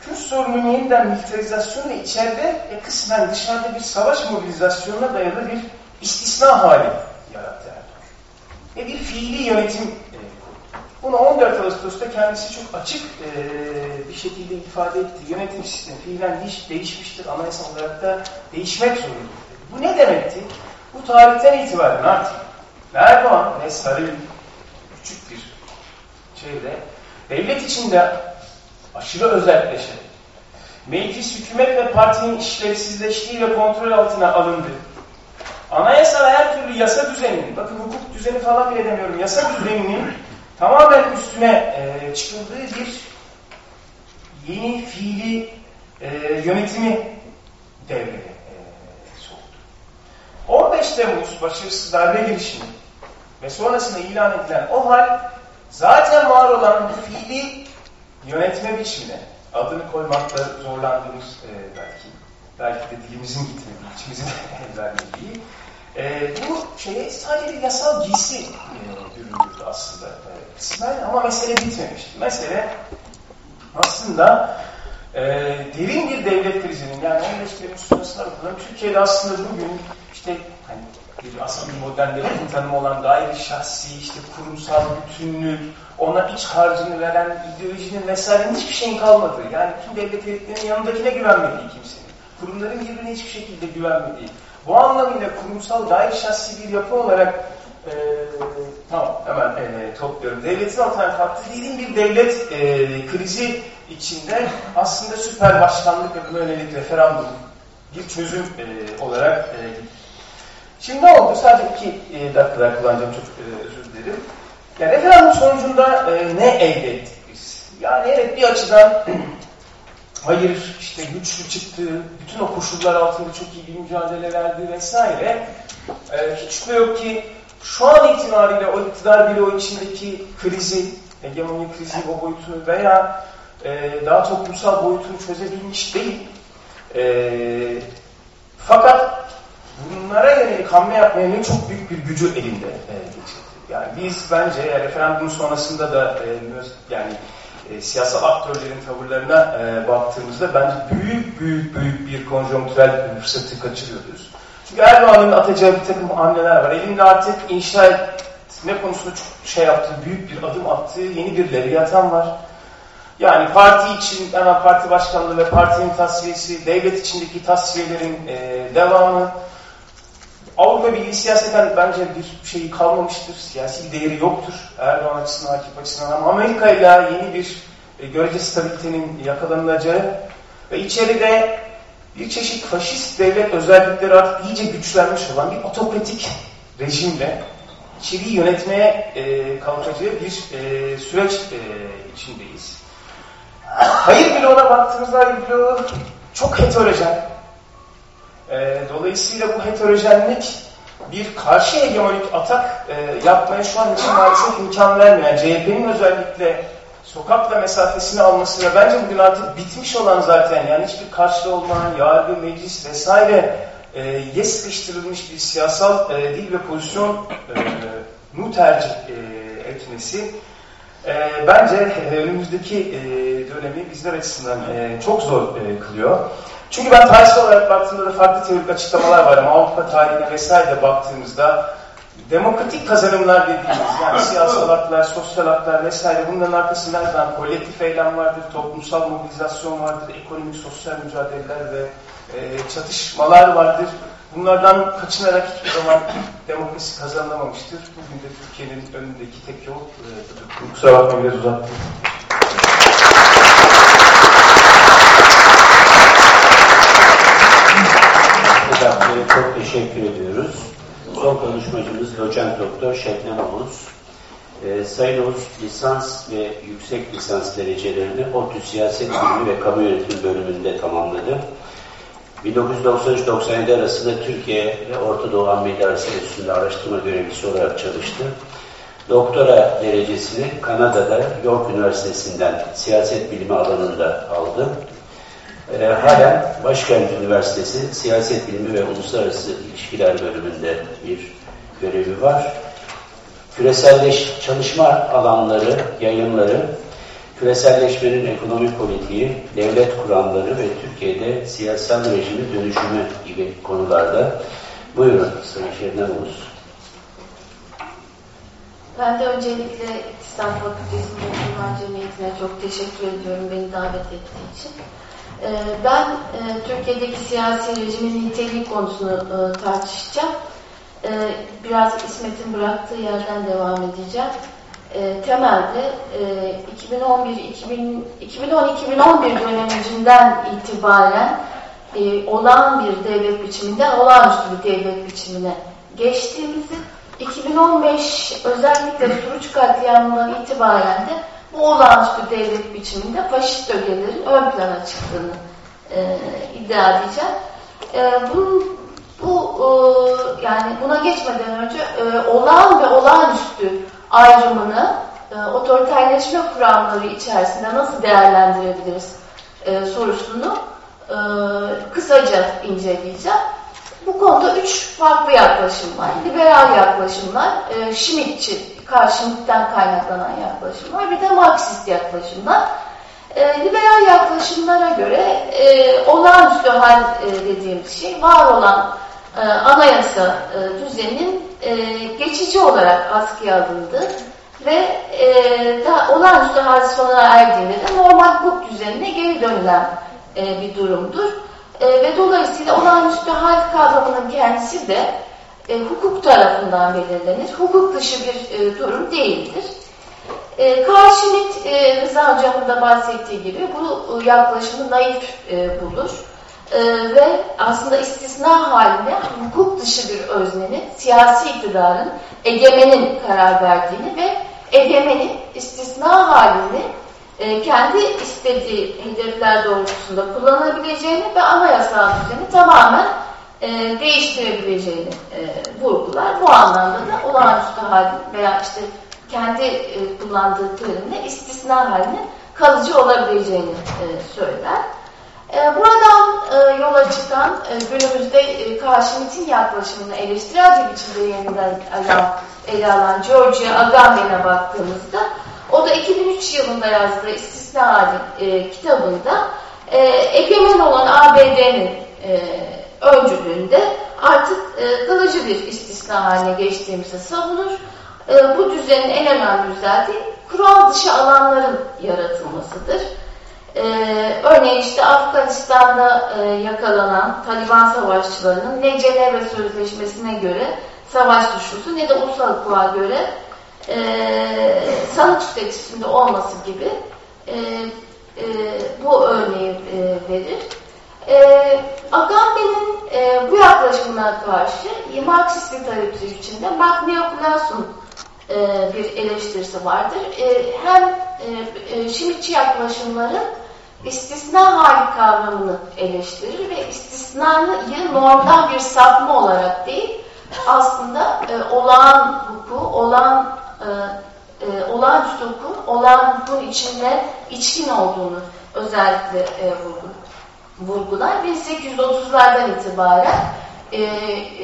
[SPEAKER 6] Kürt sorunun yeniden militarizasyonu içeride ve kısmen dışarıda bir savaş mobilizasyonuna dayalı bir istisna hali yarattı Erdoğan. Ve bir fiili yönetim bunu 14 Ağustos'ta kendisi çok açık e, bir şekilde ifade etti. Yönetim sistemi fiilen değiş, değişmiştir. Anayasal olarak da değişmek zorundadır. Bu ne demekti? Bu tarihten itibaren artık Erdoğan ve Sarı'nın küçük bir çevre devlet içinde aşırı özelleşen, meclis, hükümet ve partinin işlevsizleştiği ve kontrol altına alındı. Anayasal her türlü yasa düzeninin, bakın hukuk düzeni falan bile demiyorum, yasa düzeninin tamamen üstüne e, çıkıldığı bir yeni fiili e, yönetimi devreye e, soktu. 15 Temmuz başarısız darbe girişimi ve sonrasında ilan edilen o hal zaten var olan fiili yönetme biçimine adını koymakta zorlandığımız e, belki belki de dilimizin gitmediği, içimizin vermediği e, bu şeye sadece bir yasal giysi e, aslında e, kısmen ama mesele bitmemişti. Mesele aslında e, derin bir devlet krizinin yani 15 Temmuz sonrasında bakılan Türkiye'de aslında bugün işte hani bir aslında modern devletin tanımı olan gayri şahsi, işte kurumsal bütünlük, ona iç harcını veren ideolojinin vesairenin hiçbir şeyin kalmadığı. Yani tüm devlet elitlerinin yanındakine güvenmediği kimsenin. Kurumların birbirine hiçbir şekilde güvenmediği. Bu anlamıyla kurumsal gayri şahsi bir yapı olarak e, tamam hemen e, topluyorum. Devletin altına kalktığı derin bir devlet e, krizi içinde aslında süper başkanlık ve buna yönelik referandum bir çözüm e, olarak e, Şimdi ne oldu? Sadece iki e, dakikada kullanacağım çok e, özür dilerim. Yani referandum sonucunda e, ne elde ettik biz? Yani evet bir açıdan hayır işte güçlü çıktı, bütün o koşullar altında çok iyi bir mücadele verdi vesaire. E, hiç şüphe yok ki şu an itibariyle o iktidar bile o içindeki krizi, hegemoni krizi o boyutunu veya e, daha toplumsal boyutunu çözebilmiş değil. E, fakat bunlara yönelik hamle yapmaya ne çok büyük bir gücü elinde e, geçirdi. Yani biz bence e, referandum sonrasında da e, yani e, siyasal aktörlerin tavırlarına e, baktığımızda bence büyük büyük büyük bir konjonktürel fırsatı kaçırıyoruz. Çünkü Erdoğan'ın atacağı bir takım hamleler var. Elinde artık inşa etme konusunda çok şey yaptığı, büyük bir adım attığı yeni bir leviyatan var. Yani parti için hemen parti başkanlığı ve partinin tasfiyesi, devlet içindeki tasfiyelerin e, devamı, Avrupa Birliği siyaseten bence bir şeyi kalmamıştır. Siyasi bir değeri yoktur. Erdoğan açısından, Akif açısından ama Amerika ile yeni bir e, görece stabilitenin yakalanılacağı ve içeride bir çeşit faşist devlet özellikleri artık iyice güçlenmiş olan bir otokratik rejimle içeriği yönetmeye e, kalkacağı bir e, süreç e, içindeyiz. Hayır bloğuna baktığımızda hayır çok heterojen. E, dolayısıyla bu heterojenlik bir karşı hegemonik atak e, yapmaya şu an için maalesef imkan vermiyor. Yani CHP'nin özellikle sokakla mesafesini alması bence bugün artık bitmiş olan zaten yani hiçbir karşılığı olmayan yargı, meclis vesaire e, ye sıkıştırılmış bir siyasal e, dil ve pozisyon e, mu tercih e, etmesi e, bence e, önümüzdeki e, dönemi bizler açısından e, çok zor e, kılıyor. Çünkü ben tarihsel olarak baktığımda da farklı teorik açıklamalar var ama Avrupa tarihine vesaire de baktığımızda demokratik kazanımlar dediğimiz yani siyasal haklar, sosyal haklar vesaire bunların arkasında her zaman kolektif eylem vardır, toplumsal mobilizasyon vardır, ekonomik, sosyal mücadeleler ve e, çatışmalar vardır. Bunlardan kaçınarak hiçbir zaman demokrasi kazanılamamıştır. Bugün de Türkiye'nin önündeki tek yol e, Kusura bakmayın biraz uzattım.
[SPEAKER 4] çok teşekkür ediyoruz. Son konuşmacımız doçent doktor Şebnem Oğuz. Ee, Sayın Oğuz lisans ve yüksek lisans derecelerini ODTÜ Siyaset Bilimi ve Kamu Yönetimi bölümünde tamamladı. 1993-97 arasında Türkiye ve Orta Doğu Amerika Arası Enstitüsü'nde araştırma görevlisi olarak çalıştı. Doktora derecesini Kanada'da York Üniversitesi'nden siyaset bilimi alanında aldı. E, halen Başkent Üniversitesi Siyaset Bilimi ve Uluslararası İlişkiler bölümünde bir görevi var. Küreselleş çalışma alanları, yayınları, küreselleşmenin ekonomi politiği, devlet kuramları ve Türkiye'de siyasal rejimi dönüşümü gibi konularda. Buyurun Sayın Şebnem Ulus.
[SPEAKER 8] Ben de öncelikle İktisat Fakültesi Mezunlar Cemiyeti'ne çok teşekkür ediyorum beni davet ettiği için. Ee, ben e, Türkiye'deki siyasi rejimin niteliği konusunu e, tartışacağım. Ee, biraz İsmet'in bıraktığı yerden devam edeceğim. Temelde 2011-2010-2011 döneminden itibaren e, olağan bir devlet biçiminden olağanüstü bir devlet biçimine geçtiğimizi 2015 özellikle Suruç katliamından itibaren de olağanüstü devlet biçiminde faşist ögelerin ön plana çıktığını e, iddia edeceğim. E, bunun, bu e, yani buna geçmeden önce e, olağan ve olağanüstü ayrımını e, otoriterleşme kuramları içerisinde nasıl değerlendirebiliriz e, sorusunu e, kısaca inceleyeceğim. Bu konuda üç farklı yaklaşım var. Liberal yaklaşımlar, e, Schmidtçi, karşılıktan kaynaklanan yaklaşımlar, bir de Marksist yaklaşımlar. E, liberal yaklaşımlara göre e, olağanüstü hal e, dediğimiz şey var olan e, anayasa e, düzeninin e, geçici olarak askıya alındı ve e, da, olağanüstü hal sona erdiğinde de normal hukuk düzenine geri dönülen e, bir durumdur. E, ve dolayısıyla olağanüstü hal kavramının kendisi de e, hukuk tarafından belirlenir. Hukuk dışı bir e, durum değildir. E, Carl Schmitt, e, Rıza Hocam'ın da bahsettiği gibi bu e, yaklaşımı naif e, bulur. E, ve aslında istisna halinde hukuk dışı bir öznenin, siyasi iktidarın, egemenin karar verdiğini ve egemenin istisna halini e, kendi istediği hedefler doğrultusunda kullanabileceğini ve anayasal düzeni tamamen e, değiştirebileceğini e, vurgular. Bu anlamda da olağanüstü hal veya işte kendi e, kullandığı terimle istisna halinin kalıcı olabileceğini e, söyler. E, buradan e, yola çıkan e, günümüzde e, Karşımit'in yaklaşımını eleştirel bir biçimde yeniden alan, ele alan Georgia Agamben'e baktığımızda o da 2003 yılında yazdığı İstisna Hali e, kitabında e, egemen olan ABD'nin e, öncülüğünde artık e, kalıcı bir istisna haline geçtiğimizi savunur. E, bu düzenin en önemli özelliği kural dışı alanların yaratılmasıdır. E, örneğin işte Afganistan'da e, yakalanan Taliban savaşçılarının ne Cenevre Sözleşmesi'ne göre savaş suçlusu ne de ulusal hukuka göre e, sanık statüsünde olması gibi e, e, bu örneği e, verir. E, Agamben'in e, bu yaklaşımına karşı Marksist literatür içinde Mark Neoklas'un e, bir eleştirisi vardır. E, hem e, e, Şimitçi yaklaşımların istisna hali kavramını eleştirir ve istisnayı normdan bir sapma olarak değil, aslında e, olağan hukuku, olağan e, e, olağanüstü hukukun, olağan hukukun içinde içkin olduğunu özellikle e, vurgular. 1830'lardan itibaren e,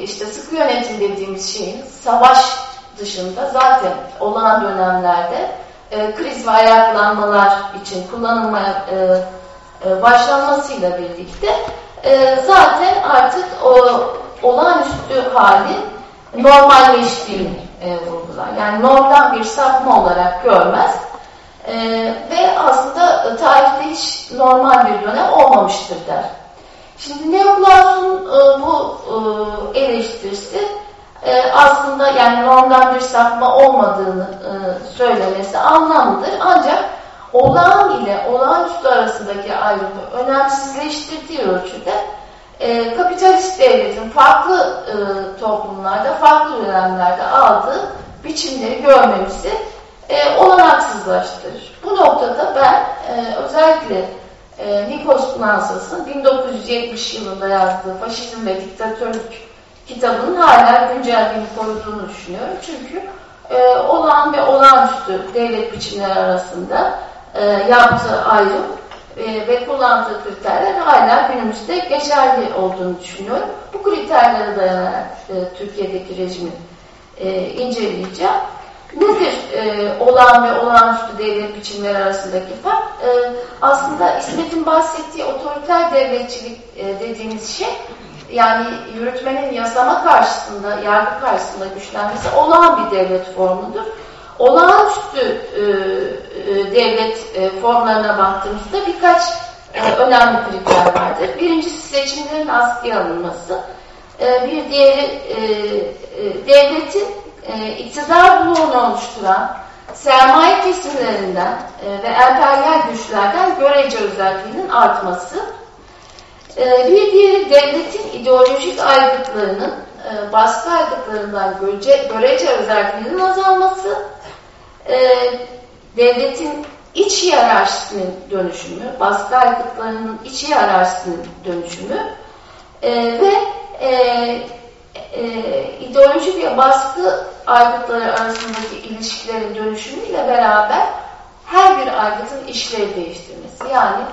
[SPEAKER 8] işte sıkı yönetim dediğimiz şeyin savaş dışında zaten olağan dönemlerde e, kriz ve ayaklanmalar için kullanılmaya e, e, başlanmasıyla birlikte e, zaten artık o olağanüstü halin normalleştiğini e, vurgular. Yani normdan bir sapma olarak görmez. E, ve aslında tarihte hiç normal bir dönem olmamıştır der. Şimdi Neoklas'ın e, bu e, eleştirisi e, aslında yani normdan bir sapma olmadığını e, söylemesi anlamlıdır. Ancak olağan ile olağanüstü arasındaki ayrımı önemsizleştirdiği ölçüde e, kapitalist devletin farklı e, toplumlarda, farklı dönemlerde aldığı biçimleri görmemizi olanaksızlaştırır. Bu noktada ben e, özellikle e, Nikos Pnansas'ın 1970 yılında yazdığı Faşizm ve Diktatörlük kitabının hala güncelliğini koruduğunu düşünüyorum. Çünkü e, olağan ve olağanüstü devlet biçimleri arasında e, yaptığı ayrım e, ve kullandığı kriterler hala günümüzde geçerli olduğunu düşünüyorum. Bu kriterlere dayanarak e, Türkiye'deki rejimi e, inceleyeceğim. Nedir e, olağan ve olağanüstü devlet biçimleri arasındaki fark? E, aslında İsmet'in bahsettiği otoriter devletçilik e, dediğimiz şey yani yürütmenin yasama karşısında, yargı karşısında güçlenmesi olağan bir devlet formudur. Olağanüstü e, e, devlet e, formlarına baktığımızda birkaç e, önemli kriter vardır. Birincisi seçimlerin askıya alınması. E, bir diğeri e, e, devletin e, iktidar bloğunu oluşturan sermaye kesimlerinden e, ve emperyal güçlerden görece özelliğinin artması. E, bir diğeri devletin ideolojik aygıtlarının e, baskı aygıtlarından görece, görece özelliğinin azalması, e, devletin iç hiyerarşisinin dönüşümü, baskı aygıtlarının iç hiyerarşisinin dönüşümü e, ve e, e, ideolojik ve baskı aygıtları arasındaki ilişkilerin dönüşümüyle beraber her bir aygıtın işlev değiştirmesi. Yani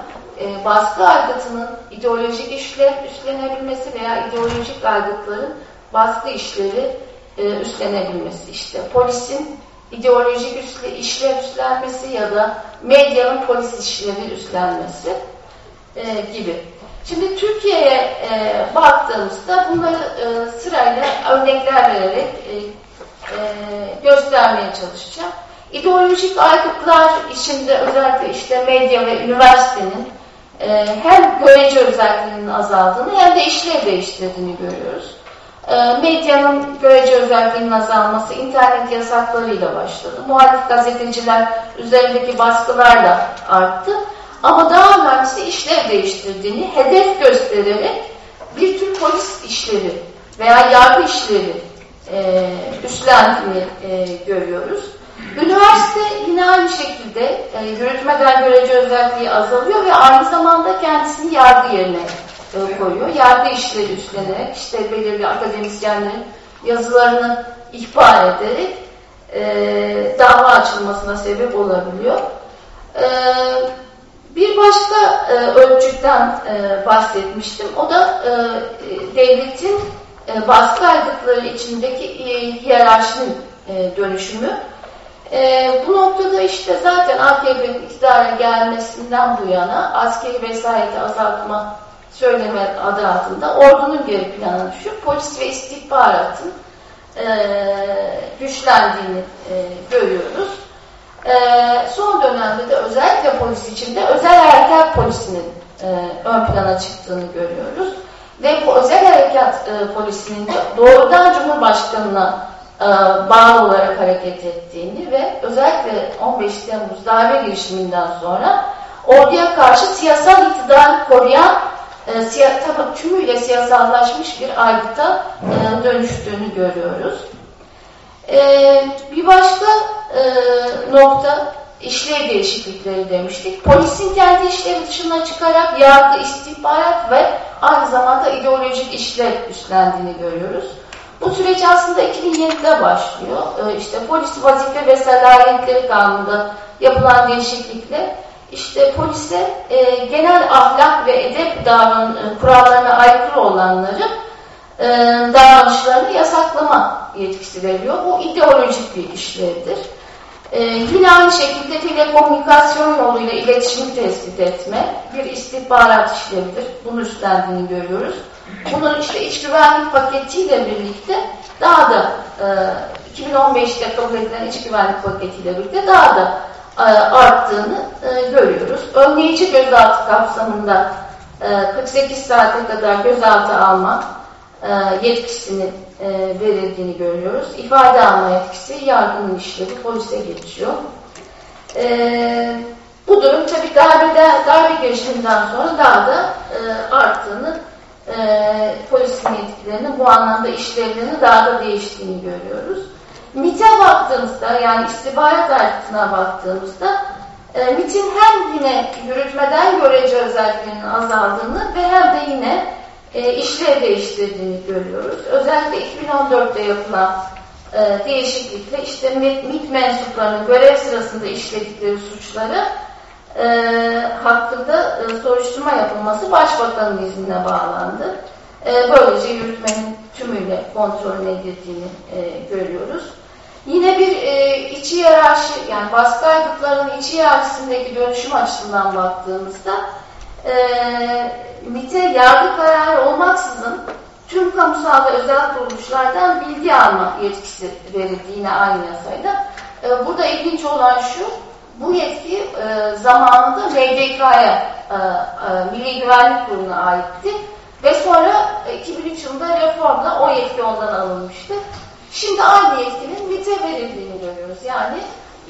[SPEAKER 8] e, baskı aygıtının ideolojik işlev üstlenebilmesi veya ideolojik aygıtların baskı işleri e, üstlenebilmesi. İşte polisin ideolojik üstle, işlev üstlenmesi ya da medyanın polis işlevi üstlenmesi e, gibi. Şimdi Türkiye'ye e, baktığımızda bunları e, sırayla örnekler vererek e, e, göstermeye çalışacağım. İdeolojik aygıtlar içinde özellikle işte medya ve üniversitenin e, hem görece özelliğinin azaldığını hem de işlev değiştirdiğini görüyoruz. E, medyanın görece özelliğinin azalması internet yasaklarıyla başladı. Muhalif gazeteciler üzerindeki baskılarla arttı. Ama daha önemlisi işlev değiştirdiğini hedef göstererek bir tür polis işleri veya yargı işleri e, üstlendiğini e, görüyoruz. Üniversite yine aynı şekilde e, yürütmeden görece özelliği azalıyor ve aynı zamanda kendisini yargı yerine e, koyuyor. Yargı işleri üstlenerek işte belirli akademisyenlerin yazılarını ihbar ederek e, dava açılmasına sebep olabiliyor. E, bir başka e, ölçütten e, bahsetmiştim. O da e, devletin e, baskı aygıtları içindeki e, hiyerarşinin e, dönüşümü. E, bu noktada işte zaten AKP'nin iktidara gelmesinden bu yana askeri vesayeti azaltma söyleme adı altında ordunun geri plana düşüp polis ve istihbaratın e, güçlendiğini e, görüyoruz. E, son dönemde de özellikle polis içinde özel harekat polisinin e, ön plana çıktığını görüyoruz. Ve bu özel harekat e, polisinin de doğrudan Cumhurbaşkanı'na e, bağlı olarak hareket ettiğini ve özellikle 15 Temmuz darbe girişiminden sonra orduya karşı siyasal iktidar koruyan e, siya, tabi tümüyle siyasallaşmış bir aygıta e, dönüştüğünü görüyoruz. E, bir başka e, nokta işlev değişiklikleri demiştik. Polisin kendi işlevi dışına çıkarak yargı, istihbarat ve aynı zamanda ideolojik işlev üstlendiğini görüyoruz. Bu süreç aslında 2007'de başlıyor. E, işte polis vazife ve salayetleri kanununda yapılan değişiklikle işte polise e, genel ahlak ve edep davran e, kurallarına aykırı olanları e, davranışlarını yasaklama yetkisi veriyor. Bu ideolojik bir işlevdir. E, yine aynı şekilde telekomünikasyon yoluyla iletişimi tespit etme bir istihbarat işlevidir. Bunu üstlendiğini görüyoruz. Bunun işte iç güvenlik paketiyle birlikte daha da e, 2015'te kabul edilen iç güvenlik paketiyle birlikte daha da e, arttığını e, görüyoruz. Önleyici gözaltı kapsamında 48 e, saate kadar gözaltı alma yetkisini verildiğini görüyoruz. İfade alma yetkisi yargının işlevi polise geçiyor. Bu durum tabi darbede, darbe girişiminden sonra daha da arttığını, polisin yetkilerinin bu anlamda işlevlerinin daha da değiştiğini görüyoruz. MIT'e baktığımızda yani istihbarat ayrıntısına baktığımızda e, MIT'in hem yine yürütmeden görece özelliklerinin azaldığını ve hem de yine e, işlev değiştirdiğini görüyoruz. Özellikle 2014'te yapılan e, değişiklikle işte MIT mensuplarının görev sırasında işledikleri suçları e, hakkında e, soruşturma yapılması Başbakanın iznine bağlandı. E, böylece yürütmenin tümüyle kontrol edildiğini e, görüyoruz. Yine bir e, içi yararşı, yani baskı aygıtlarının içi yararşısındaki dönüşüm açısından baktığımızda e, MIT'e yargı kararı olmaksızın tüm kamusal ve özel kuruluşlardan bilgi alma yetkisi verildi yine aynı yasayla. E, burada ilginç olan şu, bu yetki e, zamanında MDK'ya, e, e, Milli Güvenlik Kurulu'na aitti ve sonra 2003 yılında reformla o yetki ondan alınmıştı. Şimdi aynı yetkinin MIT'e verildiğini görüyoruz. Yani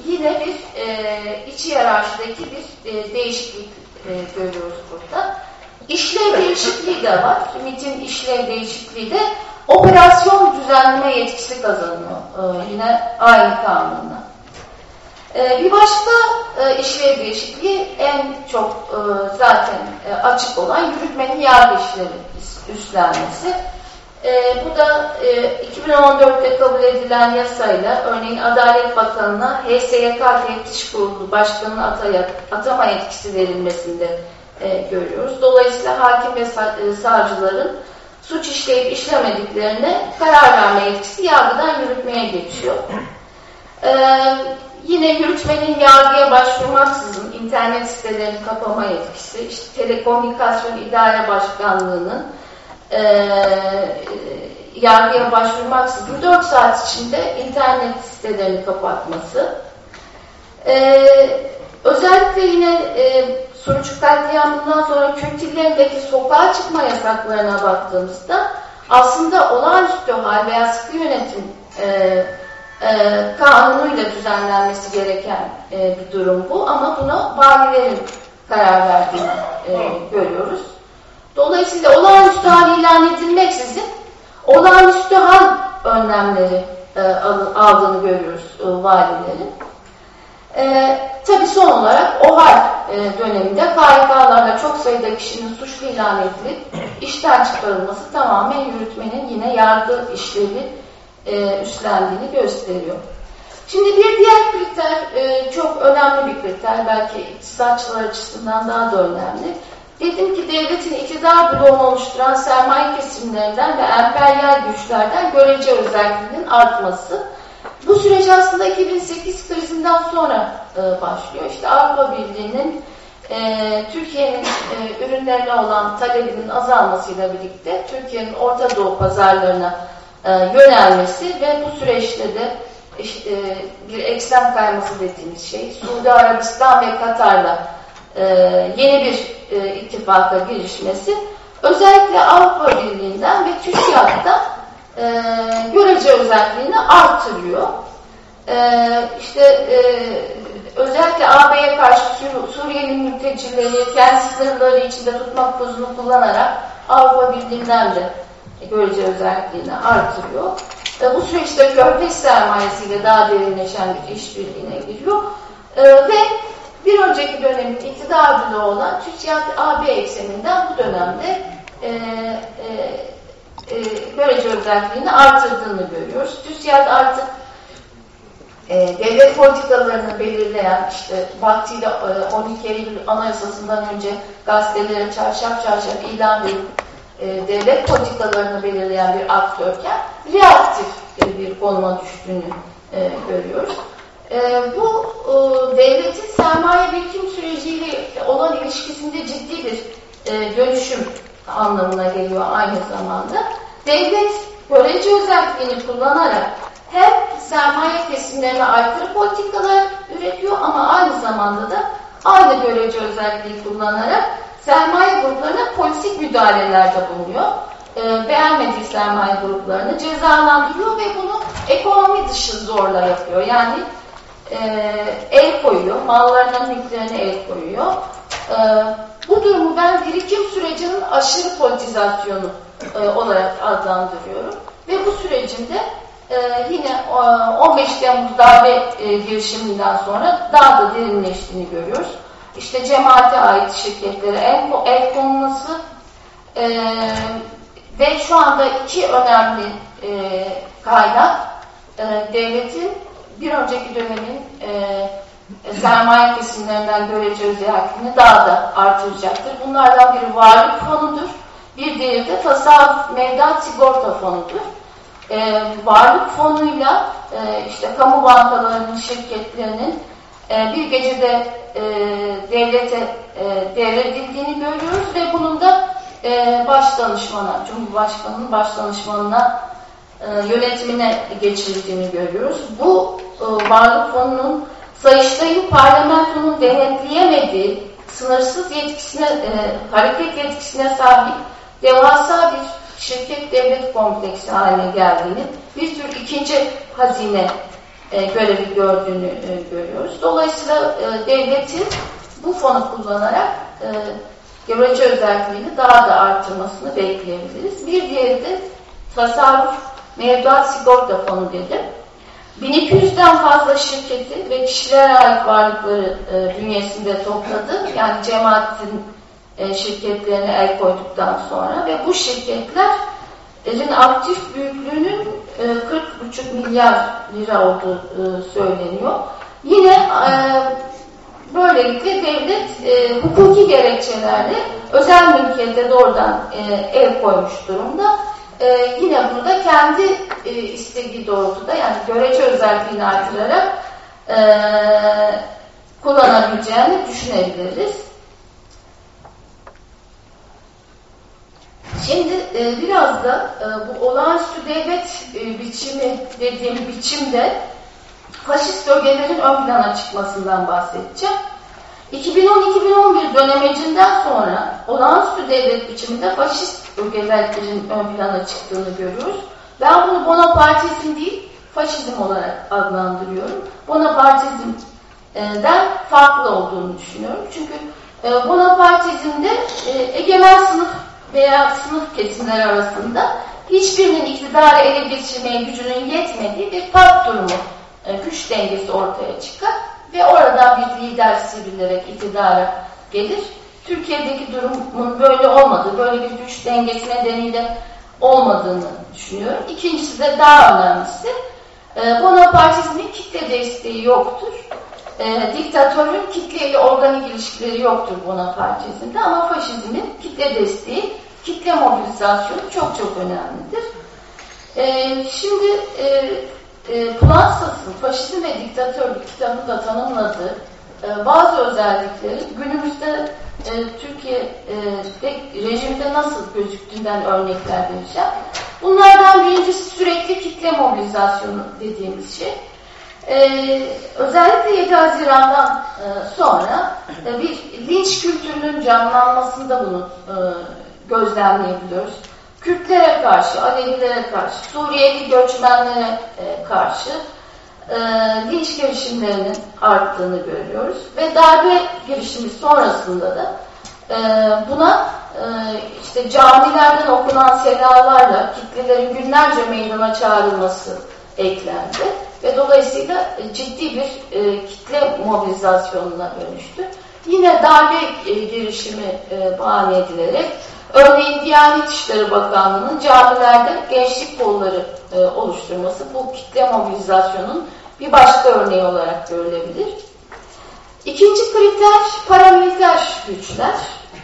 [SPEAKER 8] yine bir e, içi yararşıdaki bir e, değişiklik e, görüyoruz burada. İşlev değişikliği de var. MIT'in işlev değişikliği de operasyon düzenleme yetkisi kazanıyor. E, yine aynı kanunla. E, bir başka e, işlev değişikliği en çok e, zaten e, açık olan yürütmenin yargı işleri üstlenmesi. E, bu da e, 2014'te kabul edilen yasayla örneğin Adalet Bakanı'na HSYK Teftiş Kurulu Başkanı'nın ataya, atama yetkisi verilmesinde e, görüyoruz. Dolayısıyla hakim ve e, savcıların suç işleyip işlemediklerine karar verme yetkisi yargıdan yürütmeye geçiyor. Ee, yine yürütmenin yargıya başvurmaksızın internet sitelerini kapama yetkisi, işte telekomünikasyon idare başkanlığının e, yargıya başvurmaksızın 4 saat içinde internet sitelerini kapatması. E, özellikle yine e, Suruçuk katliamından sonra Kürt illerindeki sokağa çıkma yasaklarına baktığımızda aslında olağanüstü hal veya sıkı yönetim e, e, kanunuyla düzenlenmesi gereken e, bir durum bu ama buna valilerin karar verdiğini e, görüyoruz. Dolayısıyla olağanüstü hal ilan edilmeksizin olağanüstü hal önlemleri e, aldığını görüyoruz e, valilerin. E, tabii son olarak o hal e, döneminde KYK'larla çok sayıda kişinin suçlu ilan edilip işten çıkarılması tamamen yürütmenin yine yargı işlevi e, üstlendiğini gösteriyor. Şimdi bir diğer kriter, e, çok önemli bir kriter, belki iktisatçılar açısından daha da önemli. Dedim ki devletin iktidar bloğunu oluşturan sermaye kesimlerinden ve emperyal güçlerden görece özelliğinin artması. Bu süreç aslında 2008 krizinden sonra e, başlıyor. İşte Avrupa Birliği'nin e, Türkiye'nin e, ürünlerine olan talebinin azalmasıyla birlikte Türkiye'nin Orta Doğu pazarlarına e, yönelmesi ve bu süreçte de işte bir eksen kayması dediğimiz şey Suudi Arabistan ve Katar'la e, yeni bir e, ittifaka girişmesi özellikle Avrupa Birliği'nden ve TÜSİAD'dan e, görece özelliğini artırıyor. E, işte e, özellikle AB'ye karşı Sur Suriyeli mültecileri kendi sınırları içinde tutmak kozunu kullanarak Avrupa Birliği'nden de görece özelliğini artırıyor. E, bu süreçte körfez sermayesiyle daha derinleşen bir işbirliğine giriyor. E, ve bir önceki dönemin iktidar bloğu olan TÜSİAD AB ekseninden bu dönemde e, e, e, görece özelliğini artırdığını görüyoruz. TÜSİAD artık e, devlet politikalarını belirleyen, işte vaktiyle e, 12 Eylül Anayasası'ndan önce gazetelere çarşaf çarşaf ilan verip e, devlet politikalarını belirleyen bir aktörken reaktif bir konuma düştüğünü e, görüyoruz. E, bu e, devletin sermaye birikim süreciyle olan ilişkisinde ciddi bir e, dönüşüm anlamına geliyor aynı zamanda. Devlet görece özelliğini kullanarak hem sermaye kesimlerine aykırı politikalar üretiyor ama aynı zamanda da aynı görece özelliği kullanarak sermaye gruplarına politik müdahalelerde bulunuyor. E, beğenmediği sermaye gruplarını cezalandırıyor ve bunu ekonomi dışı zorla yapıyor. Yani e, el koyuyor, mallarının mülklerine el koyuyor. E, bu durumu ben birikim sürecinin aşırı politizasyonu e, olarak adlandırıyorum. Ve bu sürecinde e, yine e, 15 Temmuz darbe e, girişiminden sonra daha da derinleştiğini görüyoruz. İşte cemaate ait şirketlere el, el konulması e, ve şu anda iki önemli e, kaynak e, devletin bir önceki dönemin e, sermaye kesimlerinden görece özelliğini daha da artıracaktır. Bunlardan biri varlık fonudur. Bir diğeri de tasarruf mevduat sigorta fonudur. E, varlık fonuyla e, işte kamu bankalarının, şirketlerinin e, bir gecede e, devlete e, devredildiğini görüyoruz ve bunun da e, baş danışmana, Cumhurbaşkanı'nın baş danışmanına yönetimine geçirildiğini görüyoruz. Bu e, varlık fonunun Sayıştay'ın parlamentonun denetleyemediği sınırsız yetkisine, e, hareket yetkisine sahip devasa bir şirket devlet kompleksi haline geldiğini, bir tür ikinci hazine e, görevi gördüğünü e, görüyoruz. Dolayısıyla e, devletin bu fonu kullanarak e, görece özelliğini daha da artırmasını bekleyebiliriz. Bir diğeri de tasarruf mevduat sigorta fonu dedim. 1200'den fazla şirketi ve kişilere ait varlıkları e, bünyesinde topladı. Yani cemaatin e, şirketlerine el koyduktan sonra ve bu şirketlerin aktif büyüklüğünün e, 40,5 milyar lira olduğu e, söyleniyor. Yine e, böylelikle devlet e, hukuki gerekçelerle özel mülkiyete doğrudan e, el koymuş durumda e, yine burada kendi e, istediği doğrultuda yani görece özelliğini artırarak e, kullanabileceğini düşünebiliriz. Şimdi e, biraz da e, bu olağanüstü devlet e, biçimi dediğim biçimde faşist bölgelerin ön plana çıkmasından bahsedeceğim. 2010-2011 dönemecinden sonra olağanüstü devlet biçiminde faşist ögelerlerin ön plana çıktığını görüyoruz. Ben bunu Bonapartizm değil, faşizm olarak adlandırıyorum. Bonapartizmden farklı olduğunu düşünüyorum. Çünkü e, Bonapartizmde e, egemen sınıf veya sınıf kesimler arasında hiçbirinin iktidarı ele geçirmeye gücünün yetmediği bir park durumu, e, güç dengesi ortaya çıkar ve oradan bir lider sivrilerek iktidara gelir. Türkiye'deki durumun böyle olmadığı, böyle bir güç dengesi nedeniyle olmadığını düşünüyorum. İkincisi de daha önemlisi, e, Bonapartizmin kitle desteği yoktur. E, diktatörün kitleyle organik ilişkileri yoktur Bonapartizmde ama faşizmin kitle desteği, kitle mobilizasyonu çok çok önemlidir. E, şimdi e, e, Fransa'sın faşizm ve diktatörlük kitabı da tanımladığı e, bazı özellikleri günümüzde e, Türkiye'de rejimde nasıl gözüktüğünden örnekler vereceğim. Bunlardan birincisi sürekli kitle mobilizasyonu dediğimiz şey. Ee, özellikle 7 Haziran'dan e, sonra e, bir linç kültürünün canlanmasında bunu e, gözlemleyebiliyoruz. Kürtlere karşı, Alevilere karşı, Suriyeli göçmenlere e, karşı e, linç girişimlerinin arttığını görüyoruz. Ve darbe girişimi sonrasında da e, buna e, işte camilerden okunan sedalarla kitlelerin günlerce meydana çağrılması eklendi. Ve dolayısıyla ciddi bir e, kitle mobilizasyonuna dönüştü. Yine darbe e, girişimi e, bahane edilerek Örneğin Diyanet İşleri Bakanlığı'nın camilerde gençlik kolları e, oluşturması bu kitle mobilizasyonun bir başka örneği olarak görülebilir. İkinci kriter paramiliter güçler.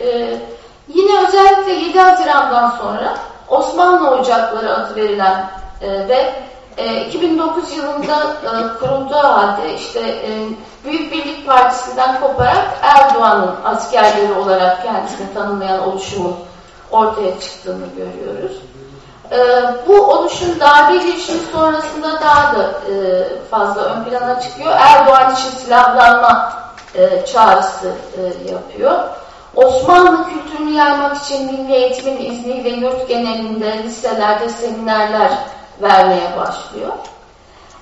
[SPEAKER 8] Ee, yine özellikle 7 Haziran'dan sonra Osmanlı Ocakları adı verilen e, ve e, 2009 yılında e, kurulduğu halde işte e, Büyük Birlik Partisi'nden koparak Erdoğan'ın askerleri olarak kendisini tanımlayan oluşumun ortaya çıktığını görüyoruz. E, bu oluşum darbe girişimi sonrasında daha da e, fazla ön plana çıkıyor. Erdoğan için silahlanma e, çağrısı e, yapıyor. Osmanlı kültürünü yaymak için Milli Eğitim'in izniyle yurt genelinde liselerde seminerler vermeye başlıyor.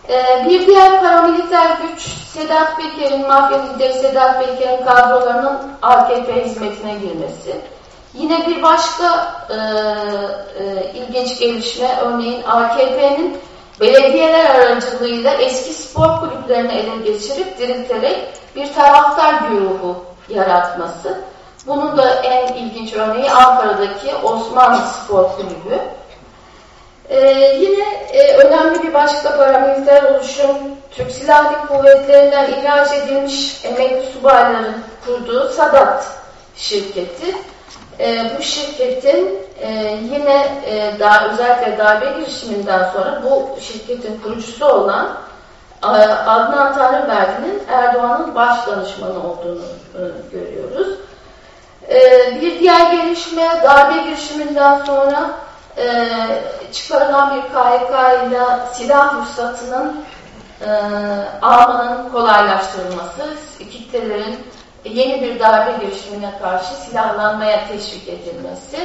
[SPEAKER 8] E, bir diğer paramiliter güç Sedat Peker'in, mafya lideri Sedat Peker'in kadrolarının AKP hizmetine girmesi. Yine bir başka e, e, ilginç gelişme örneğin AKP'nin belediyeler aracılığıyla eski spor kulüplerini ele geçirip dirilterek bir taraftar güruhu yaratması. Bunun da en ilginç örneği Ankara'daki Osmanlı Spor Kulübü. Ee, yine e, önemli bir başka paramiliter oluşum Türk Silahlı Kuvvetleri'nden ihraç edilmiş emekli subayların kurduğu Sadat şirketi. E, bu şirketin e, yine e, daha özellikle darbe girişiminden sonra bu şirketin kurucusu olan e, Adnan Tanrıverdi'nin Erdoğan'ın baş danışmanı olduğunu e, görüyoruz. E, bir diğer gelişme darbe girişiminden sonra e, çıkarılan bir KHK ile silah ruhsatının e, almanın kolaylaştırılması, kitlelerin yeni bir darbe girişimine karşı silahlanmaya teşvik edilmesi.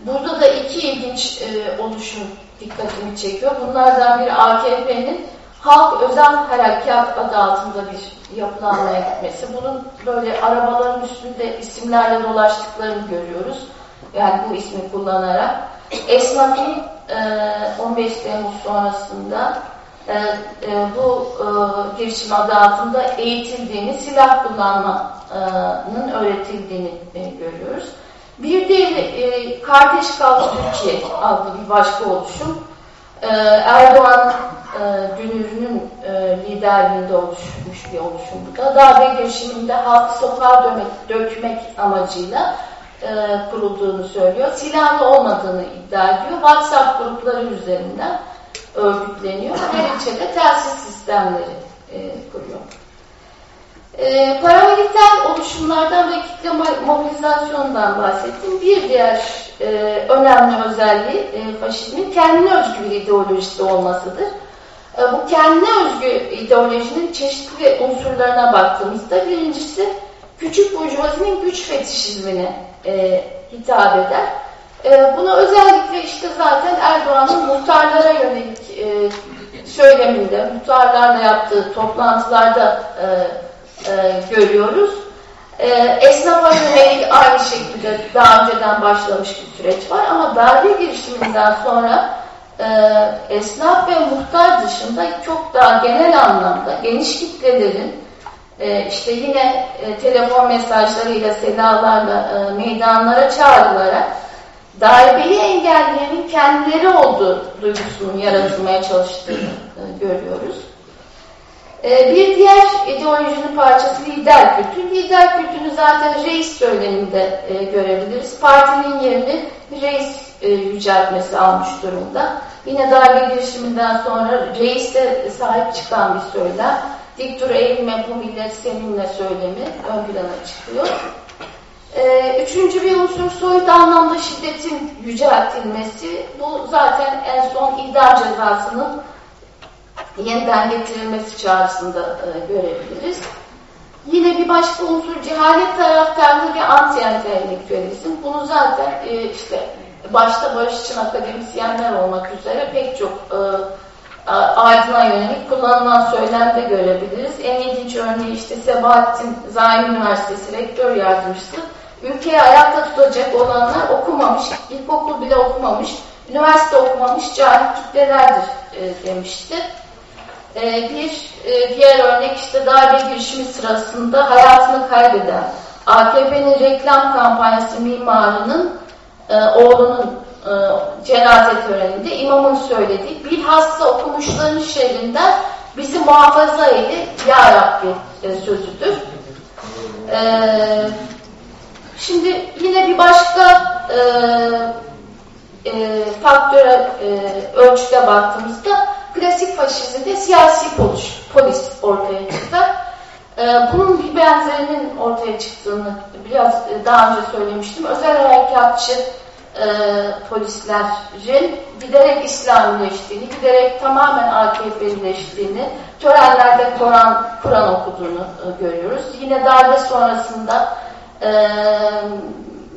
[SPEAKER 8] Burada da iki ilginç e, oluşum dikkatimi çekiyor. Bunlardan biri AKP'nin Halk Özel Harekat adı altında bir yapılanmaya gitmesi. Bunun böyle arabaların üstünde isimlerle dolaştıklarını görüyoruz. Yani bu ismi kullanarak. Esnafın e, 15 Temmuz sonrasında e, e, bu e, girişim adı altında eğitildiğini, silah kullanmanın öğretildiğini görüyoruz. Bir de e, Kardeş Kalk Türkiye adlı bir başka oluşum. E, Erdoğan e, liderliğinde oluşmuş bir oluşum bu da. Darbe girişiminde halkı sokağa dömek, dökmek amacıyla e, kurulduğunu söylüyor. Silahlı olmadığını iddia ediyor. WhatsApp grupları üzerinden örgütleniyor. Her ilçede telsiz sistemleri e, kuruyor. E, paramiliter oluşumlardan ve kitle mobilizasyondan bahsettim. Bir diğer e, önemli özelliği e, faşizmin kendine özgü bir ideolojisi olmasıdır. E, bu kendine özgü ideolojinin çeşitli unsurlarına baktığımızda birincisi küçük burjuvazinin güç fetişizmine e, hitap eder. E, bunu özellikle işte zaten Erdoğan'ın muhtarlara yönelik e, söyleminde, muhtarlarla yaptığı toplantılarda e, e, görüyoruz. E, esnafa yönelik aynı şekilde daha önceden başlamış bir süreç var ama darbe girişiminden sonra esnaf ve muhtar dışında çok daha genel anlamda geniş kitlelerin işte yine telefon mesajlarıyla, selalarla e, meydanlara çağrılarak darbeyi engelleyenin kendileri olduğu duygusunun yaratılmaya çalıştığını e, görüyoruz. E, bir diğer ideolojinin parçası lider kültü. Lider kültünü zaten reis söyleminde e, görebiliriz. Partinin yerini reis yüceltmesi almış durumda. Yine darbe girişiminden sonra reis de sahip çıkan bir söylem. Dik dur eğilme bu millet seninle söylemi ön plana çıkıyor. Ee, üçüncü bir unsur soyut anlamda şiddetin yüceltilmesi. Bu zaten en son idam cezasının yeniden getirilmesi çağrısında e, görebiliriz. Yine bir başka unsur cehalet taraftarlığı ve anti-entelektüelizm. Bunu zaten e, işte başta barış için akademisyenler olmak üzere pek çok e, aydına yönelik kullanılan söylemde görebiliriz. En ilginç örneği işte Sebahattin Zaim Üniversitesi Rektör Yardımcısı ülkeyi ayakta tutacak olanlar okumamış, ilkokul bile okumamış, üniversite okumamış cahil kitlelerdir e, demişti. E, bir e, diğer örnek işte darbe girişimi sırasında hayatını kaybeden AKP'nin reklam kampanyası mimarının e, oğlunun e, cenaze töreninde imamın söylediği bilhassa okumuşların şerrinden bizi muhafaza eyle Ya Rabbi e, sözüdür. E, şimdi yine bir başka e, e, faktöre e, ölçüde baktığımızda klasik faşizmde siyasi polis, polis ortaya çıktı. E, bunun bir benzerinin ortaya çıktığını biraz daha önce söylemiştim. Özel harekatçı e, polislerin giderek İslamileştiğini, giderek tamamen AKP'lileştiğini, törenlerde Kur'an Kur'an okuduğunu e, görüyoruz. Yine darbe sonrasında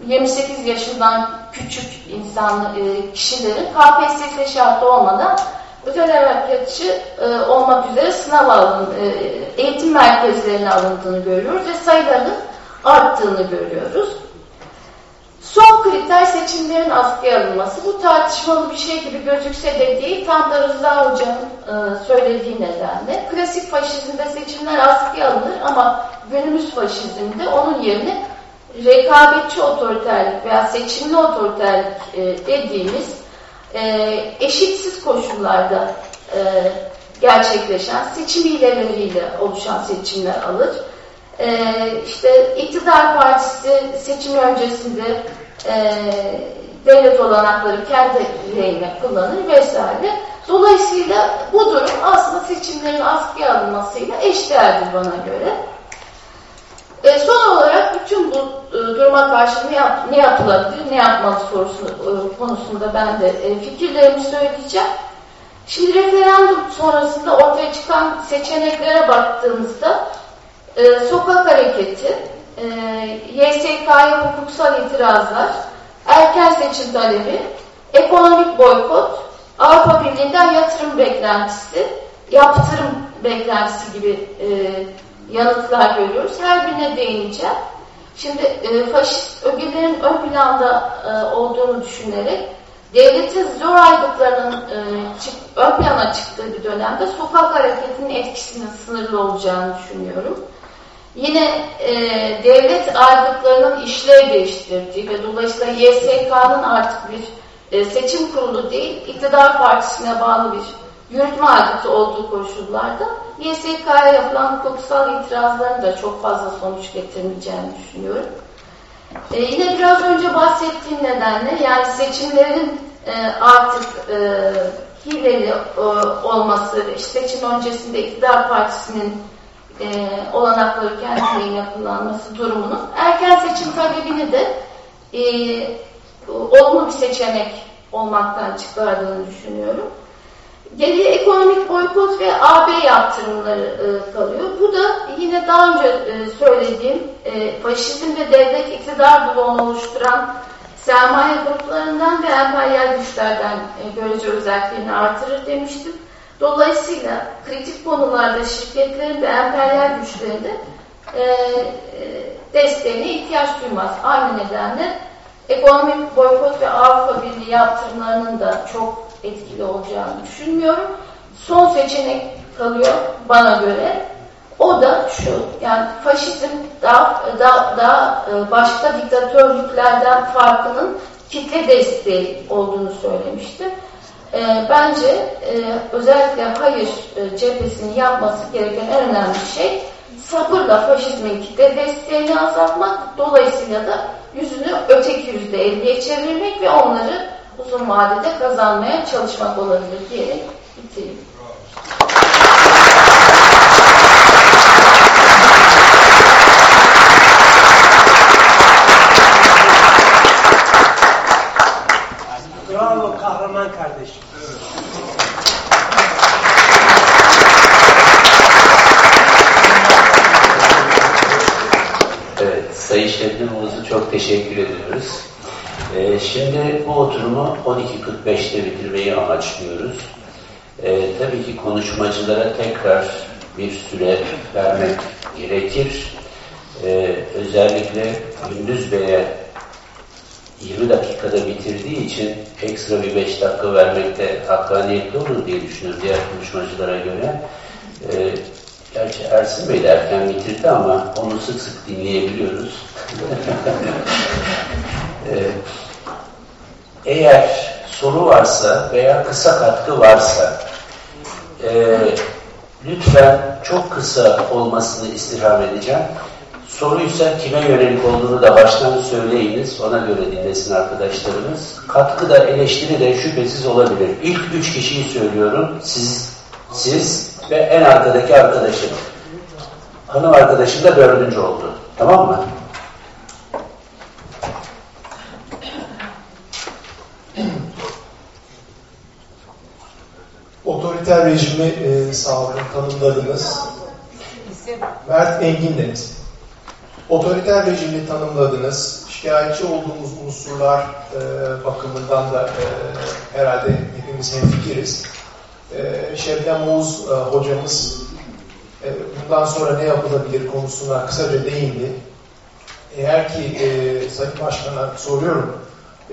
[SPEAKER 8] 28 yaşından küçük insan kişilerin KPSS şartı olmadan özel harekatçı e, olmak üzere sınav alın, eğitim merkezlerine alındığını görüyoruz ve sayılarının arttığını görüyoruz. Son kriter seçimlerin askıya alınması. Bu tartışmalı bir şey gibi gözükse de değil, tam da Rıza Hoca'nın e, söylediği nedenle. Klasik faşizmde seçimler askıya alınır ama günümüz faşizmde onun yerine rekabetçi otoriterlik veya seçimli otoriterlik e, dediğimiz e, eşitsiz koşullarda e, gerçekleşen seçim hileleriyle oluşan seçimler alır. E, işte iktidar partisi seçim öncesinde e, devlet olanakları kendi lehine kullanır vesaire. Dolayısıyla bu durum aslında seçimlerin askıya alınmasıyla eşdeğerdir bana göre. E, son olarak bütün bu e, duruma karşı ne, yap, ne yapılabilir, ne yapmalı sorusu e, konusunda ben de e, fikirlerimi söyleyeceğim. Şimdi referandum sonrasında ortaya çıkan seçeneklere baktığımızda e, sokak hareketi, e, YSK'ya hukuksal itirazlar, erken seçim talebi, ekonomik boykot, Avrupa Birliği'nden yatırım beklentisi, yaptırım beklentisi gibi e, yanıtlar görüyoruz. Her birine değineceğim. Şimdi e, faşist ögelerin ön planda e, olduğunu düşünerek devletin zor aydıklarının e, çık, ön plana çıktığı bir dönemde sokak hareketinin etkisinin sınırlı olacağını düşünüyorum. Yine e, devlet aydıklarının işlev değiştirdiği ve dolayısıyla YSK'nın artık bir e, seçim kurulu değil, iktidar partisine bağlı bir yürütme aygıtı olduğu koşullarda YSK'ya yapılan hukuksal itirazların da çok fazla sonuç getirmeyeceğini düşünüyorum. Ee, yine biraz önce bahsettiğim nedenle yani seçimlerin e, artık e, hileli e, olması, işte seçim öncesinde iktidar partisinin e, olanakları kendiliğine kullanması durumunun erken seçim talebini de e, olumlu bir seçenek olmaktan çıkardığını düşünüyorum. Geriye ekonomik boykot ve AB yaptırımları e, kalıyor. Bu da yine daha önce e, söylediğim e, faşizm ve devlet iktidar bloğunu oluşturan sermaye gruplarından ve emperyal güçlerden e, görece özelliklerini artırır demiştim. Dolayısıyla kritik konularda şirketlerin ve emperyal güçlerin e, e, desteğine ihtiyaç duymaz. Aynı nedenle ekonomik boykot ve Avrupa Birliği yaptırımlarının da çok etkili olacağını düşünmüyorum. Son seçenek kalıyor bana göre. O da şu, yani faşizm daha, daha, daha e, başka diktatörlüklerden farkının kitle desteği olduğunu söylemiştim. E, bence e, özellikle hayır e, cephesinin yapması gereken en önemli şey sabırla faşizmin kitle desteğini azaltmak, dolayısıyla da yüzünü öteki yüzde elliye çevirmek ve onları uzun vadede kazanmaya çalışmak olabilir diyerek bitireyim.
[SPEAKER 9] Bravo kahraman kardeşim.
[SPEAKER 4] Evet, Sayın Şebnem Oğuz'u teşekkür ediyoruz. Ee, şimdi bu oturumu 12.45'te bitirmeyi amaçlıyoruz. Ee, tabii ki konuşmacılara tekrar bir süre vermek gerekir. Ee, özellikle Gündüz Bey'e 20 dakikada bitirdiği için ekstra bir 5 dakika vermekte hakkaniyetli olur diye düşünüyorum diğer konuşmacılara göre. Ee, gerçi Ersin Bey de erken bitirdi ama onu sık sık dinleyebiliyoruz. ee, eğer soru varsa veya kısa katkı varsa e, lütfen çok kısa olmasını istirham edeceğim. Soruysa kime yönelik olduğunu da baştan söyleyiniz. Ona göre dinlesin arkadaşlarımız. Katkı da eleştiri de şüphesiz olabilir. İlk üç kişiyi söylüyorum. Siz, siz ve en arkadaki arkadaşım. Hanım arkadaşım da dördüncü oldu. Tamam mı?
[SPEAKER 10] Otoriter rejimi e, sağ tanımladınız. Mert Engin Deniz. Otoriter rejimi tanımladınız. Şikayetçi olduğumuz unsurlar e, bakımından da e, herhalde hepimiz hemfikiriz. E, Şebnem e, hocamız e, bundan sonra ne yapılabilir konusuna kısaca değindi. Eğer ki e, Sayın Başkan'a soruyorum,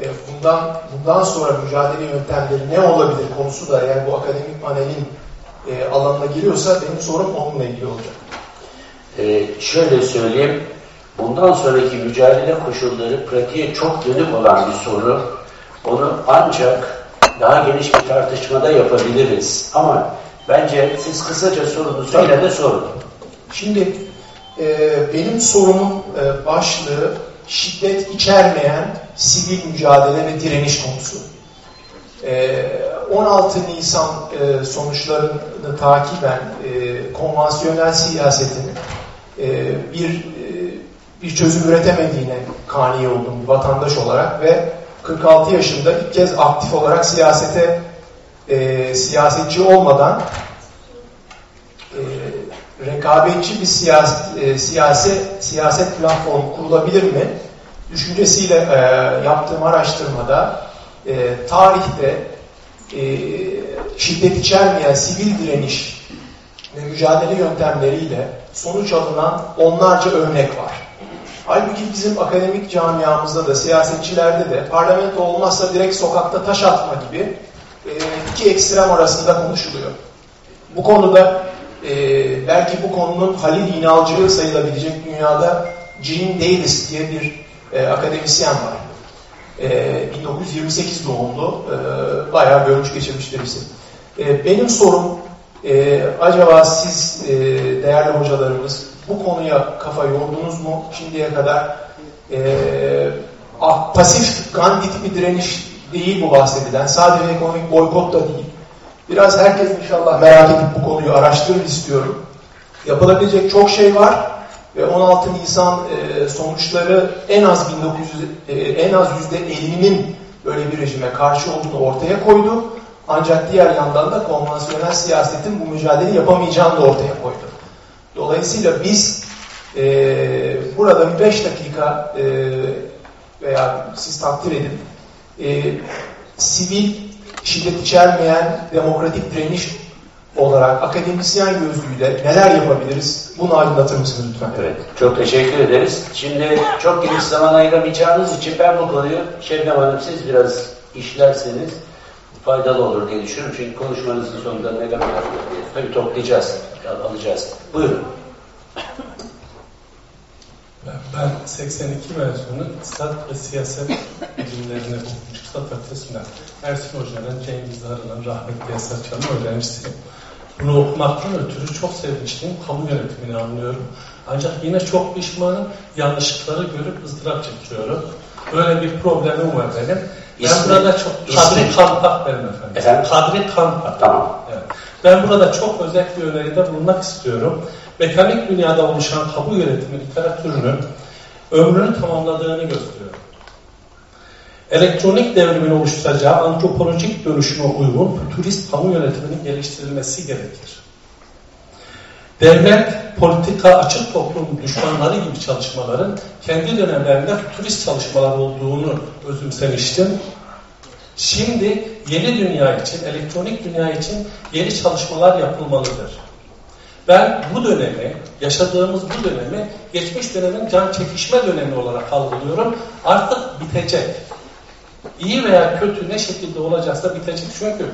[SPEAKER 10] e, bundan bundan sonra mücadele yöntemleri ne olabilir konusu da eğer bu akademik panelin e, alanına giriyorsa benim sorum onunla ilgili olacak.
[SPEAKER 4] Ee, şöyle söyleyeyim, bundan sonraki mücadele koşulları pratiğe çok dönük olan bir soru. Onu ancak daha geniş bir tartışmada yapabiliriz. Ama bence siz kısaca sorunuzu yine de sorun.
[SPEAKER 10] Şimdi e, benim sorumun e, başlığı şiddet içermeyen sivil mücadele ve direniş konusu. E, 16 Nisan e, sonuçlarını takiben e, konvansiyonel siyasetin e, bir e, bir çözüm üretemediğine kani oldum vatandaş olarak ve 46 yaşında ilk kez aktif olarak siyasete e, siyasetçi olmadan e, rekabetçi bir siyaset, e, siyaset, siyaset platformu kurulabilir mi? Düşüncesiyle e, yaptığım araştırmada e, tarihte e, şiddet içermeyen sivil direniş ve mücadele yöntemleriyle sonuç alınan onlarca örnek var. Halbuki bizim akademik camiamızda da, siyasetçilerde de parlamento olmazsa direkt sokakta taş atma gibi e, iki ekstrem arasında konuşuluyor. Bu konuda e, belki bu konunun Halil İnalcığı sayılabilecek dünyada Jean Davis diye bir e, akademisyen var. E, 1928 doğumlu, e, bayağı görmüş geçirmiş birisi. E, benim sorum, e, acaba siz e, değerli hocalarımız bu konuya kafa yordunuz mu şimdiye kadar? E, ah, pasif Gandhi tipi direniş değil bu bahsedilen, sadece ekonomik boykot da değil. Biraz herkes inşallah merak edip bu konuyu araştırır istiyorum. Yapılabilecek çok şey var ve 16 Nisan e, sonuçları en az 1900 e, en az %50'nin böyle bir rejime karşı olduğunu ortaya koydu. Ancak diğer yandan da konvansiyonel siyasetin bu mücadeleyi yapamayacağını da ortaya koydu. Dolayısıyla biz e, burada bir 5 dakika e, veya siz takdir edin e, sivil şiddet içermeyen demokratik direniş olarak akademisyen gözlüğüyle neler yapabiliriz? Bunu aydınlatır mısınız lütfen?
[SPEAKER 4] Evet, çok teşekkür ederiz. Şimdi çok geniş zaman ayıramayacağınız için ben bu konuyu Şebnem Hanım siz biraz işlerseniz faydalı olur diye düşünüyorum. Çünkü konuşmanızın sonunda ne kadar tabii toplayacağız, alacağız. Buyurun.
[SPEAKER 3] Ben 82 mezunu İktisat ve Siyaset Bilimlerine okumuş İktisat Fakültesinden. Ersin Hoca'nın, Cengiz Arı'nın, rahmetli Esat Can'ın öğrencisiyim. Bunu okumaktan ötürü çok sevinçliyim. Kamu yönetimini anlıyorum. Ancak yine çok pişmanım. Yanlışlıkları görüp ızdırap çekiyorum. Böyle bir problemim var benim. Ben
[SPEAKER 4] İsmi-
[SPEAKER 3] burada çok...
[SPEAKER 4] ismi-
[SPEAKER 3] Kadri Kanpak benim efendim.
[SPEAKER 4] Efendim?
[SPEAKER 3] Kadri Kanpak.
[SPEAKER 4] Tamam.
[SPEAKER 3] Ben burada çok özel bir öneride bulunmak istiyorum. Mekanik dünyada oluşan kamu yönetimi literatürünün ömrünü tamamladığını gösteriyor. Elektronik devrimin oluşturacağı antropolojik dönüşüme uygun fütürist kamu yönetiminin geliştirilmesi gerekir. Devlet, politika, açık toplum düşmanları gibi çalışmaların kendi dönemlerinde fütürist çalışmalar olduğunu özümsemiştim. Şimdi yeni dünya için, elektronik dünya için yeni çalışmalar yapılmalıdır. Ben bu dönemi, yaşadığımız bu dönemi, geçmiş dönemin can çekişme dönemi olarak algılıyorum. Artık bitecek. İyi veya kötü ne şekilde olacaksa bitecek. Çünkü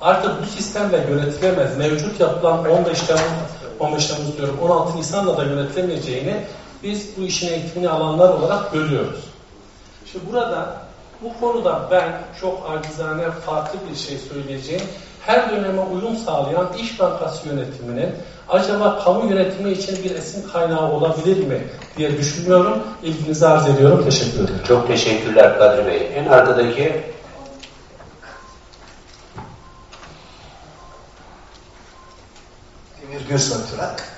[SPEAKER 3] artık bu sistemle yönetilemez. Mevcut yapılan 15 Temmuz, 15 Temmuz diyorum, 16 Nisan'la da yönetilemeyeceğini biz bu işin eğitimini alanlar olarak görüyoruz. Şimdi burada
[SPEAKER 11] Bu konuda ben çok acizane farklı bir şey söyleyeceğim. Her döneme uyum sağlayan İş Bankası yönetiminin acaba kamu yönetimi için bir esin kaynağı olabilir mi diye düşünüyorum. İlginizi arz ediyorum. Teşekkür ederim.
[SPEAKER 4] Çok teşekkürler Kadri Bey. En arkadaki
[SPEAKER 12] Emir Gürsoy Turak.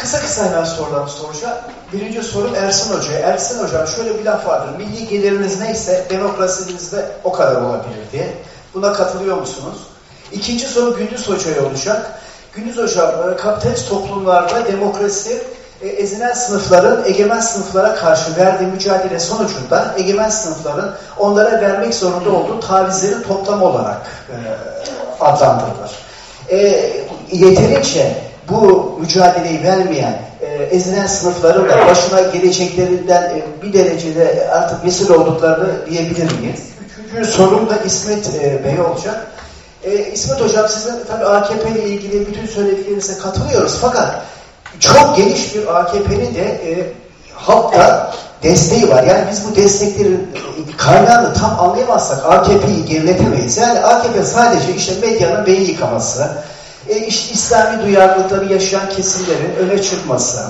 [SPEAKER 12] Kısa kısa hemen sorularımı soracağım. Birinci sorum Ersin Hoca'ya. Ersin Hocam şöyle bir laf vardır. Milli geliriniz neyse demokrasinizde o kadar olabilir diye. Buna katılıyor musunuz? İkinci soru Gündüz Hoca'ya olacak. Gündüz Hocam, e, kapitalist toplumlarda demokrasi e, ezilen sınıfların egemen sınıflara karşı verdiği mücadele sonucunda egemen sınıfların onlara vermek zorunda olduğu tavizlerin toplamı olarak e, adlandırılır. E, yeterince bu mücadeleyi vermeyen e, ezilen sınıfların da başına geleceklerinden e, bir derecede artık vesile olduklarını diyebilir miyiz? Üçüncü sorum da İsmet e, Bey olacak. E, İsmet Hocam sizin tabii AKP ile ilgili bütün söylediklerinize katılıyoruz fakat çok geniş bir AKP'nin de e, halkta desteği var. Yani biz bu desteklerin kaynağını tam anlayamazsak AKP'yi geriletemeyiz. Yani AKP sadece işte medyanın beyin yıkaması, e, işte İslami duyarlılıkları yaşayan kesimlerin öne çıkması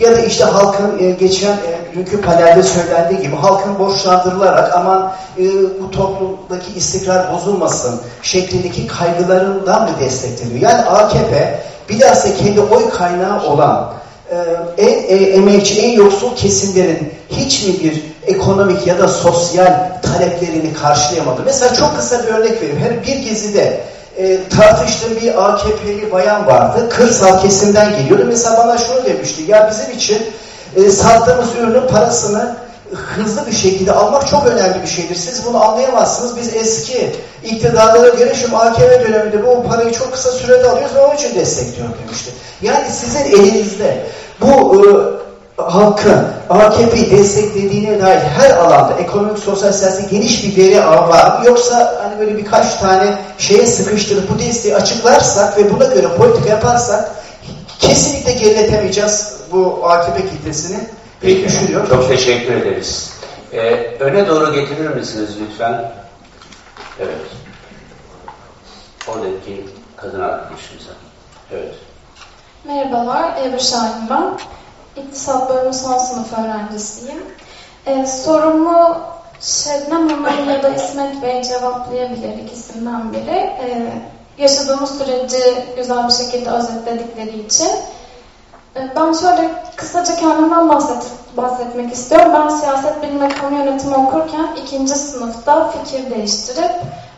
[SPEAKER 12] ya da işte halkın e, geçen e, dünkü panelde söylendiği gibi halkın borçlandırılarak aman e, bu toplumdaki istikrar bozulmasın şeklindeki kaygılarından mı destekleniyor? Yani AKP bilhassa kendi oy kaynağı olan e, en e, emekçi, en yoksul kesimlerin hiç mi bir ekonomik ya da sosyal taleplerini karşılayamadı? Mesela çok kısa bir örnek vereyim. Her bir gezide e, tartıştığım bir AKP'li bayan vardı. Kırsal kesimden geliyordu. Mesela bana şunu demişti. Ya bizim için e, sattığımız ürünün parasını hızlı bir şekilde almak çok önemli bir şeydir. Siz bunu anlayamazsınız. Biz eski iktidarlara göre şu AKP döneminde bu parayı çok kısa sürede alıyoruz ve onun için destekliyorum demişti. Yani sizin elinizde bu e, halkın AKP'yi desteklediğine dair her alanda ekonomik, sosyal, siyasi geniş bir veri ağı var? Yoksa hani böyle birkaç tane şeye sıkıştırıp bu desteği açıklarsak ve buna göre politika yaparsak kesinlikle geriletemeyeceğiz bu AKP kitlesini.
[SPEAKER 4] Peki, düşünüyorum. Çok teşekkür ederiz. Ee, öne doğru getirir misiniz lütfen? Evet. Oradaki kadın arkadaşımıza. Evet.
[SPEAKER 13] Merhabalar, Ebru Şahin ben. İktisat bölümü son sınıf öğrencisiyim. Ee, sorumu Şebnem Hanım ya da İsmet Bey cevaplayabilir ikisinden biri. Ee, yaşadığımız süreci güzel bir şekilde özetledikleri için. Ee, ben şöyle kısaca kendimden bahset, bahsetmek istiyorum. Ben siyaset bilimi kamu yönetimi okurken ikinci sınıfta fikir değiştirip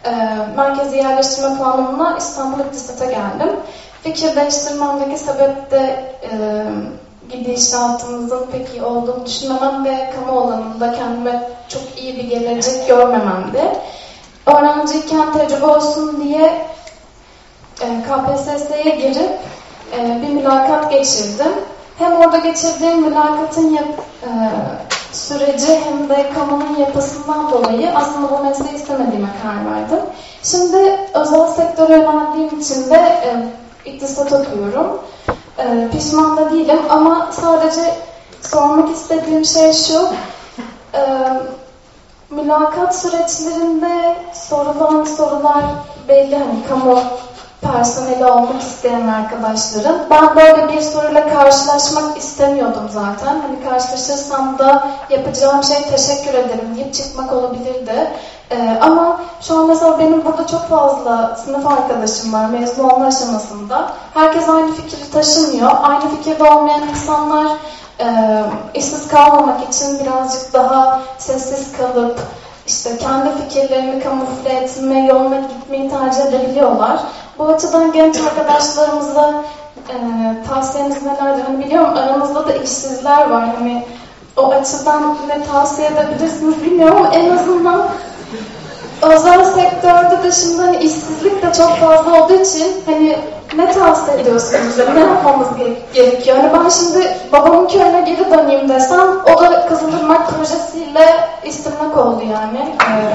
[SPEAKER 13] e, merkezi yerleştirme planımla İstanbul İktisat'a geldim. Fikir değiştirmemdeki sebep de e, gidişatımızın pek iyi olduğunu düşünmemem ve kamu alanında kendime çok iyi bir gelecek görmememdi. Öğrenciyken tecrübe olsun diye e, KPSS'ye girip e, bir mülakat geçirdim. Hem orada geçirdiğim mülakatın yap, e, süreci hem de kamunun yapısından dolayı aslında bu mesleği istemediğime karar verdim. Şimdi özel sektöre yöneldiğim için de e, iktisat okuyorum. E, pişman da değilim ama sadece sormak istediğim şey şu. E, mülakat süreçlerinde sorulan sorular belli hani kamu personeli olmak isteyen arkadaşların. Ben böyle bir soruyla karşılaşmak istemiyordum zaten. Hani karşılaşırsam da yapacağım şey teşekkür ederim deyip çıkmak olabilirdi. Ee, ama şu an mesela benim burada çok fazla sınıf arkadaşım var mezun olma aşamasında. Herkes aynı fikri taşımıyor. Aynı fikirde olmayan insanlar e, işsiz kalmamak için birazcık daha sessiz kalıp işte kendi fikirlerini kamufle etme yoluna gitmeyi tercih edebiliyorlar. Bu açıdan genç arkadaşlarımıza e, tavsiyeniz nelerdir? Hani biliyorum aramızda da işsizler var. Hani o açıdan ne tavsiye edebilirsiniz bilmiyorum en azından özel sektörde de şimdi hani işsizlik de çok fazla olduğu için hani ne tavsiye ediyorsunuz? Ne yapmamız gerekiyor? Hani ben şimdi babamın köyüne geri döneyim desem o da Kızılırmak projesiyle istimlak oldu yani. Ee,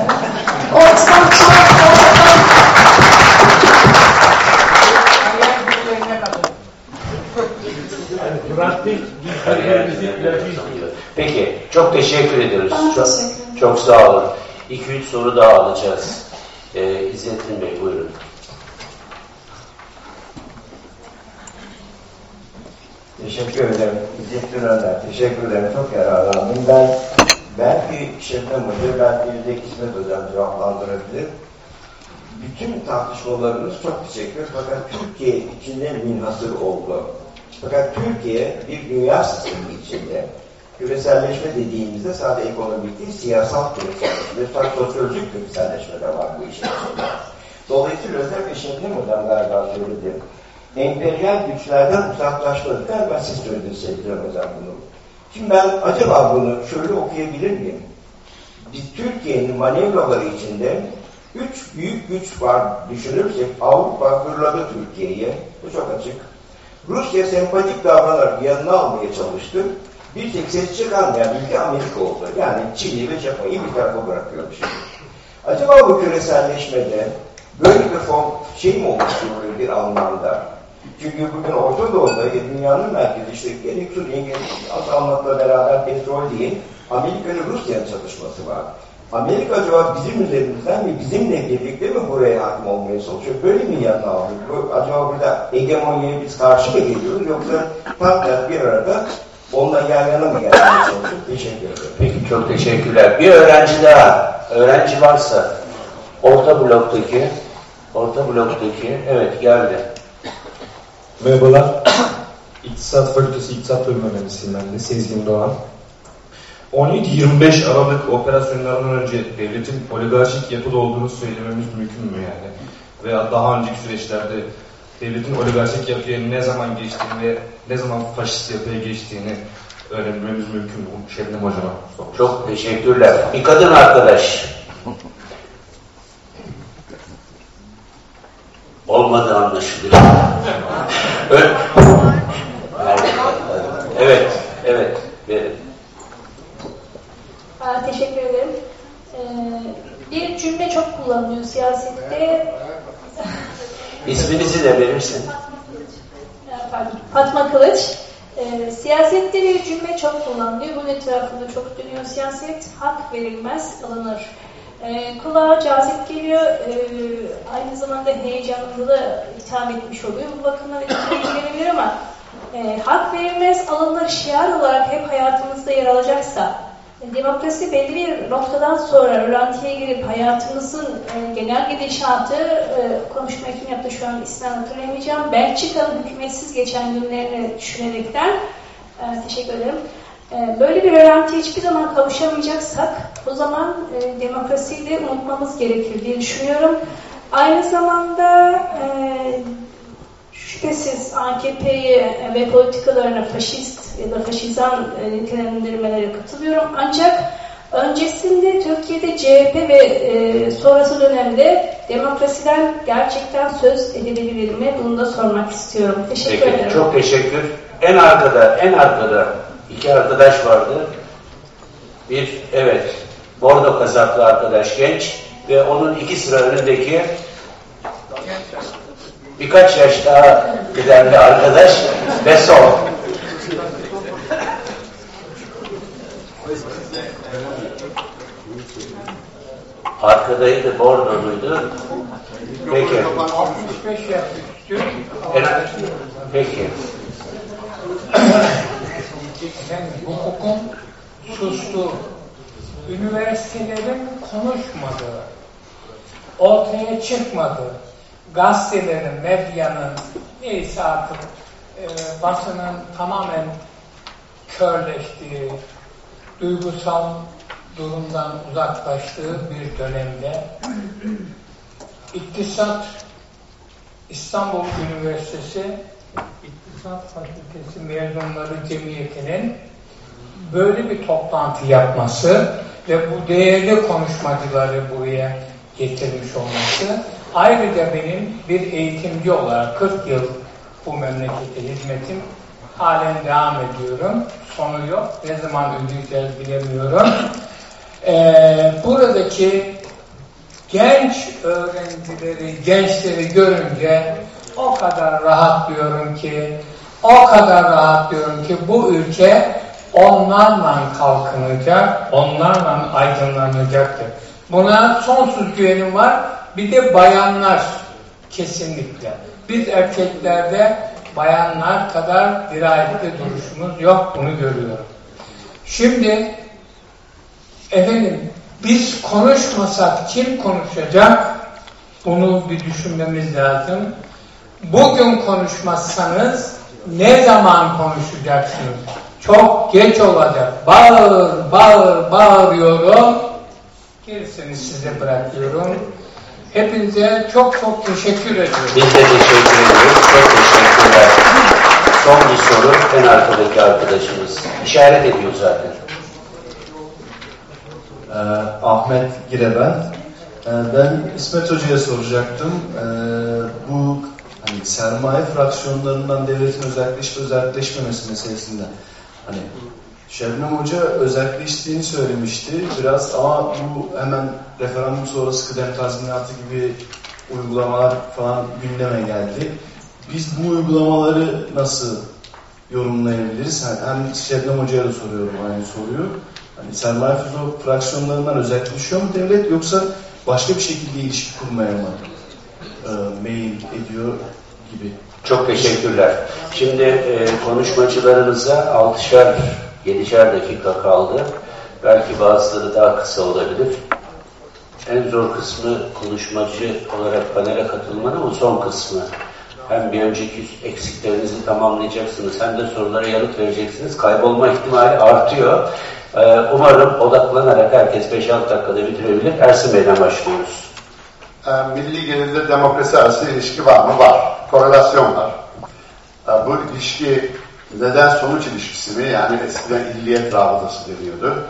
[SPEAKER 13] o açıdan çok
[SPEAKER 4] Peki, çok teşekkür ediyoruz. Çok, çok sağ olun. 2-3 soru daha alacağız. Ee, İzzettin Bey buyurun.
[SPEAKER 14] Teşekkür ederim. İzzettin Önder. Teşekkür ederim. Çok yararlandım. Ben belki Şebnem Hoca, belki de İsmet Hocam cevaplandırabilir. Bütün tartışmalarınız çok teşekkür fakat Türkiye içinde münhasır oldu. Fakat Türkiye bir dünya sistemi içinde küreselleşme dediğimizde sadece ekonomik değil, siyasal küreselleşme, sosyolojik küreselleşme de var bu işin içinde. Dolayısıyla özellikle Şebnem Hocam galiba söyledi emperyal güçlerden uzaklaşmadık. Galiba siz söylediniz sevgili hocam bunu. Şimdi ben acaba bunu şöyle okuyabilir miyim? Biz Türkiye'nin manevraları içinde üç büyük güç var düşünürsek Avrupa fırladı Türkiye'ye. Bu çok açık. Rusya sempatik davranarak yanına almaya çalıştı. Bir tek ses çıkarmayan ülke Amerika oldu. Yani Çin'i ve Japonya'yı bir tarafa bırakıyorum şimdi. Acaba bu küreselleşmede böyle bir form şey mi oluşturuluyor bir anlamda? Çünkü bugün Orta Doğu'da dünyanın merkezi işte gerek Suriye gerek azalmakla beraber petrol değil, Amerika ile Rusya'nın çalışması var. Amerika acaba bizim üzerimizden mi, bizimle birlikte mi buraya hakim olmaya çalışıyor? Böyle mi yanına alıyor? Acaba burada hegemonyaya biz karşı mı geliyoruz yoksa tam bir arada onunla yan yana mı gelmeye çalışıyor? Teşekkür ederim.
[SPEAKER 4] Peki çok teşekkürler. Bir öğrenci daha. Öğrenci varsa orta bloktaki orta bloktaki evet geldi.
[SPEAKER 15] Merhabalar. İktisat Fakültesi İktisat Bölümü öğrencisiyim ben de. Sezgin Doğan. 17-25 Aralık operasyonlarından önce devletin oligarşik yapıda olduğunu söylememiz mümkün mü yani? Veya daha önceki süreçlerde devletin oligarşik yapıya ne zaman geçtiğini ve ne zaman faşist yapıya geçtiğini öğrenmemiz mümkün mü? Şebnem Hocam'a
[SPEAKER 4] Çok teşekkürler. Bir kadın arkadaş. Olmadı anlaşılıyor. evet, evet. Verin.
[SPEAKER 16] Teşekkür ederim. Ee, bir cümle çok kullanılıyor siyasette.
[SPEAKER 4] İsminizi de verirsin.
[SPEAKER 16] Fatma Kılıç. E, siyasette bir cümle çok kullanılıyor. Bunun etrafında çok dönüyor. Siyaset hak verilmez, alınır. E, kulağa cazip geliyor. E, aynı zamanda heyecanlı da hitap etmiş oluyor. Bu bakımdan etkileyici gelebilir ama e, hak verilmez, alınır şiar olarak hep hayatımızda yer alacaksa demokrasi belli bir noktadan sonra rölantiye girip hayatımızın e, genel gidişatı e, konuşmayı kim yaptı şu an ismini hatırlayamayacağım. Belçika'nın hükümetsiz geçen günlerini düşünerekten e, teşekkür ederim. E, böyle bir rölantiye hiçbir zaman kavuşamayacaksak o zaman e, demokrasiyi de unutmamız gerekir diye düşünüyorum. Aynı zamanda e, şüphesiz AKP'yi ve politikalarına faşist ya da faşizan e, nitelendirmelere katılıyorum. Ancak öncesinde Türkiye'de CHP ve e, sonrası dönemde demokrasiden gerçekten söz edilebilir mi? Bunu da sormak istiyorum. Teşekkür
[SPEAKER 4] Peki,
[SPEAKER 16] ederim.
[SPEAKER 4] Çok teşekkür. En arkada, en arkada iki arkadaş vardı. Bir, evet, bordo kazaklı arkadaş genç ve onun iki sıra önündeki birkaç yaş daha kıdemli arkadaş ve son. Peki.
[SPEAKER 17] 65 yaş üstü.
[SPEAKER 4] En- Peki.
[SPEAKER 17] Efendim, hukukun sustu. Üniversitelerin konuşmadı. Ortaya çıkmadı. Gazetelerin, medyanın, neyse artık e, basının tamamen körleştiği, duygusal durumdan uzaklaştığı bir dönemde İktisat İstanbul Üniversitesi İktisat Fakültesi mezunları cemiyetinin böyle bir toplantı yapması ve bu değerli konuşmacıları buraya getirmiş olması ayrıca benim bir eğitimci olarak 40 yıl bu memlekete hizmetim halen devam ediyorum. Sonu yok. Ne zaman ödeyeceğiz bilemiyorum. Ee, buradaki genç öğrencileri, gençleri görünce o kadar rahatlıyorum ki, o kadar rahatlıyorum ki bu ülke onlarla kalkınacak, onlarla aydınlanacaktır. Buna sonsuz güvenim var. Bir de bayanlar kesinlikle. Biz erkeklerde bayanlar kadar dirayetli duruşumuz yok. Bunu görüyorum. Şimdi efendim biz konuşmasak kim konuşacak? Bunu bir düşünmemiz lazım. Bugün konuşmazsanız ne zaman konuşacaksınız? Çok geç olacak. Bağır, bağır, bağırıyorum. Gerisini size bırakıyorum. Hepinize çok çok teşekkür ediyorum.
[SPEAKER 4] Biz de teşekkür ediyoruz. Çok teşekkürler. Son bir soru en arkadaki arkadaşımız. İşaret ediyor zaten.
[SPEAKER 18] Ee, Ahmet Gireben. Ee, ben İsmet Hoca'ya soracaktım. Ee, bu hani sermaye fraksiyonlarından devletin özelleşme özelleşmemesi meselesinde hani Şebnem Hoca özelleştiğini söylemişti biraz ama bu hemen referandum sonrası kıdem tazminatı gibi uygulamalar falan gündeme geldi. Biz bu uygulamaları nasıl yorumlayabiliriz? Yani hem Şebnem Hoca'ya da soruyorum aynı soruyu. Hani sermaye fraksiyonlarından özelleşiyor mu devlet yoksa başka bir şekilde ilişki kurmaya mı e, meyil ediyor gibi?
[SPEAKER 4] Çok teşekkürler. Şimdi e, konuşmacılarımıza altışar, yedişer dakika kaldı. Belki bazıları daha kısa olabilir. En zor kısmı konuşmacı olarak panele katılmanın bu son kısmı. Hem bir önceki eksiklerinizi tamamlayacaksınız hem de sorulara yanıt vereceksiniz. Kaybolma ihtimali artıyor. Ee, umarım odaklanarak herkes 5-6 dakikada bitirebilir. Ersin Bey'den başlıyoruz.
[SPEAKER 5] Ee, milli gelirle demokrasi arası ilişki var mı? Var. Korelasyon var. Ee, bu ilişki neden sonuç ilişkisi mi? Yani eskiden illiyet rabıtası deniyordu.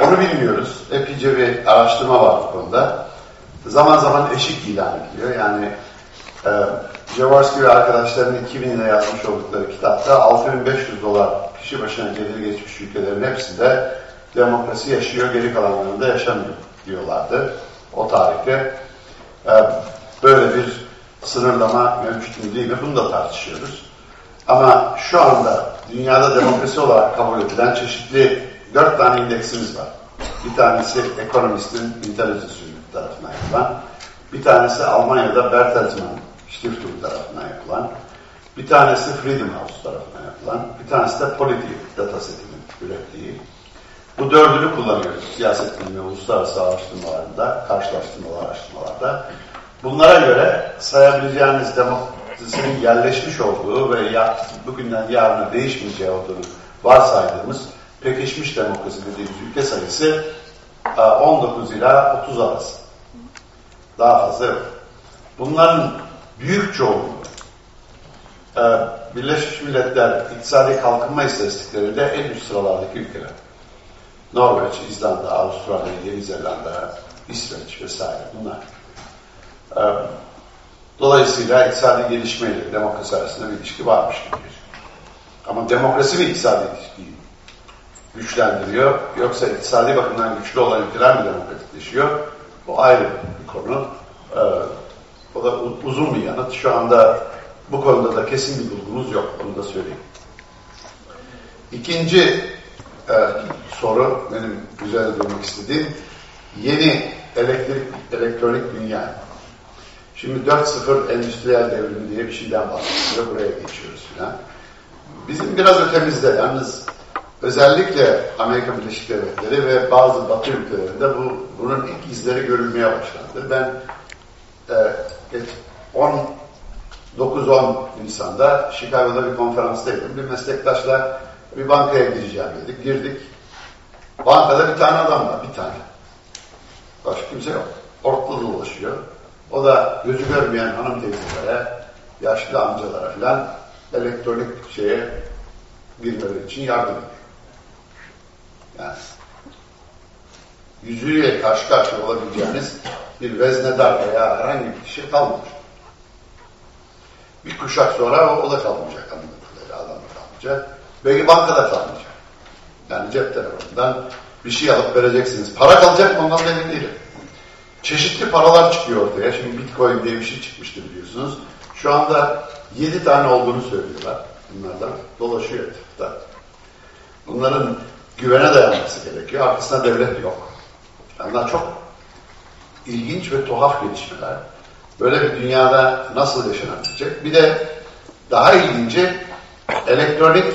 [SPEAKER 5] Onu bilmiyoruz. Epeyce bir araştırma var bu konuda. Zaman zaman eşik ilan ediliyor. Yani e, Jaworski ve arkadaşlarının 2000 yıla yazmış oldukları kitapta 6500 dolar kişi başına gelir geçmiş ülkelerin hepsinde demokrasi yaşıyor, geri kalanlarında yaşamıyor diyorlardı o tarihte. E, böyle bir sınırlama mu değil mi bunu da tartışıyoruz. Ama şu anda dünyada demokrasi olarak kabul edilen çeşitli dört tane indeksimiz var. Bir tanesi ekonomistin Intelligence tarafından yapılan, bir tanesi Almanya'da Bertelsmann Stiftung tarafından yapılan, bir tanesi Freedom House tarafından yapılan, bir tanesi de Polity Dataset'in ürettiği. Bu dördünü kullanıyoruz siyaset bilimi uluslararası araştırmalarında, karşılaştırmalar araştırmalarda. Bunlara göre sayabileceğiniz demokrasinin yerleşmiş olduğu ve bugünden yarına değişmeyeceği olduğunu varsaydığımız pekişmiş demokrasi dediğimiz ülke sayısı 19 ila 30 arası. Daha fazla yok. Bunların büyük çoğunluğu Birleşmiş Milletler İktisadi Kalkınma İstatistiklerinde en üst sıralardaki ülkeler. Norveç, İzlanda, Avustralya, Yeni Zelanda, İsveç vesaire bunlar. Dolayısıyla iktisadi gelişmeyle demokrasi arasında bir ilişki varmış gibi. Ama demokrasi mi iktisadi ilişkiyi güçlendiriyor yoksa iktisadi bakımdan güçlü olan ülkeler mi demokratikleşiyor? Bu ayrı bir konu. Ee, o da uzun bir yanıt. Şu anda bu konuda da kesin bir bulgumuz yok. Onu da söyleyeyim. İkinci e, soru benim güzel duymak istediğim yeni elektrik, elektronik dünya. Şimdi 4.0 endüstriyel devrimi diye bir şeyden bahsediyor. Buraya geçiyoruz falan. Bizim biraz ötemizde yalnız özellikle Amerika Birleşik Devletleri ve bazı Batı ülkelerinde bu bunun ilk izleri görülmeye başlandı. Ben e, 10 9-10 Nisan'da Chicago'da bir konferanstaydım. Bir meslektaşla bir bankaya gireceğim dedik. Girdik. Bankada bir tane adam var. Bir tane. Başka kimse yok. Ortada dolaşıyor. O da gözü görmeyen hanım teyzelere, yaşlı amcalara falan elektronik şeye girmeleri için yardım ediyor. Yani yüzüyle karşı karşıya olabileceğiniz bir veznedar veya herhangi bir şey kalmamış. Bir kuşak sonra o, o da kalmayacak anladıkları adam da kalmayacak. Belki bankada kalmayacak. Yani cep telefonundan bir şey alıp vereceksiniz. Para kalacak mı ondan emin değilim. Çeşitli paralar çıkıyor ortaya. Şimdi Bitcoin diye bir şey çıkmıştı biliyorsunuz. Şu anda 7 tane olduğunu söylüyorlar. Bunlardan dolaşıyor etrafta. Bunların güvene dayanması gerekiyor. Arkasında devlet yok. Bunlar çok ilginç ve tuhaf gelişmeler. Böyle bir dünyada nasıl yaşanabilecek? Bir de daha ilginci elektronik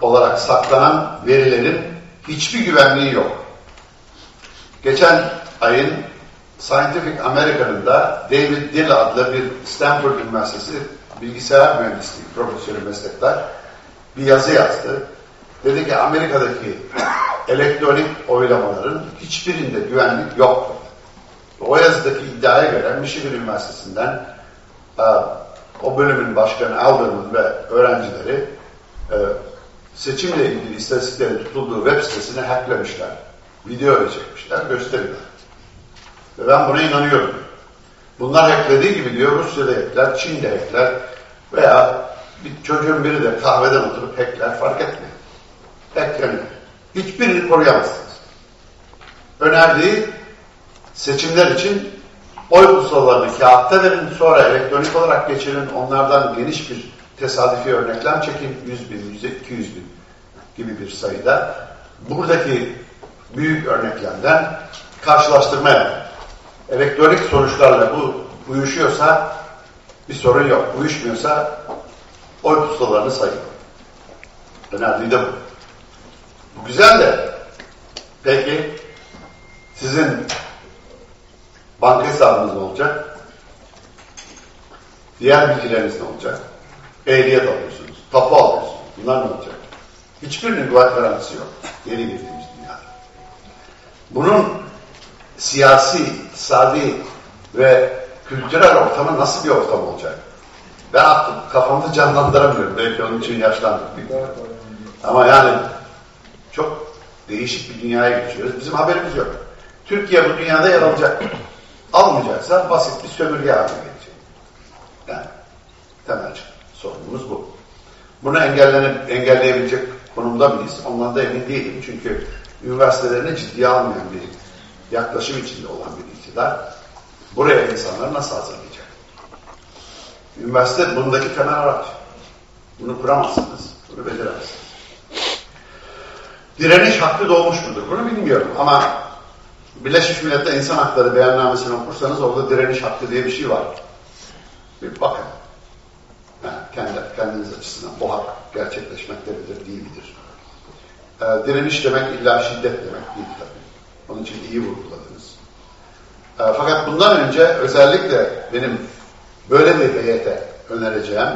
[SPEAKER 5] olarak saklanan verilerin hiçbir güvenliği yok. Geçen ayın Scientific American'ın da David Dill adlı bir Stanford Üniversitesi bilgisayar mühendisliği profesörü meslektaş bir yazı yazdı. Dedi ki Amerika'daki elektronik oylamaların hiçbirinde güvenlik yok. O yazıdaki iddiaya göre Michigan Üniversitesi'nden e, o bölümün başkanı Alderman ve öğrencileri e, seçimle ilgili istatistiklerin tutulduğu web sitesini hacklemişler. Video çekmişler, gösteriyor. Ve ben buna inanıyorum. Bunlar hacklediği gibi diyor Rusya'da hackler, Çin'de hackler veya bir çocuğun biri de kahveden oturup hackler fark etmiyor. Hackleniyor. Hiçbirini koruyamazsınız. Önerdiği seçimler için oy pusulalarını kağıtta verin, sonra elektronik olarak geçirin, onlardan geniş bir tesadüfi örneklem çekin, 100 bin, 200 bin gibi bir sayıda. Buradaki büyük örneklemden karşılaştırma yapın. Elektronik sonuçlarla bu uyuşuyorsa bir sorun yok. Uyuşmuyorsa oy pusulalarını sayın. Önerdiği de bu. Bu güzel de peki sizin banka hesabınız ne olacak? Diğer bilgileriniz ne olacak? Ehliyet alıyorsunuz, tapu alıyorsunuz. Bunlar ne olacak? Hiçbirinin güven garantisi yok. Yeni girdiğimiz dünyada. Bunun siyasi, iktisadi ve kültürel ortamı nasıl bir ortam olacak? Ben aklım, kafamda canlandıramıyorum. Belki onun için yaşlandık. Ama yani çok değişik bir dünyaya geçiyoruz. Bizim haberimiz yok. Türkiye bu dünyada yer alacak. Almayacaksa basit bir sömürge haline gelecek. Yani temel sorunumuz bu. Bunu engelleyebilecek konumda mıyız? Ondan da emin değilim. Çünkü üniversitelerini ciddiye almayan bir yaklaşım içinde olan bir iktidar buraya insanları nasıl hazırlayacak? Üniversite bundaki temel araç. Bunu kuramazsınız. Bunu beceremezsiniz. Direniş hakkı doğmuş mudur? Bunu bilmiyorum ama Birleşmiş Milletler İnsan Hakları Beyannamesini okursanız orada direniş hakkı diye bir şey var. Bir bakın. Yani kendi, kendiniz açısından bu hak gerçekleşmekte midir, değil midir? Ee, direniş demek illa şiddet demek değil. Onun için iyi vurguladınız. Ee, fakat bundan önce özellikle benim böyle bir heyete önereceğim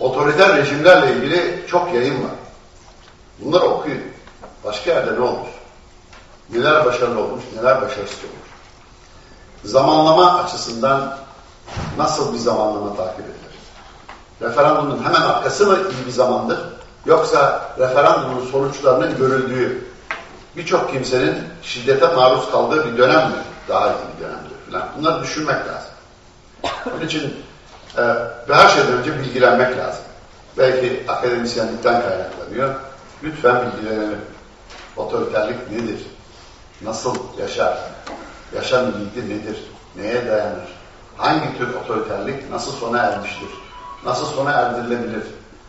[SPEAKER 5] otoriter rejimlerle ilgili çok yayın var. Bunları okuyun. Başka yerde ne olmuş? Neler başarılı olmuş, neler başarısız olmuş. Zamanlama açısından nasıl bir zamanlama takip edilir? Referandumun hemen arkası mı iyi bir zamandır? Yoksa referandumun sonuçlarının görüldüğü birçok kimsenin şiddete maruz kaldığı bir dönem mi daha iyi bir dönemdir falan. Bunları düşünmek lazım. Onun için e, her şeyden önce bilgilenmek lazım. Belki akademisyenlikten kaynaklanıyor. Lütfen bilgilenelim. Otoriterlik nedir? Nasıl yaşar? Yaşam limiti nedir? Neye dayanır? Hangi tür otoriterlik nasıl sona ermiştir? Nasıl sona erdirilebilir?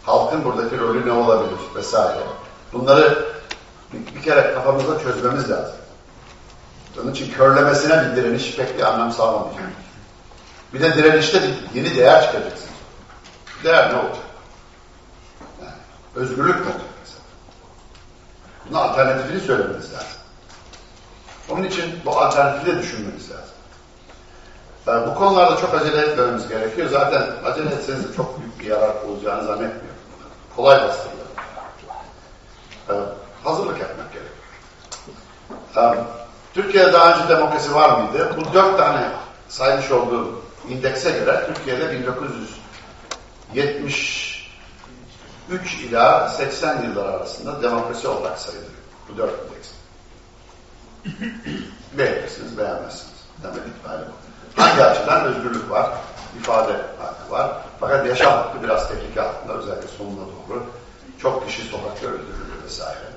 [SPEAKER 5] Halkın buradaki rolü ne olabilir? Vesaire. Bunları bir, bir kere kafamızda çözmemiz lazım. Onun için körlemesine bir direniş pek bir anlam sağlamayacak. Bir de direnişte bir yeni değer çıkacaksın. Değer ne olacak? Yani, özgürlük mü olacak mesela? Bunun alternatifini söylememiz lazım. Onun için bu alternatifi de düşünmemiz lazım. Yani bu konularda çok acele etmemiz gerekiyor. Zaten acele etseniz de çok büyük bir yarar olacağını zannetmiyorum. Kolay bastırılır. Ee, hazırlık yapmak gerekiyor. Türkiye'de daha önce demokrasi var mıydı? Bu dört tane saymış olduğum indekse göre Türkiye'de 1973 ila 80 yıllar arasında demokrasi olarak sayılıyor. Bu dört indeks. Beğenirsiniz, beğenmezsiniz. Demek itibariyle bu. Hangi açıdan özgürlük var, ifade hakkı var. Fakat yaşam hakkı biraz tehlike altında, özellikle sonuna doğru. Çok kişi sokakta öldürülüyor vesaire.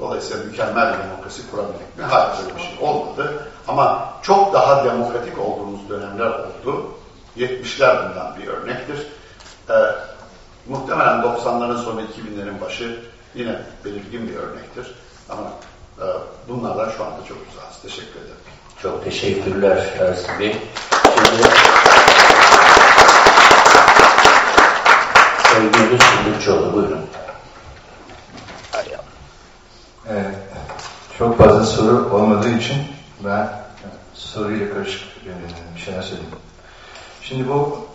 [SPEAKER 5] Dolayısıyla mükemmel demokrasi kurabildik mi? Hayır, böyle bir şey olmadı. Ama çok daha demokratik olduğumuz dönemler oldu. 70'ler bundan bir örnektir. Ee, muhtemelen 90'ların sonu 2000'lerin başı yine belirgin bir örnektir. Ama E, bunlarla şu anda çok uzağız. Teşekkür ederim.
[SPEAKER 4] Çok teşekkürler Ersin Bey. Şimdi Sevgili Sündürçoğlu buyurun.
[SPEAKER 7] Evet, çok fazla soru olmadığı için ben soruyla karışık bir şeyler söyleyeyim. Şimdi bu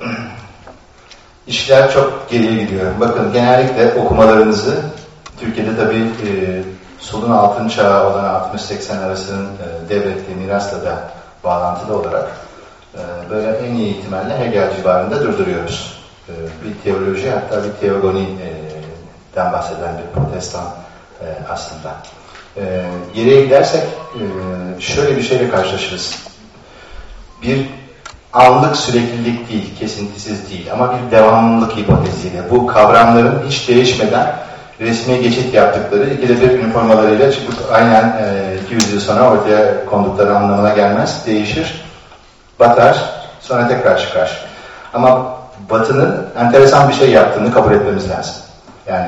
[SPEAKER 7] işler çok geriye gidiyor. Bakın genellikle okumalarınızı Türkiye'de tabii e, solun altın çağı olan 60-80 arasının e, devrettiği mirasla da bağlantılı olarak e, böyle en iyi ihtimalle Hegel civarında durduruyoruz. E, bir teoloji hatta bir teogoniden bahseden bir protestan e, aslında. E, geriye gidersek e, şöyle bir şeyle karşılaşırız. Bir anlık süreklilik değil, kesintisiz değil ama bir devamlılık hipoteziyle. Bu kavramların hiç değişmeden resmi geçit yaptıkları ikide bir üniformalarıyla çıkıp aynen e, 200 yıl sonra ortaya kondukları anlamına gelmez, değişir, batar, sonra tekrar çıkar. Ama Batı'nın enteresan bir şey yaptığını kabul etmemiz lazım. Yani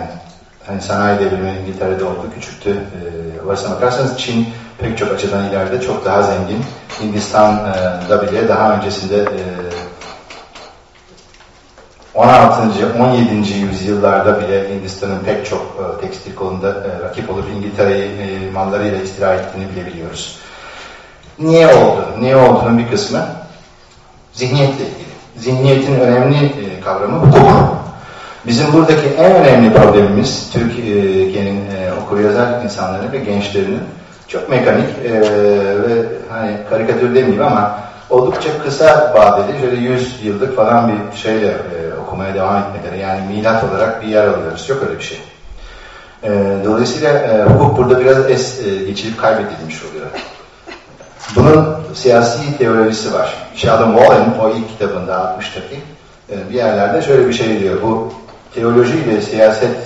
[SPEAKER 7] hani sanayi devrimi İngiltere'de oldu, küçüktü. E, bakarsanız Çin pek çok açıdan ileride çok daha zengin. Hindistan'da bile daha öncesinde e, 16. 17. yüzyıllarda bile Hindistan'ın pek çok e, tekstil kolunda e, rakip olup İngiltere'yi e, mallarıyla istila ettiğini bilebiliyoruz. Niye oldu? Niye olduğunun bir kısmı zihniyetle ilgili. Zihniyetin önemli e, kavramı hukuk. Bizim buradaki en önemli problemimiz Türkiye'nin e, okur yazar insanları ve gençlerinin çok mekanik e, ve hani karikatür demeyeyim ama oldukça kısa vadeli şöyle 100 yıllık falan bir şeyle e, okumaya devam etmeleri yani milat olarak bir yer alıyoruz. Yok öyle bir şey. E, dolayısıyla e, hukuk burada biraz es e, geçilip kaybedilmiş oluyor. Bunun siyasi teorisi var. Sheldon Wallen o ilk kitabında 60'taki e, bir yerlerde şöyle bir şey diyor. Bu teoloji ile siyaset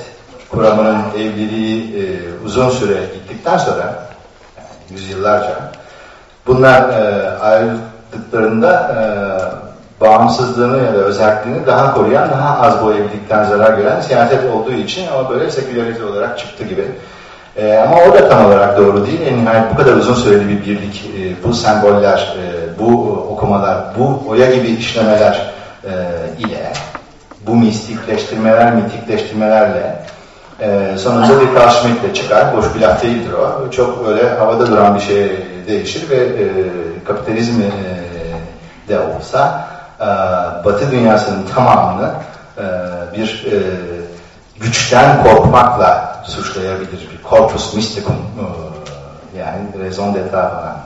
[SPEAKER 7] kuramının evliliği e, uzun süre gittikten sonra yani yüzyıllarca bunlar e, ayrıldıklarında e, bağımsızlığını ya da özelliğini daha koruyan, daha az bu evlilikten zarar gören siyaset olduğu için ama böyle sekülerize olarak çıktı gibi. E, ama o da tam olarak doğru değil. En nihayet bu kadar uzun süreli bir birlik, e, bu semboller, e, bu okumalar, bu oya gibi işlemeler e, ile bu mistikleştirmeler, mitikleştirmelerle e, sonunda bir karşılıkla çıkar. Boş bir laf değildir o. Çok öyle havada duran bir şey değişir ve e, kapitalizm e, de olsa e, Batı dünyasının tamamını e, bir e, güçten korkmakla suçlayabilir. Bir corpus mysticum e, yani raison d'etre falan.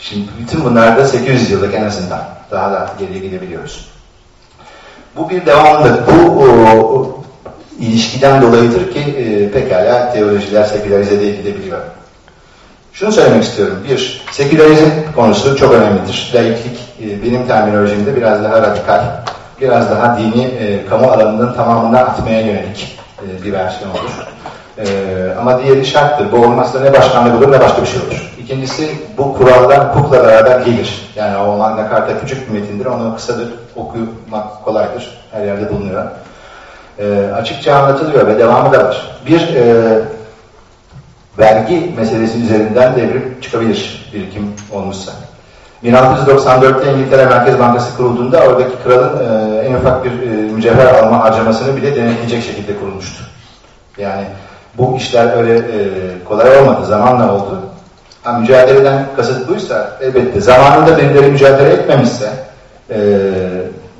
[SPEAKER 7] Şimdi bütün bunlarda 800 yıllık en azından daha da geriye gidebiliyoruz. Bu bir devamlık. Bu o, ilişkiden dolayıdır ki e, pekala teolojiler sekülerize edilebiliyor. Şunu söylemek istiyorum. Bir, sekülerizm konusu çok önemlidir. Laiklik e, benim terminolojimde biraz daha radikal, biraz daha dini e, kamu alanının tamamından atmaya yönelik e, bir versiyon olur. E, ama diğeri şarttır. Bu olmazsa ne başkanlık olur ne başka bir şey olur. İkincisi bu kurallar hukukla beraber gelir. Yani o Magna Carta küçük bir metindir. Onu kısadır, okumak kolaydır. Her yerde bulunuyor. E, açıkça anlatılıyor ve devamı da var. Bir e, vergi meselesi üzerinden devrim çıkabilir birikim olmuşsa. 1694'te İngiltere Merkez Bankası kurulduğunda oradaki kralın e, en ufak bir e, mücevher alma harcamasını bile denetleyecek şekilde kurulmuştu. Yani bu işler öyle e, kolay olmadı, zamanla oldu. Ha, mücadeleden kasıt buysa elbette zamanında birileri mücadele etmemişse e,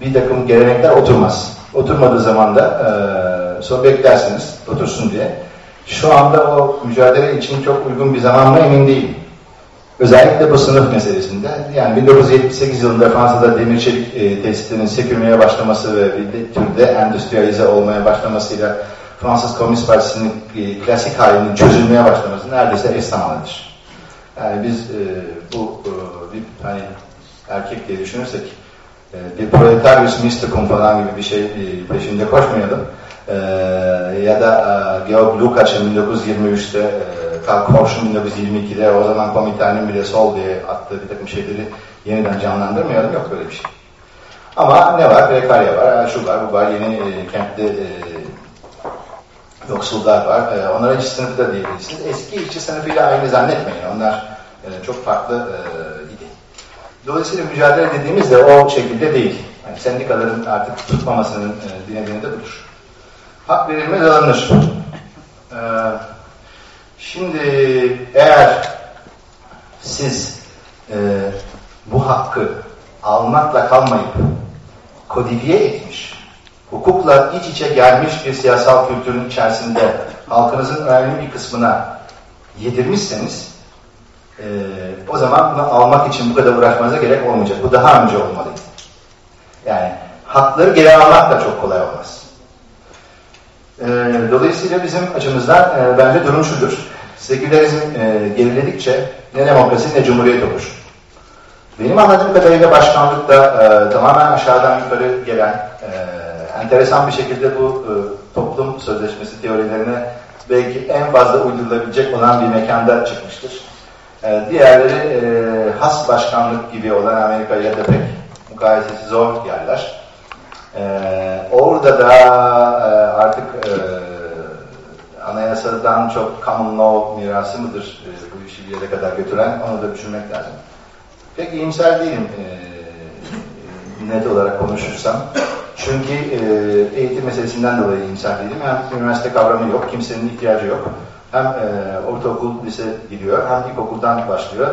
[SPEAKER 7] bir takım gelenekler oturmaz. Oturmadığı zaman da e, sonra beklersiniz otursun diye. Şu anda o mücadele için çok uygun bir zaman mı emin değilim. Özellikle bu sınıf meselesinde. Yani 1978 yılında Fransa'da demir çelik e, tesislerinin sekürmeye başlaması ve bir türde endüstriyalize olmaya başlamasıyla Fransız Komünist Partisi'nin e, klasik halinin çözülmeye başlaması neredeyse eş zamanlıdır. Yani biz e, bu e, bir hani erkek diye düşünürsek e, bir proletarius mysticum falan gibi bir şey e, peşinde koşmayalım. E, ya da e, Georg Lukács'ın 1923'te e, Karl Korsch'un 1922'de o zaman Komintern'in bile sol diye attığı bir takım şeyleri yeniden canlandırmayalım. Yok böyle bir şey. Ama ne var? Prekarya var, şu var, bu var. Yeni e, kentte e, yoksullar var. E, onlara işçi sınıfı da diyebilirsiniz. Eski işçi sınıfıyla aynı zannetmeyin. Onlar e, çok farklı e, idi. Dolayısıyla mücadele dediğimiz de o şekilde değil. Yani sendikaların artık tutmamasının e, dinamini de budur. Hak verilmez alınır. E, şimdi eğer siz e, bu hakkı almakla kalmayıp kodifiye etmiş, hukukla iç içe gelmiş bir siyasal kültürün içerisinde halkınızın önemli bir kısmına yedirmişseniz e, o zaman bunu almak için bu kadar uğraşmanıza gerek olmayacak. Bu daha önce olmalıydı. Yani hakları geri almak da çok kolay olmaz. E, dolayısıyla bizim açımızdan e, bence durum şudur. Sekülerizm e, geriledikçe ne demokrasi ne cumhuriyet olur. Benim anladığım kadarıyla başkanlıkta e, tamamen aşağıdan yukarı gelen e, enteresan bir şekilde bu e, toplum sözleşmesi teorilerine belki en fazla uydurulabilecek olan bir mekanda çıkmıştır. E, diğerleri e, has başkanlık gibi olan Amerika'ya da pek mukayesesi zor yerler. E, orada da e, artık e, anayasadan çok common law mirası mıdır e, bu işi bir yere kadar götüren onu da düşünmek lazım. Pek iyimser değilim e, net olarak konuşursam. Çünkü e, eğitim meselesinden dolayı iyimser değilim. Hem üniversite kavramı yok, kimsenin ihtiyacı yok. Hem e, ortaokul, lise gidiyor, hem ilkokuldan başlıyor.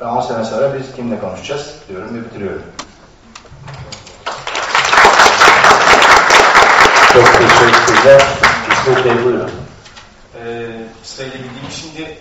[SPEAKER 7] E, 10 sene sonra biz kimle konuşacağız diyorum ve bitiriyorum.
[SPEAKER 4] Çok teşekkürler. Bey buyurun.
[SPEAKER 6] Ee, söyleyebildiğim şimdi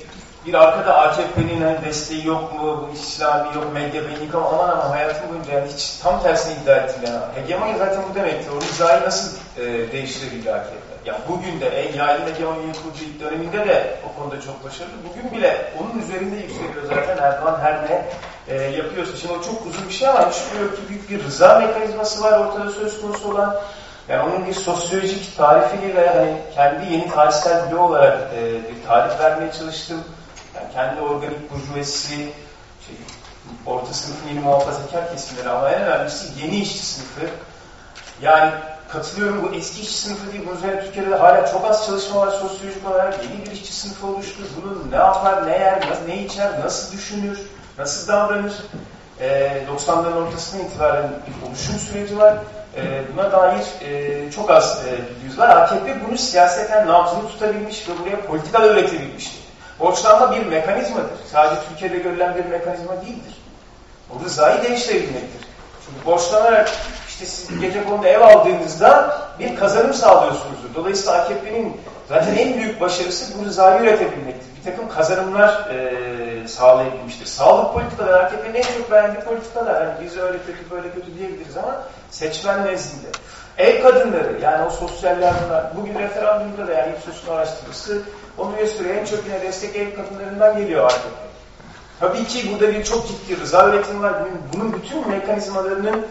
[SPEAKER 6] bir arkada AKP'nin hani desteği yok mu, bu İslami yok, beni ama aman ama hayatım boyunca yani hiç tam tersine iddia ettim yani. Hegemonya zaten bu demekti. O rızayı nasıl e, değiştirebildi AKP? Yani bugün de en yaygın hegemonya kurucu ilk döneminde de o konuda çok başarılı. Bugün bile onun üzerinde yükseliyor zaten Erdoğan her ne e, yapıyorsa. Şimdi o çok uzun bir şey ama düşünüyorum ki büyük bir rıza mekanizması var ortada söz konusu olan. Yani onun bir sosyolojik tarifini ve hani kendi yeni tarihsel bloğu olarak e, bir tarif vermeye çalıştım. Yani kendi organik burjuvesi, şey, orta sınıfın yeni muhafazakar kesimleri ama en önemlisi yeni işçi sınıfı. Yani katılıyorum bu eski işçi sınıfı değil. Bunun üzerine Türkiye'de de hala çok az çalışma var sosyolojik olarak. Yeni bir işçi sınıfı oluştu. Bunu ne yapar, ne yer, ne içer, nasıl düşünür, nasıl davranır. E, 90'ların ortasından itibaren bir oluşum süreci var. E, buna dair e, çok az e, bilgimiz var. AKP bunu siyaseten nabzını tutabilmiş ve buraya politika üretebilmiştir. Borçlanma bir mekanizmadır. Sadece Türkiye'de görülen bir mekanizma değildir. O rızayı değiştirebilmektir. Çünkü borçlanarak işte siz gece konuda ev aldığınızda bir kazanım sağlıyorsunuzdur. Dolayısıyla AKP'nin zaten en büyük başarısı bu rızayı üretebilmektir. Bir takım kazanımlar e, sağlayabilmiştir. Sağlık politikaları AKP'nin en çok beğendiği politikalar. Yani biz öyle kötü böyle kötü diyebiliriz ama seçmen nezdinde. Ev kadınları yani o sosyal yardımlar, bugün referandumda da yani İpsos'un araştırması onu gösteriyor. En çok yine destek ev kadınlarından geliyor artık. Tabii ki burada bir çok ciddi rıza üretimi var. Bunun, bütün mekanizmalarının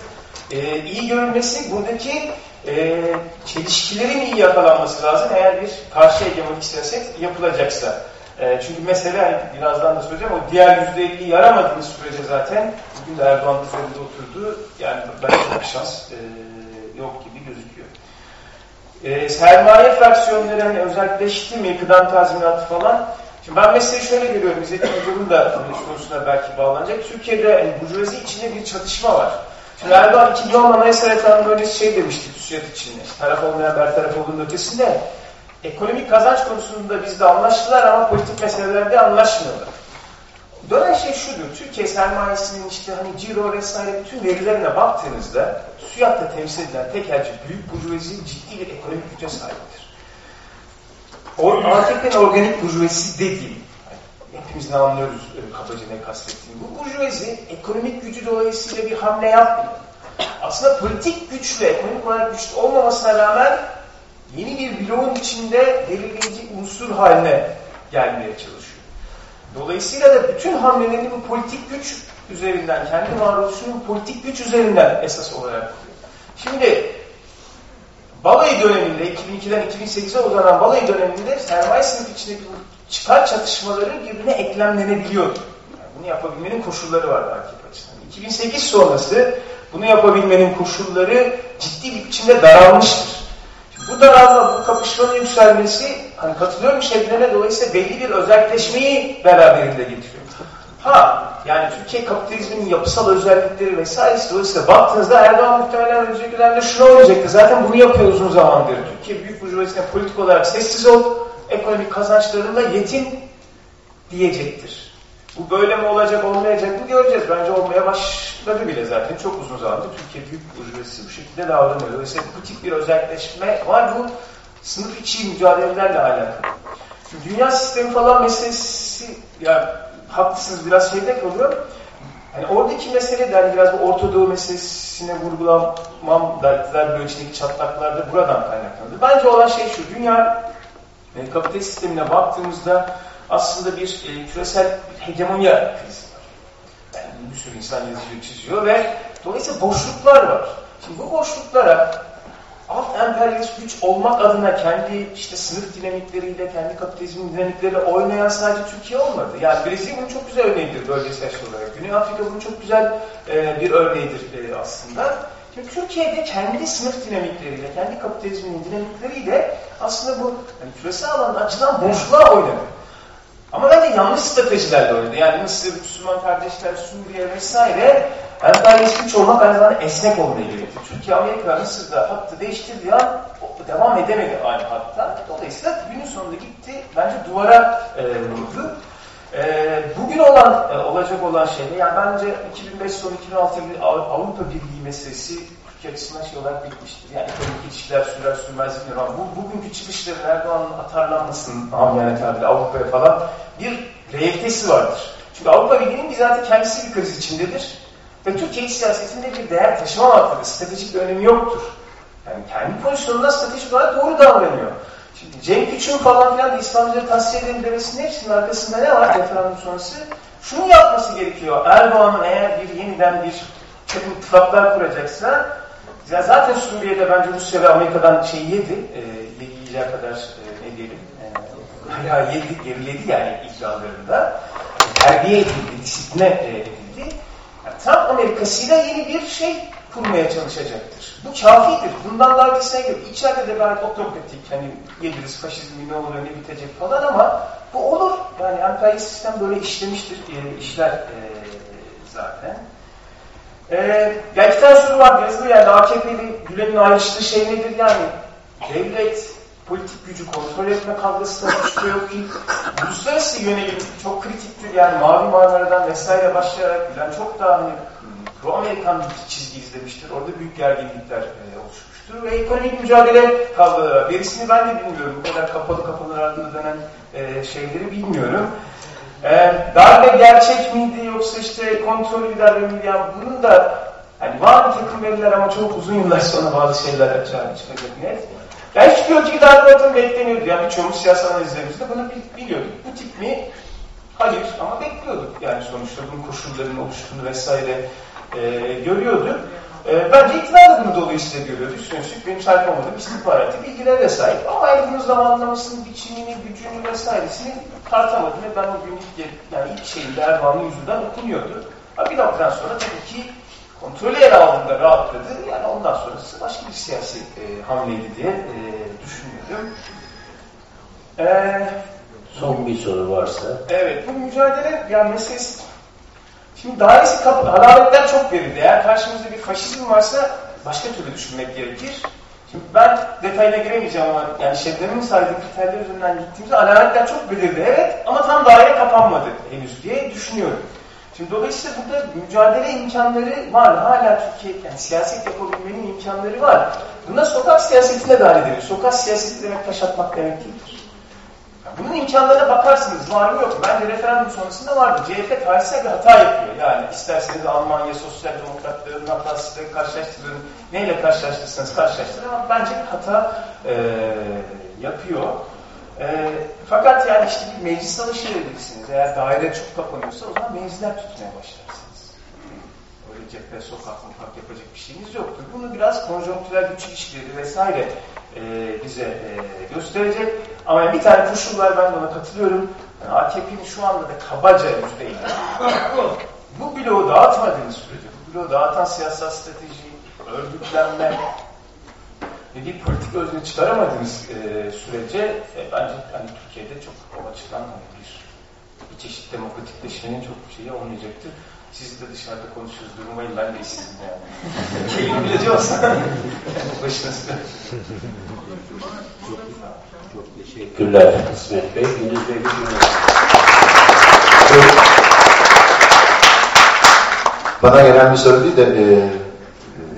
[SPEAKER 6] e, iyi görülmesi, buradaki e, çelişkilerin iyi yakalanması lazım eğer bir karşı hegemonik siyaset yapılacaksa. E, çünkü mesele hani birazdan da söyleyeceğim o diğer yüzde elli yaramadığınız sürece zaten bugün de Erdoğan üzerinde oturdu. Yani ben çok bir şans e, yok gibi. E, sermaye fraksiyonları hani özelleşti mi, kıdem tazminatı falan. Şimdi ben meseleyi şöyle görüyorum, İzzettin Hocam'ın da konusuna belki bağlanacak. Türkiye'de yani burjuvazi içinde bir çatışma var. Şimdi Erdoğan 2010 Anayasa Referandumu öncesi şey demişti TÜSİAD içinde. Taraf olmayan bertaraf olduğunun ötesinde. Ekonomik kazanç konusunda bizde anlaştılar ama politik meselelerde anlaşmıyorlar. Dönen şey şudur, Türkiye sermayesinin işte hani ciro vesaire bütün verilerine baktığınızda TÜSİAD'da temsil edilen tekelci büyük burjuvazi ciddi bir ekonomik güce sahiptir. AKP'nin organik burjuvazisi dediğim, hepimiz ne anlıyoruz e, kabaca ne kastettiğini. Bu burjuvazi ekonomik gücü dolayısıyla bir hamle yapmıyor. Aslında politik güçle, ekonomik olarak güçlü olmamasına rağmen yeni bir bloğun içinde belirleyici unsur haline gelmeye çalışıyor. Dolayısıyla da bütün hamlelerini bu politik güç üzerinden, kendi varoluşunun politik güç üzerinden esas olarak kuruyor. Şimdi balayı döneminde, 2002'den 2008'e uzanan balayı döneminde sermaye sınıfı içindeki çıkar çatışmaları birbirine eklemlenebiliyor. Yani bunu yapabilmenin koşulları var AKP açısından. 2008 sonrası bunu yapabilmenin koşulları ciddi bir biçimde daralmıştır. Şimdi bu daralma, bu kapışmanın yükselmesi, hani katılıyorum Şebnem'e dolayısıyla belli bir özelleşmeyi beraberinde getiriyor. Ha, yani Türkiye kapitalizminin yapısal özellikleri vesairesi dolayısıyla baktığınızda Erdoğan muhtemelen önümüzdeki dönemde şunu oynayacaktı. Zaten bunu yapıyor uzun zamandır. Türkiye büyük burjuvazisine politik olarak sessiz ol, ekonomik kazançlarında yetin diyecektir. Bu böyle mi olacak, olmayacak mı göreceğiz. Bence olmaya başladı bile zaten. Çok uzun zamandır Türkiye büyük burjuvazisi bu şekilde davranıyor. Dolayısıyla bu tip bir özelleşme var. Bu sınıf içi mücadelelerle alakalı. Şimdi dünya sistemi falan meselesi, ya haklısınız biraz şeyde kalıyor. Yani oradaki mesele de hani biraz bu Orta Doğu meselesine vurgulamam da bu ölçüdeki çatlaklar da buradan kaynaklandı. Bence olan şey şu, dünya e, kapitalist sistemine baktığımızda aslında bir e, küresel bir hegemonya krizi var. Yani bir sürü insan yazıyor, çiziyor ve dolayısıyla boşluklar var. Şimdi bu boşluklara alt emperyalist güç olmak adına kendi işte sınıf dinamikleriyle, kendi kapitalizmin dinamikleriyle oynayan sadece Türkiye olmadı. Yani Brezilya bunun çok güzel örneğidir bölgesel olarak. Güney Afrika bunun çok güzel e, bir örneğidir e, aslında. Şimdi Türkiye'de kendi sınıf dinamikleriyle, kendi kapitalizmin dinamikleriyle aslında bu yani küresel alanda açılan boşluğa oynadı. Ama bence yanlış stratejilerle oynadı. Yani Mısır, Müslüman kardeşler, Suriye vesaire emperyalist güç olmak aynı zamanda esnek olmayı gerektir. Türkiye, Amerika, Mısır'da hattı değiştirdiği an devam edemedi aynı hatta. Dolayısıyla günün sonunda gitti. Bence duvara e, vurdu. E, bugün olan, e, olacak olan şey yani bence 2005 sonu 2006 yılı Avrupa Birliği meselesi Türkiye açısından şey olarak bitmiştir. Yani ekonomik ilişkiler sürer sürmez bilmiyorum ama bu, bugünkü çıkışların Erdoğan'ın atarlanmasının amiyane tabiri Avrupa'ya falan bir realitesi vardır. Çünkü Avrupa Birliği'nin bizatihi kendisi bir kriz içindedir. Ve Türkiye siyasetinde bir değer taşımamaktadır. Stratejik bir önemi yoktur. Yani kendi pozisyonunda stratejik olarak doğru davranıyor. Şimdi Cem Küçük'ün falan filan da İslamcıları tavsiye edelim demesinin hepsinin arkasında ne var referandum sonrası? Şunu yapması gerekiyor. Erdoğan'ın eğer bir yeniden bir takım ittifaklar kuracaksa ya zaten Suriye'de bence Rusya ve Amerika'dan şey yedi, e, yiyeceği kadar e, ne diyelim, e, hala yedi, geriledi yani iddialarında. Terbiye edildi, disipline edildi. Trump Amerika'sıyla yeni bir şey kurmaya çalışacaktır. Bu kafidir. Bundan daha ötesine göre. İçeride de gayet otokratik, hani geliriz, faşizmi ne olur, ne bitecek falan ama bu olur. Yani emperyalist sistem böyle işlemiştir, e, işler e, zaten. Ee, ya iki tane soru var yazılı yani AKP'li Gülen'in ayrıştığı şey nedir yani? Devlet politik gücü kontrol etme kavgası da hiç yok ki. Uluslararası yönelim çok kritiktir yani Mavi Marmara'dan vesaire başlayarak Gülen çok daha hani pro-Amerikan bir çizgi izlemiştir. Orada büyük gerginlikler e, oluşmuştur. Ve ekonomik mücadele kavgaları. Verisini ben de bilmiyorum. Bu kadar kapalı kapılar ardında dönen e, şeyleri bilmiyorum. Ee, darbe gerçek miydi yoksa işte kontrollü darbe miydi? Yani bunun da hani var bir takım veriler ama çok uzun yıllar sonra bazı şeyler açığa çıkacak net. Yani hiçbir öteki darbe bekleniyordu. Yani birçoğumuz siyasal analizlerimizde bunu biliyorduk. Bu tip mi? Hayır ama bekliyorduk. Yani sonuçta bunun koşullarının oluştuğunu vesaire e, görüyorduk. E, bence iktidar da bunu dolayısıyla görüyordu. Üstüne benim sahip olmadığım istihbarati bilgilere sahip. Ama aynı bunun zamanlamasının, biçimini, gücünü vesairesini tartamadım ve ben o gün ilk, yani ilk şeyinde Erdoğan'ın yüzünden okunuyordu. Ama bir noktadan sonra tabii ki kontrolü ele aldığında rahatladı. Yani ondan sonrası başka bir siyasi e, hamleydi diye e, düşünüyorum.
[SPEAKER 4] E, Son bir soru varsa.
[SPEAKER 6] Evet, bu mücadele yani meselesi Şimdi dairesi kapı, çok verildi. Eğer karşımızda bir faşizm varsa başka türlü düşünmek gerekir. Şimdi ben detayına giremeyeceğim ama yani Şebnem'in saydığı kriterler üzerinden gittiğimizde alametler çok belirdi. Evet ama tam daire kapanmadı henüz diye düşünüyorum. Şimdi dolayısıyla burada mücadele imkanları var. Hala Türkiye yani siyaset yapabilmenin imkanları var. Buna sokak siyasetine dahil edilir. Sokak siyaseti demek taş atmak demek değildir. Bunun imkanlarına bakarsınız var mı yok mu? Bence referandum sonrasında vardı. CHP tarihsel bir hata yapıyor. Yani isterseniz Almanya sosyal demokratlarının hatasıyla karşılaştırın. Neyle karşılaştırırsanız karşılaştırın ama bence bir hata e, yapıyor. E, fakat yani işte bir meclis alışır edirsiniz. Eğer daire çok kapanıyorsa o zaman meclisler tutmaya başlarsınız. Öyle cephe, sokak, mutfak yapacak bir şeyiniz yoktur. Bunu biraz konjonktürel güç ilişkileri vesaire e, bize e, gösterecek. Ama bir tane koşul var ben ona katılıyorum. Yani AKP'nin şu anda da kabaca yüzde Bu bloğu dağıtmadığınız sürece, bu bloğu dağıtan siyasal strateji, örgütlenme bir politik özne çıkaramadığınız e, sürece e, bence hani Türkiye'de çok o açıdan hani bir, bir çeşit demokratikleşmenin çok bir şeyi olmayacaktır. Siz de dışarıda konuşuyoruz durmayın ben de istedim yani. Kelime bileci olsa başınızda.
[SPEAKER 4] Çok teşekkürler İsmet Bey. Gündüz Bey bir
[SPEAKER 7] Bana gelen bir soru değil de e,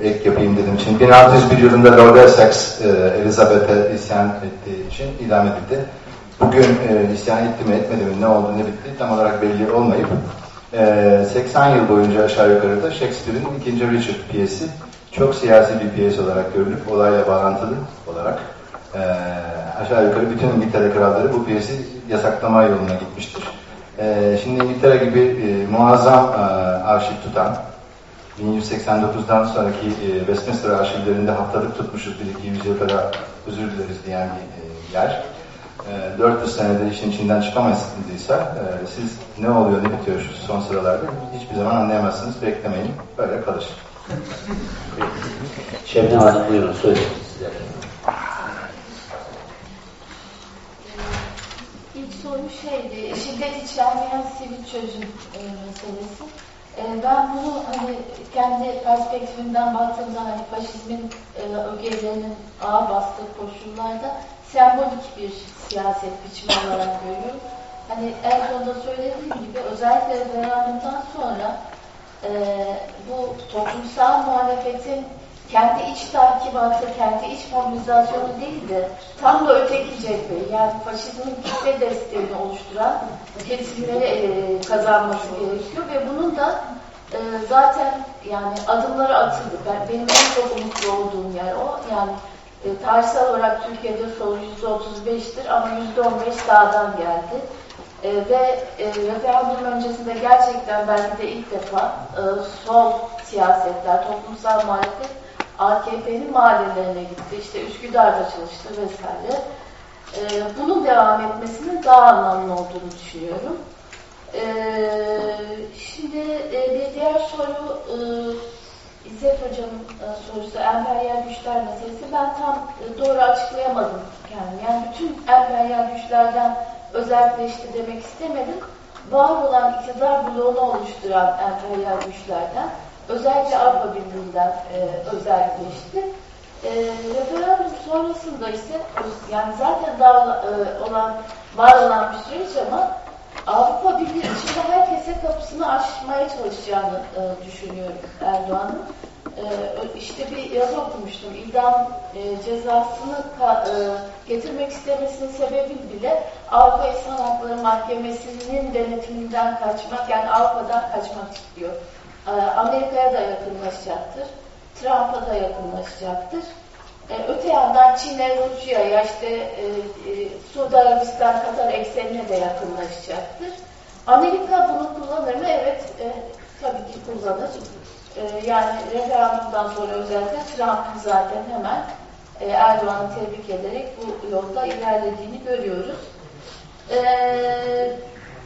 [SPEAKER 7] ek yapayım dedim. Şimdi 1601 yılında Lord Essex e, Elizabeth'e isyan ettiği için idam edildi. Bugün e, isyan etti mi etmedi mi ne oldu ne bitti tam olarak belli olmayıp e, 80 yıl boyunca aşağı yukarı da Shakespeare'in ikinci Richard piyesi çok siyasi bir piyes olarak görülüp olayla bağlantılı olarak e, aşağı yukarı bütün İngiltere kralları bu piyesi yasaklama yoluna gitmiştir. E, şimdi İngiltere gibi e, muazzam e, arşiv tutan 1189'dan sonraki e, Westminster arşivlerinde haftalık tutmuşuz bir iki yüzyıl kadar özür dileriz diyen bir e, yer. E, 400 senede işin içinden çıkamadıysa e, siz ne oluyor ne bitiyor şu son sıralarda hiçbir zaman anlayamazsınız. Beklemeyin. Böyle kalır.
[SPEAKER 4] Şebnem Hanım buyurun söz size.
[SPEAKER 8] İlk soru şeydi, şiddet içermeyen sivil çözüm e, meselesi. E, ben bunu hani kendi perspektifimden baktığımda hani faşizmin e, ögelerinin ağır bastığı koşullarda sembolik bir siyaset biçimi olarak görüyorum. Hani en sonunda söylediğim gibi özellikle referandumdan sonra e, bu toplumsal muhalefetin kendi iç takibatı, kendi iç mobilizasyonu değil de tam da öteki cephe, yani faşizmin kitle desteğini oluşturan kesimleri e, kazanması gerekiyor ve bunun da e, zaten yani adımları atıldı. Ben, benim en çok umutlu olduğum yer o. Yani e, tarihsel olarak Türkiye'de sol %35'tir ama %15 sağdan geldi. E, ve e, referandum öncesinde gerçekten belki de ilk defa e, sol siyasetler, toplumsal muhalefet AKP'nin mahallelerine gitti. İşte Üsküdar'da çalıştı vesaire. E, bunun devam etmesinin daha anlamlı olduğunu düşünüyorum. E, şimdi e, bir diğer soru e, İzzet Hocam'ın e, sorusu emperyal güçler meselesi. Ben tam e, doğru açıklayamadım kendimi. Yani bütün emperyal güçlerden özelleşti demek istemedim. Var olan iktidar bloğunu oluşturan emperyal güçlerden özellikle Avrupa Birliği'nden e, özelleşti. E, referandum sonrasında ise yani zaten daha e, olan var olan bir süreç ama Avrupa Birliği içinde herkese kapısını açmaya çalışacağını e, düşünüyorum Erdoğan'ın. E, işte bir yazı okumuştum. İdam e, cezasını e, getirmek istemesinin sebebi bile Avrupa İnsan Hakları Mahkemesi'nin denetiminden kaçmak, yani Avrupa'dan kaçmak istiyor. E, Amerika'ya da yakınlaşacaktır. Trump'a da yakınlaşacaktır. E, öte yandan Çin'e, Rusya'ya, işte e, e, Suudi Arabistan, Katar eksenine de yakınlaşacaktır. Amerika bunu kullanır mı? Evet, e, tabii ki kullanır. Yani referandumdan sonra özellikle Trump'ın zaten hemen Erdoğan'ı tebrik ederek bu yolda ilerlediğini görüyoruz. E,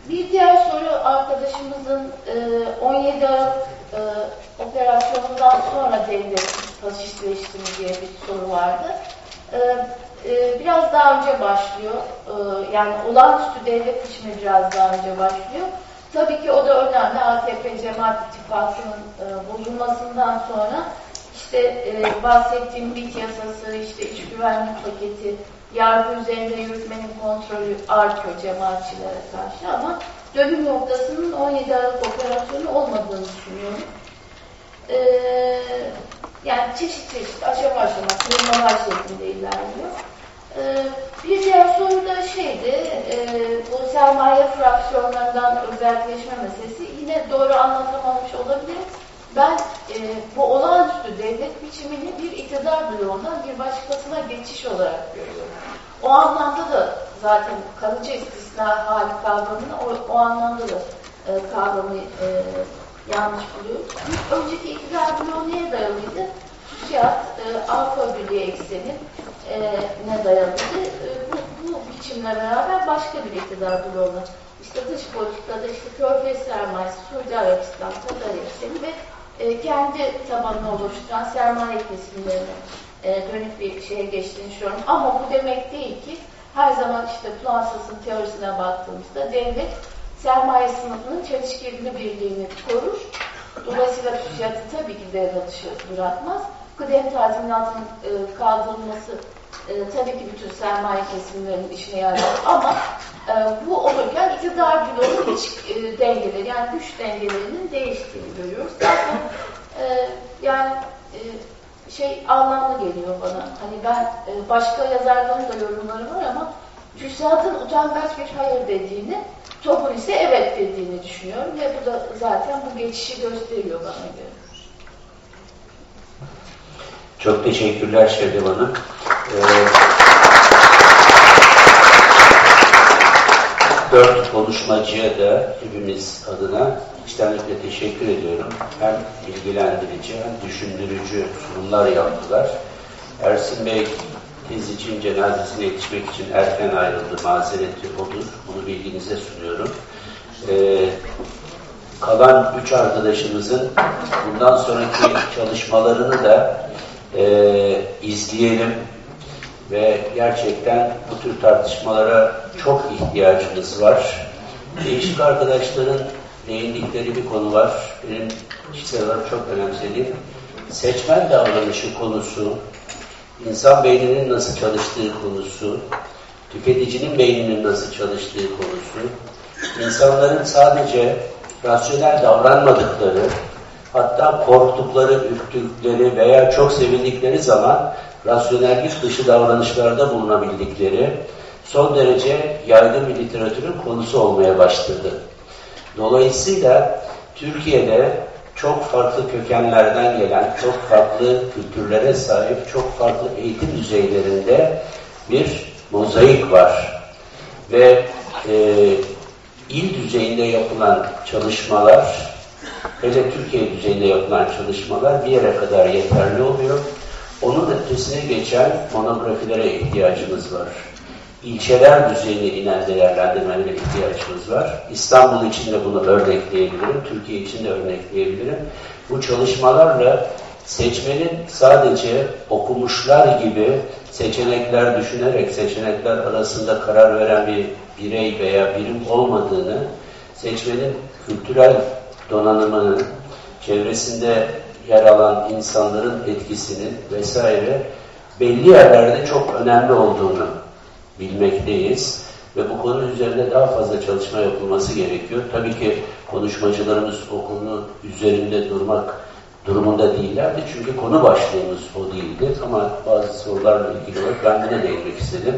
[SPEAKER 8] bir diğer soru arkadaşımızın e, 17 Aralık e, operasyonundan sonra devlet faşistleşti mi diye bir soru vardı. E, e, biraz daha önce başlıyor. E, yani olağanüstü devlet biçimi biraz daha önce başlıyor. Tabii ki o da önemli. AKP Cemaat İttifakı'nın e, bozulmasından sonra işte e, bahsettiğim MİT yasası, işte iç güvenlik paketi, yargı üzerinde yürütmenin kontrolü artıyor cemaatçilere karşı ama dönüm noktasının 17 Aralık operasyonu olmadığını düşünüyorum. Ee, yani çeşit çeşit aşama aşama kırılmalar şeklinde ilerliyor. Ee, bir diğer soru da şeydi, e, bu sermaye fraksiyonlarından özelleşme meselesi yine doğru anlatamamış olabiliriz. Ben e, bu olağanüstü devlet biçimini bir iktidar bloğundan bir başkasına geçiş olarak görüyorum. O anlamda da zaten kalıcı istisna hali kavramını o, o anlamda da e, kavramı e, yanlış buluyorum. Önceki iktidar bloğu neye dayalıydı? TÜSİAD, e, Avrupa Birliği ekseni e, ne dayalıydı? E, bu, bu biçimle beraber başka bir iktidar bloğuna işte dış politikada işte Körfez sermayesi, Suudi Arabistan, Katar ekseni ve e, kendi tabanını oluşturan sermaye kesimlerini e, dönük bir şeye geçtiğini düşünüyorum. Ama bu demek değil ki her zaman işte Plansas'ın teorisine baktığımızda devlet sermaye sınıfının çelişkili birliğini korur. Dolayısıyla fiyatı tabii ki devlet dışı bırakmaz. Kıdem tazminatının e, kaldırılması e, tabii ki bütün sermaye kesimlerinin işine yarar ama e, bu olurken iktidar bloğunun iç e, dengeleri yani güç dengelerinin değiştiğini görüyoruz. Zaten e, yani e, şey anlamlı geliyor bana. Hani ben e, başka yazarların da yorumları var ama TÜSİAD'ın utangaç bir hayır dediğini, TOP'un ise evet dediğini düşünüyorum ve bu da zaten bu geçişi gösteriyor bana göre.
[SPEAKER 4] Çok teşekkürler Şevdem Hanım. Ee, dört konuşmacıya da hepimiz adına içtenlikle teşekkür ediyorum. Hem bilgilendirici hem düşündürücü sunumlar yaptılar. Ersin Bey tez için cenazesine yetişmek için erken ayrıldı. Mazereti odur. Bunu bilginize sunuyorum. Ee, kalan üç arkadaşımızın bundan sonraki çalışmalarını da e, izleyelim ve gerçekten bu tür tartışmalara çok ihtiyacımız var. Değişik arkadaşların değindikleri bir konu var. Benim kişisel olarak çok önemsediğim seçmen davranışı konusu, insan beyninin nasıl çalıştığı konusu, tüketicinin beyninin nasıl çalıştığı konusu, insanların sadece rasyonel davranmadıkları, hatta korktukları, ürktükleri veya çok sevindikleri zaman rasyonellik dışı davranışlarda bulunabildikleri son derece yaygın bir literatürün konusu olmaya başladı. Dolayısıyla Türkiye'de çok farklı kökenlerden gelen, çok farklı kültürlere sahip, çok farklı eğitim düzeylerinde bir mozaik var. Ve e, il düzeyinde yapılan çalışmalar, hele Türkiye düzeyinde yapılan çalışmalar bir yere kadar yeterli oluyor. Onun ötesine geçen monografilere ihtiyacımız var. İlçeler düzeyine inen değerlendirmelere ihtiyacımız var. İstanbul için de bunu örnekleyebilirim, Türkiye için de örnekleyebilirim. Bu çalışmalarla seçmenin sadece okumuşlar gibi seçenekler düşünerek seçenekler arasında karar veren bir birey veya birim olmadığını, seçmenin kültürel donanımının, çevresinde yer alan insanların etkisinin vesaire belli yerlerde çok önemli olduğunu bilmekteyiz. Ve bu konu üzerinde daha fazla çalışma yapılması gerekiyor. Tabii ki konuşmacılarımız o konu üzerinde durmak durumunda değillerdi. Çünkü konu başlığımız o değildi. Ama bazı sorularla ilgili olarak ben buna değinmek istedim.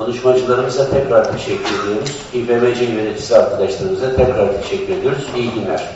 [SPEAKER 4] Konuşmacılarımıza tekrar teşekkür ediyoruz. İBMC yöneticisi arkadaşlarımıza tekrar teşekkür ediyoruz. İyi günler.